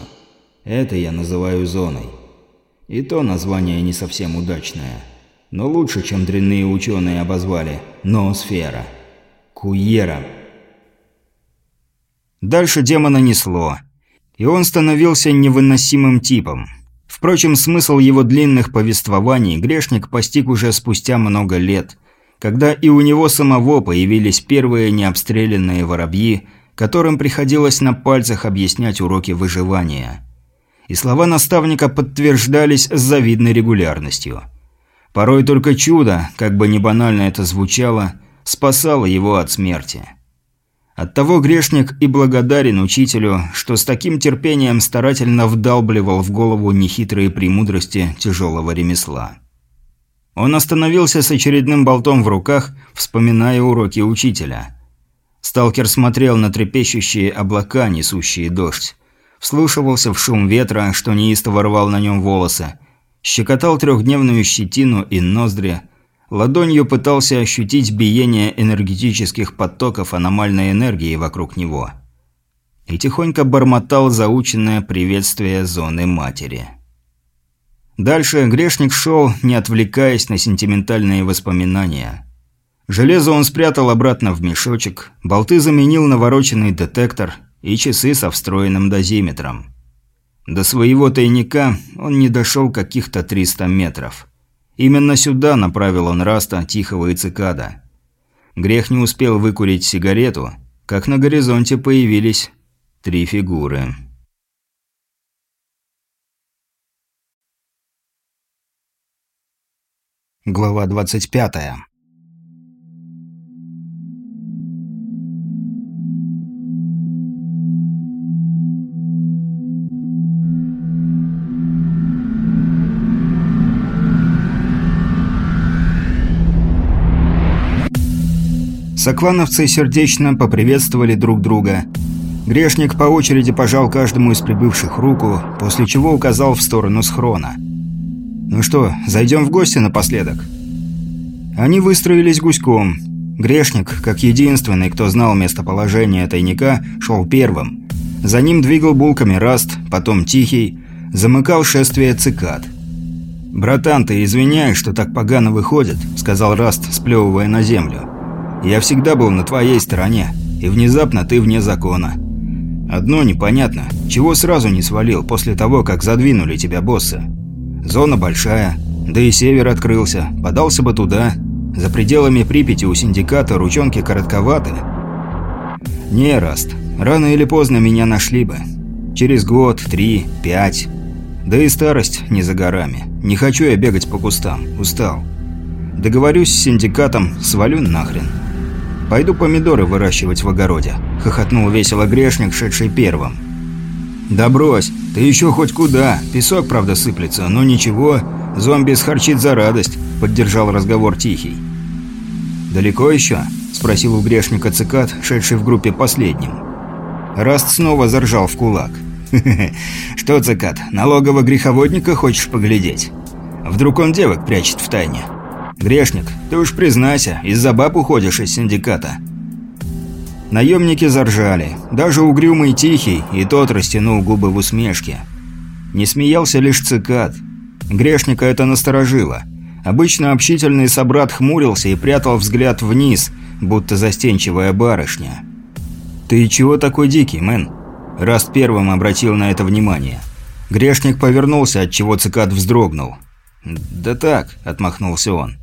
[SPEAKER 2] Это я называю зоной. И то название не совсем удачное. Но лучше, чем дрянные ученые обозвали «ноосфера». Куера.
[SPEAKER 1] Дальше демона несло. И он становился невыносимым типом. Впрочем, смысл его длинных повествований грешник постиг уже спустя много лет, когда и у него самого появились первые необстрелянные воробьи, которым приходилось на пальцах объяснять уроки выживания. И слова наставника подтверждались с завидной регулярностью. Порой только чудо, как бы не банально это звучало, спасало его от смерти. Оттого грешник и благодарен учителю, что с таким терпением старательно вдалбливал в голову нехитрые премудрости тяжелого ремесла. Он остановился с очередным болтом в руках, вспоминая уроки учителя. Сталкер смотрел на трепещущие облака, несущие дождь. Вслушивался в шум ветра, что неистово рвал на нем волосы. Щекотал трехдневную щетину и ноздри. Ладонью пытался ощутить биение энергетических потоков аномальной энергии вокруг него. И тихонько бормотал заученное приветствие зоны матери. Дальше грешник шел, не отвлекаясь на сентиментальные воспоминания. Железо он спрятал обратно в мешочек, болты заменил на вороченный детектор и часы со встроенным дозиметром. До своего тайника он не дошел каких-то 300 метров. Именно сюда направил он Раста, Тихого и Цикада. Грех не успел выкурить сигарету, как на горизонте появились три фигуры. Глава 25 Соклановцы сердечно поприветствовали друг друга. Грешник по очереди пожал каждому из прибывших руку, после чего указал в сторону схрона. «Ну что, зайдем в гости напоследок?» Они выстроились гуськом. Грешник, как единственный, кто знал местоположение тайника, шел первым. За ним двигал булками Раст, потом Тихий, замыкал шествие цикад. «Братан, ты извиняй, что так погано выходит», — сказал Раст, сплевывая на землю. Я всегда был на твоей стороне, и внезапно ты вне закона. Одно непонятно, чего сразу не свалил после того, как задвинули тебя боссы. Зона большая, да и север открылся, подался бы туда. За пределами Припяти у синдиката ручонки коротковаты. Не, Раст, рано или поздно меня нашли бы. Через год, три, пять. Да и старость не за горами. Не хочу я бегать по кустам, устал. Договорюсь с синдикатом, свалю нахрен. «Пойду помидоры выращивать в огороде», – хохотнул весело грешник, шедший первым. «Да брось, ты еще хоть куда. Песок, правда, сыплется, но ничего. Зомби схарчит за радость», – поддержал разговор Тихий. «Далеко еще?» – спросил у грешника цикад, шедший в группе последним. Раст снова заржал в кулак. что, цикад, налогового греховодника хочешь поглядеть? Вдруг он девок прячет в тайне?» «Грешник, ты уж признайся, из-за баб уходишь из синдиката». Наемники заржали. Даже угрюмый Тихий, и тот растянул губы в усмешке. Не смеялся лишь цикад. Грешника это насторожило. Обычно общительный собрат хмурился и прятал взгляд вниз, будто застенчивая барышня. «Ты чего такой дикий, мэн?» Раст первым обратил на это внимание. Грешник повернулся, от чего цикад вздрогнул. «Да так», — отмахнулся он.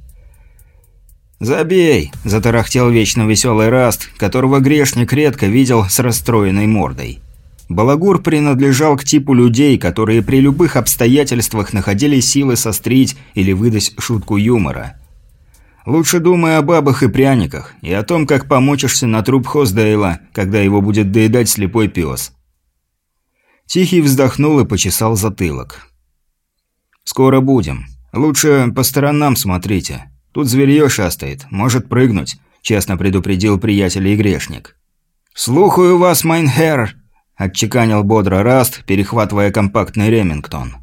[SPEAKER 1] «Забей!» – затарахтел вечно веселый Раст, которого грешник редко видел с расстроенной мордой. Балагур принадлежал к типу людей, которые при любых обстоятельствах находили силы сострить или выдать шутку юмора. Лучше думай о бабах и пряниках, и о том, как помочишься на труп Хоздейла, когда его будет доедать слепой пес. Тихий вздохнул и почесал затылок. «Скоро будем. Лучше по сторонам смотрите. Тут зверье шастает, может прыгнуть», – честно предупредил приятель и грешник. «Слухаю вас, mein Herr!» – отчеканил бодро Раст, перехватывая компактный Ремингтон.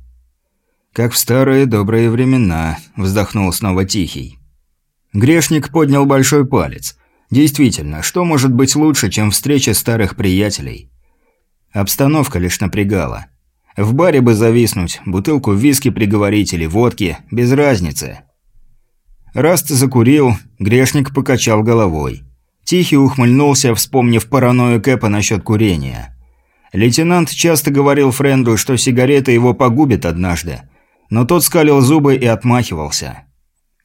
[SPEAKER 1] «Как в старые добрые времена», – вздохнул снова Тихий. Грешник поднял большой палец. «Действительно, что может быть лучше, чем встреча старых приятелей?» Обстановка лишь напрягала. В баре бы зависнуть, бутылку виски приговорить или водки, без разницы. Раст закурил, грешник покачал головой. Тихий ухмыльнулся, вспомнив паранойю Кэпа насчет курения. Лейтенант часто говорил Френду, что сигарета его погубит однажды, но тот скалил зубы и отмахивался.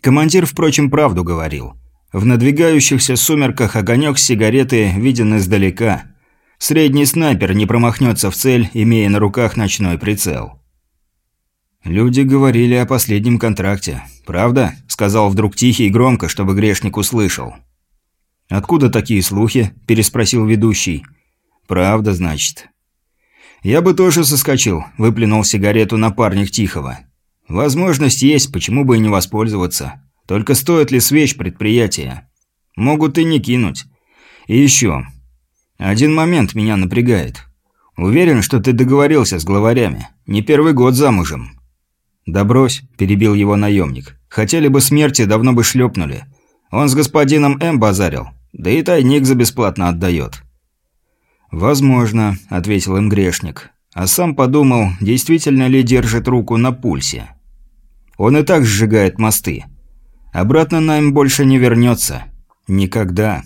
[SPEAKER 1] Командир, впрочем, правду говорил. В надвигающихся сумерках огонек сигареты виден издалека. Средний снайпер не промахнется в цель, имея на руках ночной прицел. Люди говорили о последнем контракте. «Правда?» – сказал вдруг тихий и громко, чтобы грешник услышал. «Откуда такие слухи?» – переспросил ведущий. «Правда, значит». «Я бы тоже соскочил», – выплюнул сигарету напарник Тихого. «Возможность есть, почему бы и не воспользоваться. Только стоит ли свеч предприятия? Могут и не кинуть. И еще. Один момент меня напрягает. Уверен, что ты договорился с главарями. Не первый год замужем. «Да брось», – перебил его наемник. «Хотели бы смерти, давно бы шлепнули. Он с господином М базарил. Да и тайник за бесплатно отдает». «Возможно», – ответил им грешник. А сам подумал, действительно ли держит руку на пульсе. Он и так сжигает мосты. Обратно нам больше не вернется. Никогда.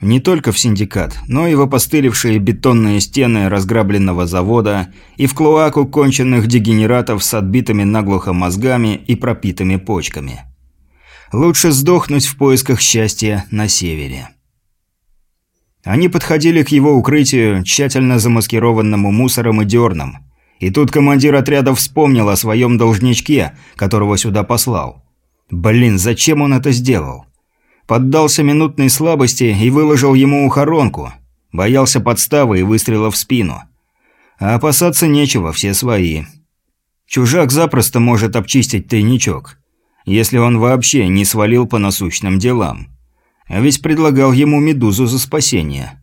[SPEAKER 1] Не только в синдикат, но и в опостылевшие бетонные стены разграбленного завода и в клоаку конченных дегенератов с отбитыми наглухо мозгами и пропитыми почками. Лучше сдохнуть в поисках счастья на севере. Они подходили к его укрытию, тщательно замаскированному мусором и дерном. И тут командир отряда вспомнил о своем должничке, которого сюда послал. Блин, зачем он это сделал? Поддался минутной слабости и выложил ему ухоронку. Боялся подставы и выстрела в спину. А опасаться нечего, все свои. Чужак запросто может обчистить тайничок, если он вообще не свалил по насущным делам. А ведь предлагал ему медузу за спасение.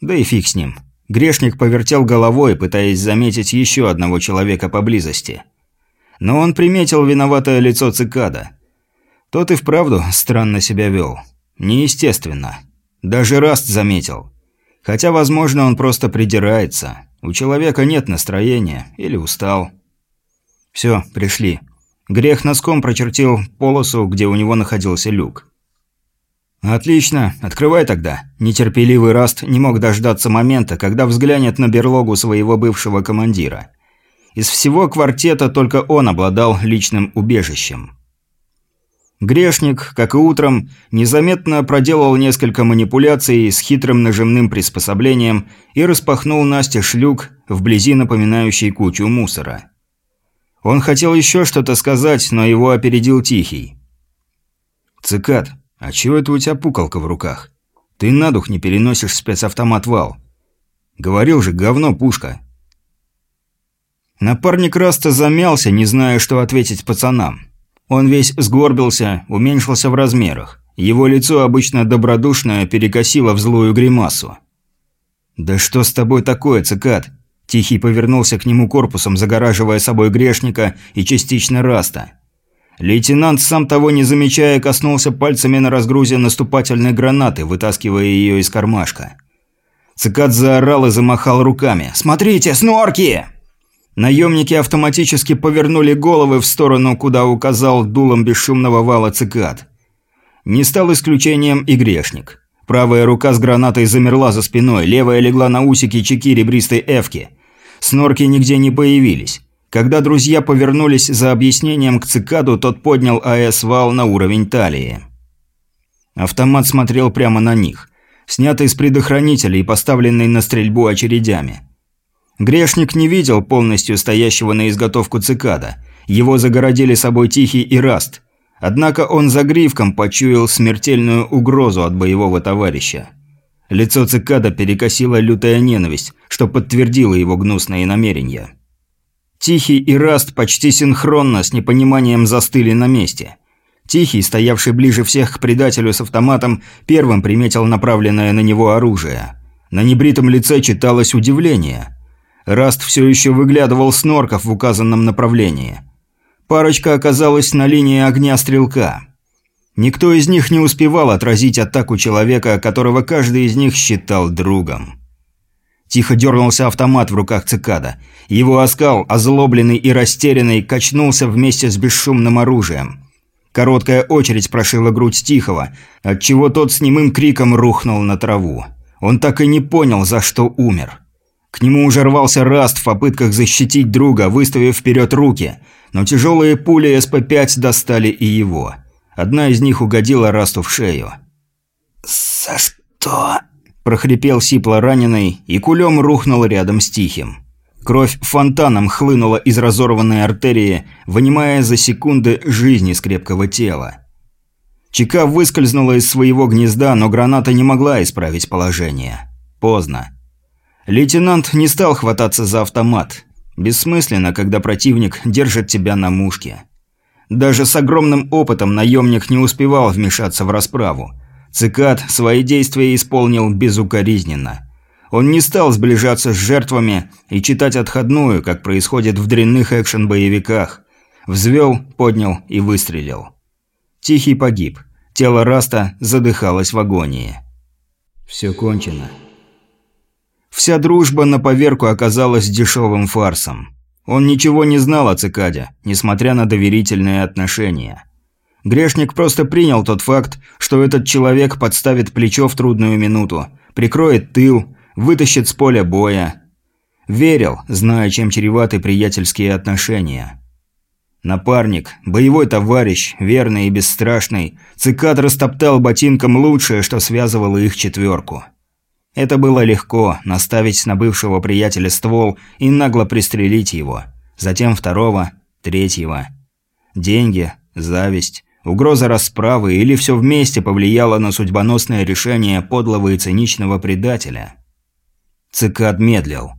[SPEAKER 1] Да и фиг с ним. Грешник повертел головой, пытаясь заметить еще одного человека поблизости. Но он приметил виноватое лицо цикада. Тот и вправду странно себя вел. Неестественно. Даже Раст заметил. Хотя, возможно, он просто придирается. У человека нет настроения или устал. Все, пришли. Грех носком прочертил полосу, где у него находился люк. «Отлично, открывай тогда». Нетерпеливый Раст не мог дождаться момента, когда взглянет на берлогу своего бывшего командира. Из всего квартета только он обладал личным убежищем. Грешник, как и утром, незаметно проделал несколько манипуляций с хитрым нажимным приспособлением и распахнул Насте шлюк, вблизи напоминающий кучу мусора. Он хотел еще что-то сказать, но его опередил Тихий. «Цикад, «А чего это у тебя пукалка в руках? Ты на дух не переносишь спецавтомат вал. Говорил же, говно пушка». Напарник Раста замялся, не зная, что ответить пацанам. Он весь сгорбился, уменьшился в размерах. Его лицо, обычно добродушное, перекосило в злую гримасу. «Да что с тобой такое, цикад?» Тихий повернулся к нему корпусом, загораживая собой грешника и частично Раста. Лейтенант, сам того не замечая, коснулся пальцами на разгрузе наступательной гранаты, вытаскивая ее из кармашка. Цикад заорал и замахал руками. «Смотрите, снорки!» Наемники автоматически повернули головы в сторону, куда указал дулом бесшумного вала цикад. Не стал исключением и грешник. Правая рука с гранатой замерла за спиной, левая легла на усики чеки ребристой эвки. Снорки нигде не появились. Когда друзья повернулись за объяснением к цикаду, тот поднял АС-вал на уровень талии. Автомат смотрел прямо на них, снятый с предохранителя и поставленный на стрельбу очередями. Грешник не видел полностью стоящего на изготовку цикада. Его загородили собой Тихий и Раст. Однако он за гривком почуял смертельную угрозу от боевого товарища. Лицо цикада перекосило лютая ненависть, что подтвердило его гнусные намерения. Тихий и Раст почти синхронно с непониманием застыли на месте. Тихий, стоявший ближе всех к предателю с автоматом, первым приметил направленное на него оружие. На небритом лице читалось удивление. Раст все еще выглядывал с норков в указанном направлении. Парочка оказалась на линии огня стрелка. Никто из них не успевал отразить атаку человека, которого каждый из них считал другом. Тихо дернулся автомат в руках цикада. Его оскал, озлобленный и растерянный, качнулся вместе с бесшумным оружием. Короткая очередь прошила грудь Тихого, отчего тот с немым криком рухнул на траву. Он так и не понял, за что умер. К нему уже рвался Раст в попытках защитить друга, выставив вперед руки, но тяжелые пули СП-5 достали и его. Одна из них угодила Расту в шею.
[SPEAKER 3] «За что?»
[SPEAKER 1] прохрипел сипло раненый и кулем рухнул рядом с Тихим. Кровь фонтаном хлынула из разорванной артерии, вынимая за секунды жизни из крепкого тела. Чека выскользнула из своего гнезда, но граната не могла исправить положение. Поздно. Лейтенант не стал хвататься за автомат. Бессмысленно, когда противник держит тебя на мушке. Даже с огромным опытом наемник не успевал вмешаться в расправу. Цикад свои действия исполнил безукоризненно. Он не стал сближаться с жертвами и читать отходную, как происходит в дрянных экшен-боевиках. Взвел, поднял и выстрелил. Тихий погиб. Тело Раста задыхалось в агонии. Все кончено. Вся дружба на поверку оказалась дешевым фарсом. Он ничего не знал о цикаде, несмотря на доверительные отношения. Грешник просто принял тот факт, что этот человек подставит плечо в трудную минуту, прикроет тыл, вытащит с поля боя. Верил, зная, чем чреваты приятельские отношения. Напарник, боевой товарищ, верный и бесстрашный, цикад растоптал ботинком лучшее, что связывало их четверку. Это было легко – наставить на бывшего приятеля ствол и нагло пристрелить его. Затем второго, третьего. Деньги, зависть, угроза расправы или все вместе повлияло на судьбоносное решение подлого и циничного предателя. Цикад медлил.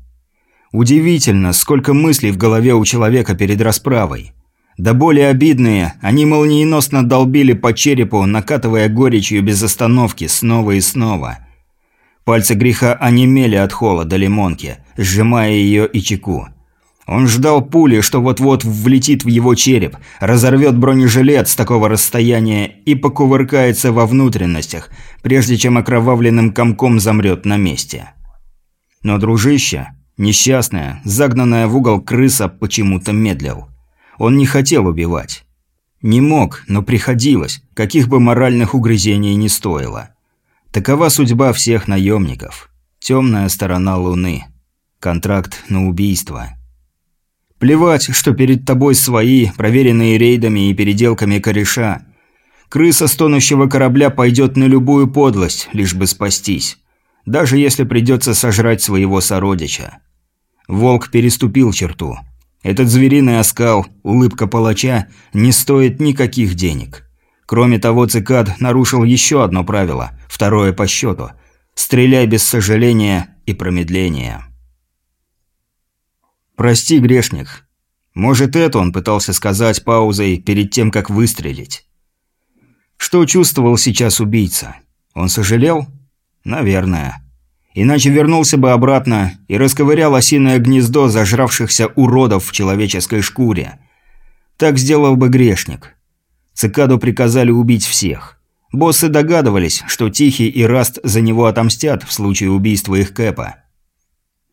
[SPEAKER 1] Удивительно, сколько мыслей в голове у человека перед расправой. Да более обидные, они молниеносно долбили по черепу, накатывая горечью без остановки снова и снова – Пальцы греха онемели от холода лимонки, сжимая ее и чеку. Он ждал пули, что вот-вот влетит в его череп, разорвет бронежилет с такого расстояния и покувыркается во внутренностях, прежде чем окровавленным комком замрет на месте. Но дружище, несчастная, загнанная в угол крыса, почему-то медлил. Он не хотел убивать. Не мог, но приходилось, каких бы моральных угрызений не стоило. Такова судьба всех наемников. Темная сторона Луны. Контракт на убийство. Плевать, что перед тобой свои, проверенные рейдами и переделками кореша. Крыса стонущего корабля пойдет на любую подлость, лишь бы спастись. Даже если придется сожрать своего сородича. Волк переступил черту. Этот звериный оскал, улыбка палача, не стоит никаких денег. Кроме того, цикад нарушил еще одно правило, второе по счету. Стреляй без сожаления и промедления. «Прости, грешник». Может, это он пытался сказать паузой перед тем, как выстрелить. Что чувствовал сейчас убийца? Он сожалел? Наверное. Иначе вернулся бы обратно и расковырял осиное гнездо зажравшихся уродов в человеческой шкуре. Так сделал бы грешник. Цикаду приказали убить всех. Боссы догадывались, что Тихий и Раст за него отомстят в случае убийства их Кэпа.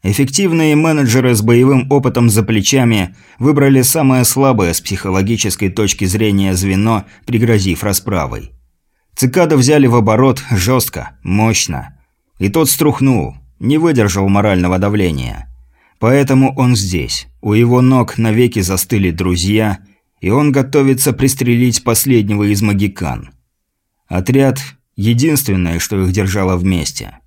[SPEAKER 1] Эффективные менеджеры с боевым опытом за плечами выбрали самое слабое с психологической точки зрения звено, пригрозив расправой. Цикада взяли в оборот жестко, мощно. И тот струхнул, не выдержал морального давления. Поэтому он здесь. У его ног навеки застыли друзья – и он готовится пристрелить последнего из магикан. Отряд – единственное, что их держало вместе.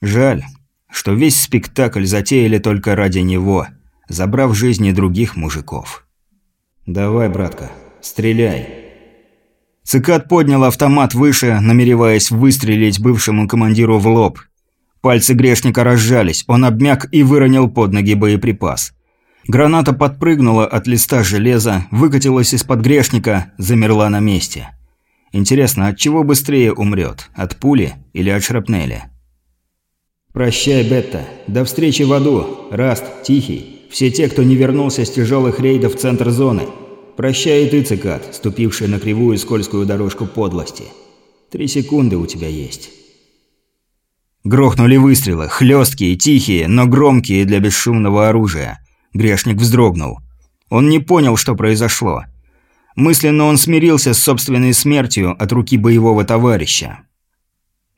[SPEAKER 1] Жаль, что весь спектакль затеяли только ради него, забрав жизни других мужиков. «Давай, братка, стреляй». Цикад поднял автомат выше, намереваясь выстрелить бывшему командиру в лоб. Пальцы грешника разжались, он обмяк и выронил под ноги боеприпас. Граната подпрыгнула от листа железа, выкатилась из-под грешника, замерла на месте. Интересно, от чего быстрее умрет? От пули или от шрапнели? «Прощай, Бетта. До встречи в аду. Раст, Тихий. Все те, кто не вернулся с тяжелых рейдов в центр зоны. Прощай и ты, цикад, ступивший на кривую скользкую дорожку подлости. Три секунды у тебя есть». Грохнули выстрелы, хлесткие, тихие, но громкие для бесшумного оружия. Грешник вздрогнул. Он не понял, что произошло. Мысленно он смирился с собственной смертью от руки боевого товарища.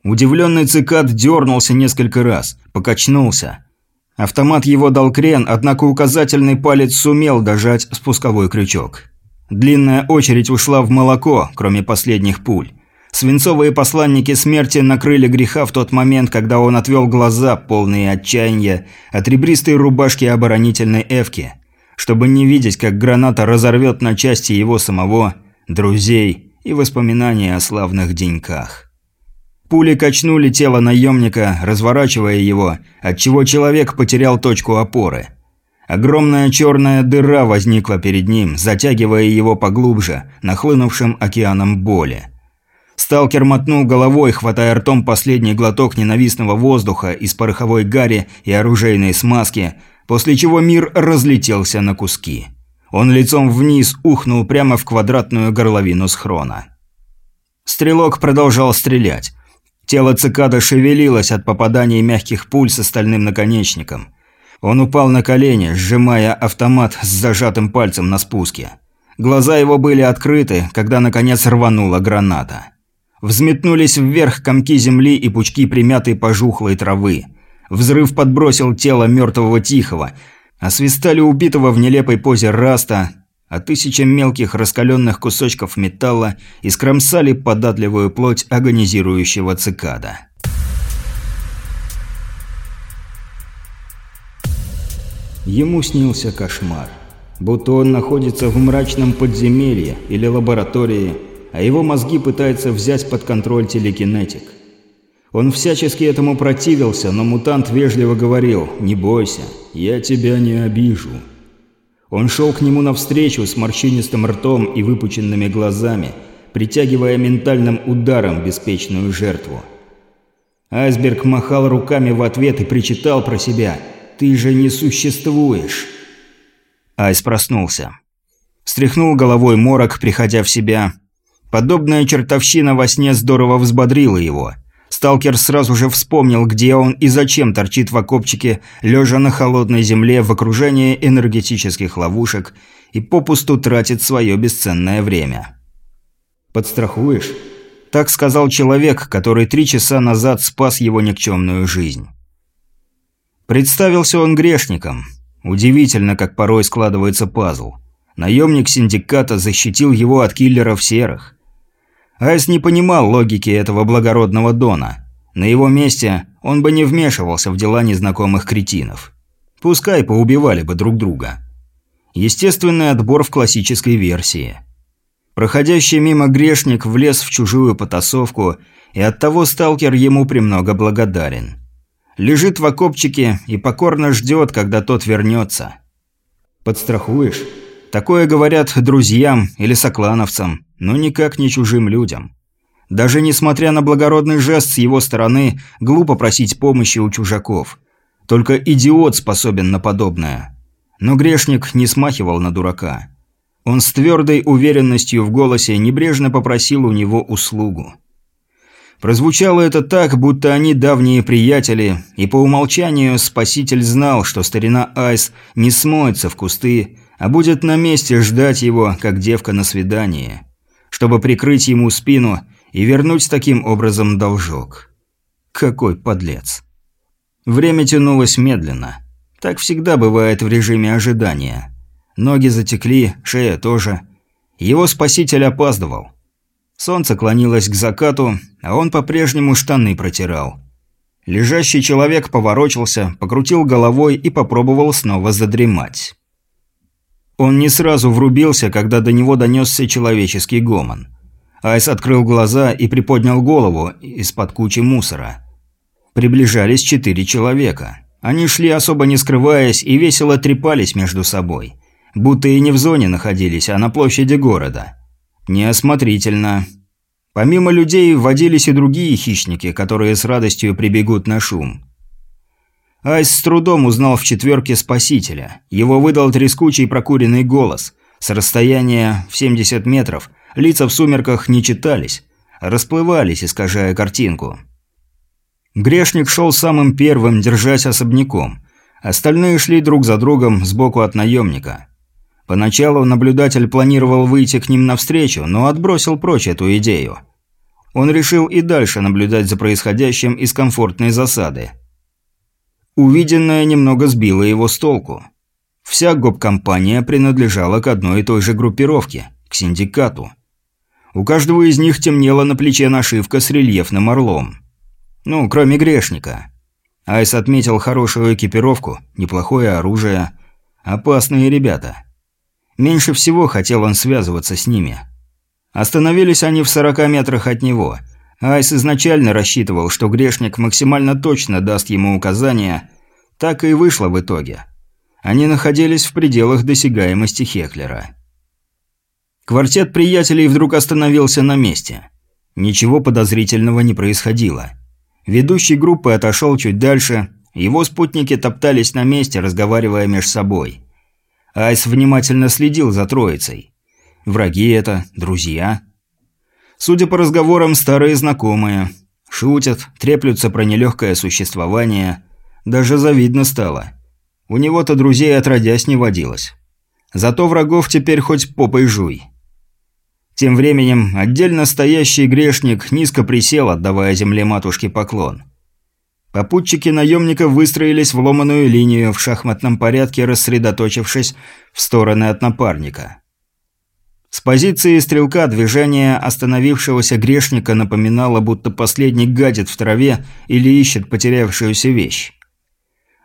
[SPEAKER 1] Удивленный цикад дернулся несколько раз, покачнулся. Автомат его дал крен, однако указательный палец сумел дожать спусковой крючок. Длинная очередь ушла в молоко, кроме последних пуль. Свинцовые посланники смерти накрыли греха в тот момент, когда он отвел глаза, полные отчаяния, от ребристой рубашки оборонительной эвки, чтобы не видеть, как граната разорвет на части его самого, друзей и воспоминания о славных деньках. Пули качнули тело наемника, разворачивая его, отчего человек потерял точку опоры. Огромная черная дыра возникла перед ним, затягивая его поглубже, нахлынувшим океаном боли. Сталкер мотнул головой, хватая ртом последний глоток ненавистного воздуха из пороховой гари и оружейной смазки, после чего мир разлетелся на куски. Он лицом вниз ухнул прямо в квадратную горловину схрона. Стрелок продолжал стрелять. Тело цикада шевелилось от попаданий мягких пуль с остальным наконечником. Он упал на колени, сжимая автомат с зажатым пальцем на спуске. Глаза его были открыты, когда наконец рванула граната. Взметнулись вверх комки земли и пучки примятой пожухлой травы. Взрыв подбросил тело мертвого Тихого. Освистали убитого в нелепой позе раста, а тысяча мелких раскаленных кусочков металла искромсали податливую плоть агонизирующего цикада. Ему снился кошмар. Будто он находится в мрачном подземелье или лаборатории – а его мозги пытаются взять под контроль телекинетик. Он всячески этому противился, но мутант вежливо говорил «Не бойся, я тебя не обижу». Он шел к нему навстречу с морщинистым ртом и выпученными глазами, притягивая ментальным ударом беспечную жертву. Айсберг махал руками в ответ и причитал про себя «Ты же не существуешь!» Айс проснулся. Стряхнул головой морок, приходя в себя, Подобная чертовщина во сне здорово взбодрила его. Сталкер сразу же вспомнил, где он и зачем торчит в окопчике, лежа на холодной земле в окружении энергетических ловушек и попусту тратит свое бесценное время. «Подстрахуешь?» – так сказал человек, который три часа назад спас его никчемную жизнь. Представился он грешником. Удивительно, как порой складывается пазл. Наемник синдиката защитил его от киллеров серых. Айс не понимал логики этого благородного Дона. На его месте он бы не вмешивался в дела незнакомых кретинов. Пускай поубивали бы друг друга. Естественный отбор в классической версии. Проходящий мимо грешник влез в чужую потасовку, и оттого сталкер ему премного благодарен. Лежит в окопчике и покорно ждет, когда тот вернется. «Подстрахуешь?» Такое говорят друзьям или соклановцам, но никак не чужим людям. Даже несмотря на благородный жест с его стороны, глупо просить помощи у чужаков. Только идиот способен на подобное. Но грешник не смахивал на дурака. Он с твердой уверенностью в голосе небрежно попросил у него услугу. Прозвучало это так, будто они давние приятели, и по умолчанию спаситель знал, что старина Айс не смоется в кусты, а будет на месте ждать его, как девка на свидание, чтобы прикрыть ему спину и вернуть таким образом должок. Какой подлец. Время тянулось медленно. Так всегда бывает в режиме ожидания. Ноги затекли, шея тоже. Его спаситель опаздывал. Солнце клонилось к закату, а он по-прежнему штаны протирал. Лежащий человек поворочился, покрутил головой и попробовал снова задремать. Он не сразу врубился, когда до него донесся человеческий гомон. Айс открыл глаза и приподнял голову из-под кучи мусора. Приближались четыре человека. Они шли особо не скрываясь и весело трепались между собой. Будто и не в зоне находились, а на площади города. Неосмотрительно. Помимо людей водились и другие хищники, которые с радостью прибегут на шум. Айс с трудом узнал в четверке спасителя. Его выдал трескучий прокуренный голос. С расстояния в 70 метров лица в сумерках не читались, расплывались, искажая картинку. Грешник шел самым первым, держась особняком. Остальные шли друг за другом сбоку от наемника. Поначалу наблюдатель планировал выйти к ним навстречу, но отбросил прочь эту идею. Он решил и дальше наблюдать за происходящим из комфортной засады. Увиденное немного сбило его с толку. Вся гоп-компания принадлежала к одной и той же группировке, к синдикату. У каждого из них темнела на плече нашивка с рельефным орлом. Ну, кроме грешника. Айс отметил хорошую экипировку, неплохое оружие. Опасные ребята. Меньше всего хотел он связываться с ними. Остановились они в 40 метрах от него – Айс изначально рассчитывал, что грешник максимально точно даст ему указания, так и вышло в итоге. Они находились в пределах досягаемости Хеклера. Квартет приятелей вдруг остановился на месте. Ничего подозрительного не происходило. Ведущий группы отошел чуть дальше, его спутники топтались на месте, разговаривая между собой. Айс внимательно следил за троицей. Враги это, друзья. Судя по разговорам, старые знакомые. Шутят, треплются про нелегкое существование. Даже завидно стало. У него-то друзей отродясь не водилось. Зато врагов теперь хоть попой жуй. Тем временем отдельно стоящий грешник низко присел, отдавая земле матушке поклон. Попутчики наемника выстроились в ломаную линию в шахматном порядке, рассредоточившись в стороны от напарника. С позиции стрелка движение остановившегося грешника напоминало, будто последний гадит в траве или ищет потерявшуюся вещь.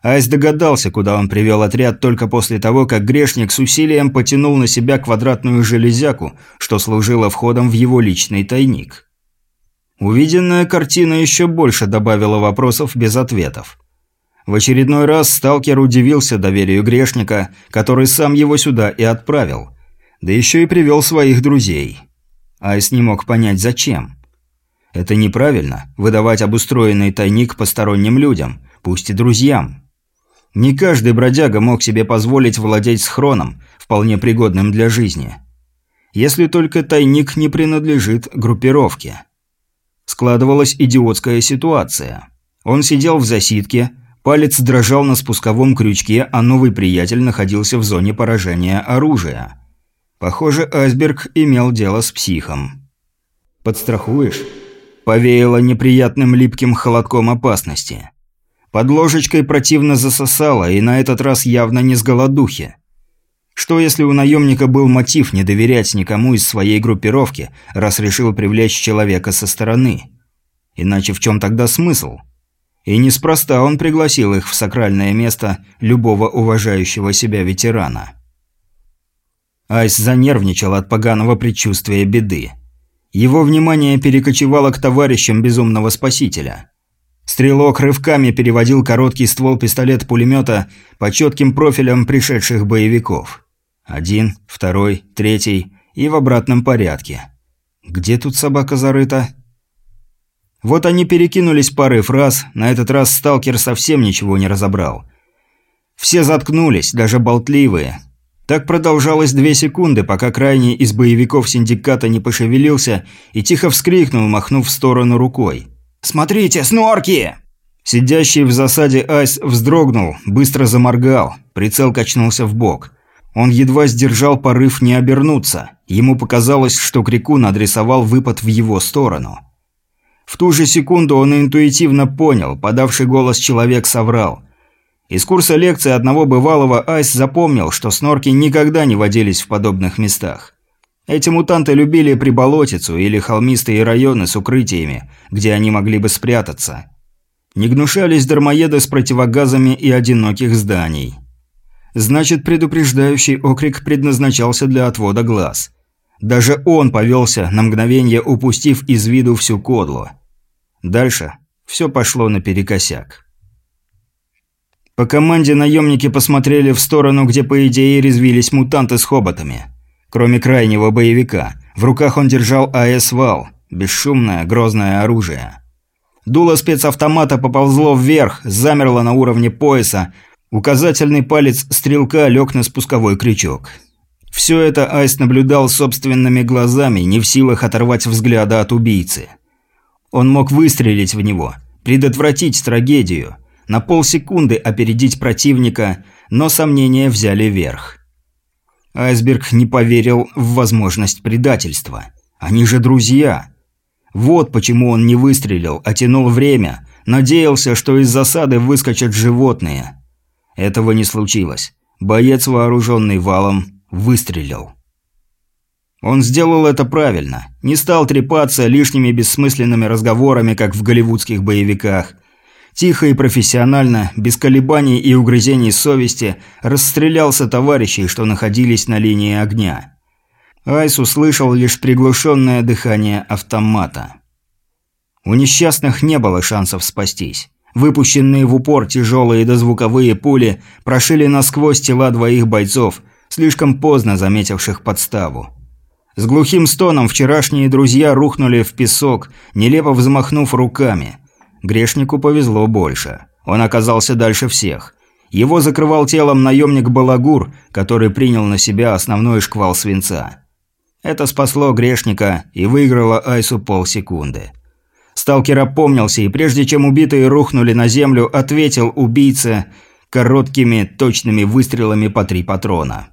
[SPEAKER 1] Айс догадался, куда он привел отряд только после того, как грешник с усилием потянул на себя квадратную железяку, что служило входом в его личный тайник. Увиденная картина еще больше добавила вопросов без ответов. В очередной раз сталкер удивился доверию грешника, который сам его сюда и отправил. Да еще и привел своих друзей. Айс не мог понять, зачем. Это неправильно – выдавать обустроенный тайник посторонним людям, пусть и друзьям. Не каждый бродяга мог себе позволить владеть схроном, вполне пригодным для жизни. Если только тайник не принадлежит группировке. Складывалась идиотская ситуация. Он сидел в засидке, палец дрожал на спусковом крючке, а новый приятель находился в зоне поражения оружия. Похоже, Айсберг имел дело с психом. «Подстрахуешь?» Повеяло неприятным липким холодком опасности. Под ложечкой противно засосало, и на этот раз явно не с голодухи. Что если у наемника был мотив не доверять никому из своей группировки, раз решил привлечь человека со стороны? Иначе в чем тогда смысл? И неспроста он пригласил их в сакральное место любого уважающего себя ветерана. Айс занервничал от поганого предчувствия беды. Его внимание перекочевало к товарищам безумного спасителя – Стрелок рывками переводил короткий ствол пистолет-пулемета по четким профилям пришедших боевиков. Один, второй, третий и в обратном порядке. Где тут собака зарыта? Вот они перекинулись парой фраз, на этот раз сталкер совсем ничего не разобрал. Все заткнулись, даже болтливые. Так продолжалось две секунды, пока крайний из боевиков синдиката не пошевелился и тихо вскрикнул, махнув в сторону рукой. «Смотрите, снорки!» Сидящий в засаде Айс вздрогнул, быстро заморгал, прицел качнулся в бок. Он едва сдержал порыв не обернуться. Ему показалось, что Крикун адресовал выпад в его сторону. В ту же секунду он интуитивно понял, подавший голос человек соврал. Из курса лекции одного бывалого Айс запомнил, что снорки никогда не водились в подобных местах. Эти мутанты любили приболотицу или холмистые районы с укрытиями, где они могли бы спрятаться. Не гнушались дармоеды с противогазами и одиноких зданий. Значит, предупреждающий окрик предназначался для отвода глаз. Даже он повелся, на мгновение упустив из виду всю кодлу. Дальше все пошло наперекосяк. По команде наемники посмотрели в сторону, где, по идее, резвились мутанты с хоботами – Кроме крайнего боевика, в руках он держал АС-вал, бесшумное, грозное оружие. Дуло спецавтомата поползло вверх, замерло на уровне пояса, указательный палец стрелка лег на спусковой крючок. Все это Айс наблюдал собственными глазами, не в силах оторвать взгляда от убийцы. Он мог выстрелить в него, предотвратить трагедию, на полсекунды опередить противника, но сомнения взяли верх. Айсберг не поверил в возможность предательства. Они же друзья. Вот почему он не выстрелил, а тянул время. Надеялся, что из засады выскочат животные. Этого не случилось. Боец, вооруженный валом, выстрелил. Он сделал это правильно. Не стал трепаться лишними бессмысленными разговорами, как в голливудских боевиках. Тихо и профессионально, без колебаний и угрызений совести, расстрелялся товарищей, что находились на линии огня. Айс услышал лишь приглушенное дыхание автомата. У несчастных не было шансов спастись. Выпущенные в упор тяжелые дозвуковые пули прошили насквозь тела двоих бойцов, слишком поздно заметивших подставу. С глухим стоном вчерашние друзья рухнули в песок, нелепо взмахнув руками. Грешнику повезло больше. Он оказался дальше всех. Его закрывал телом наемник Балагур, который принял на себя основной шквал свинца. Это спасло грешника и выиграло Айсу полсекунды. Сталкер опомнился и прежде чем убитые рухнули на землю, ответил убийце короткими точными выстрелами по три патрона.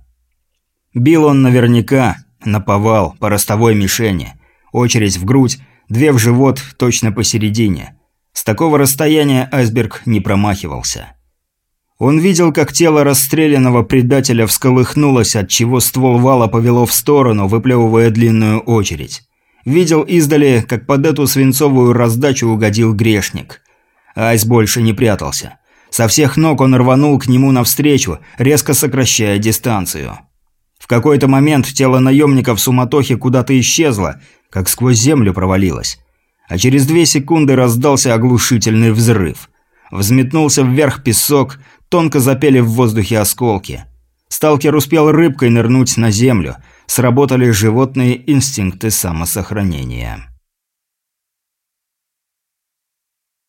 [SPEAKER 1] Бил он наверняка, наповал, по ростовой мишени. Очередь в грудь, две в живот, точно посередине. С такого расстояния айсберг не промахивался. Он видел, как тело расстрелянного предателя всколыхнулось, от чего ствол вала повело в сторону, выплевывая длинную очередь. Видел издали, как под эту свинцовую раздачу угодил грешник. Айс больше не прятался. Со всех ног он рванул к нему навстречу, резко сокращая дистанцию. В какой-то момент тело наемника в суматохе куда-то исчезло, как сквозь землю провалилось. А через две секунды раздался оглушительный взрыв. Взметнулся вверх песок, Тонко запели в воздухе осколки. Сталкер успел рыбкой нырнуть на землю. Сработали животные инстинкты самосохранения.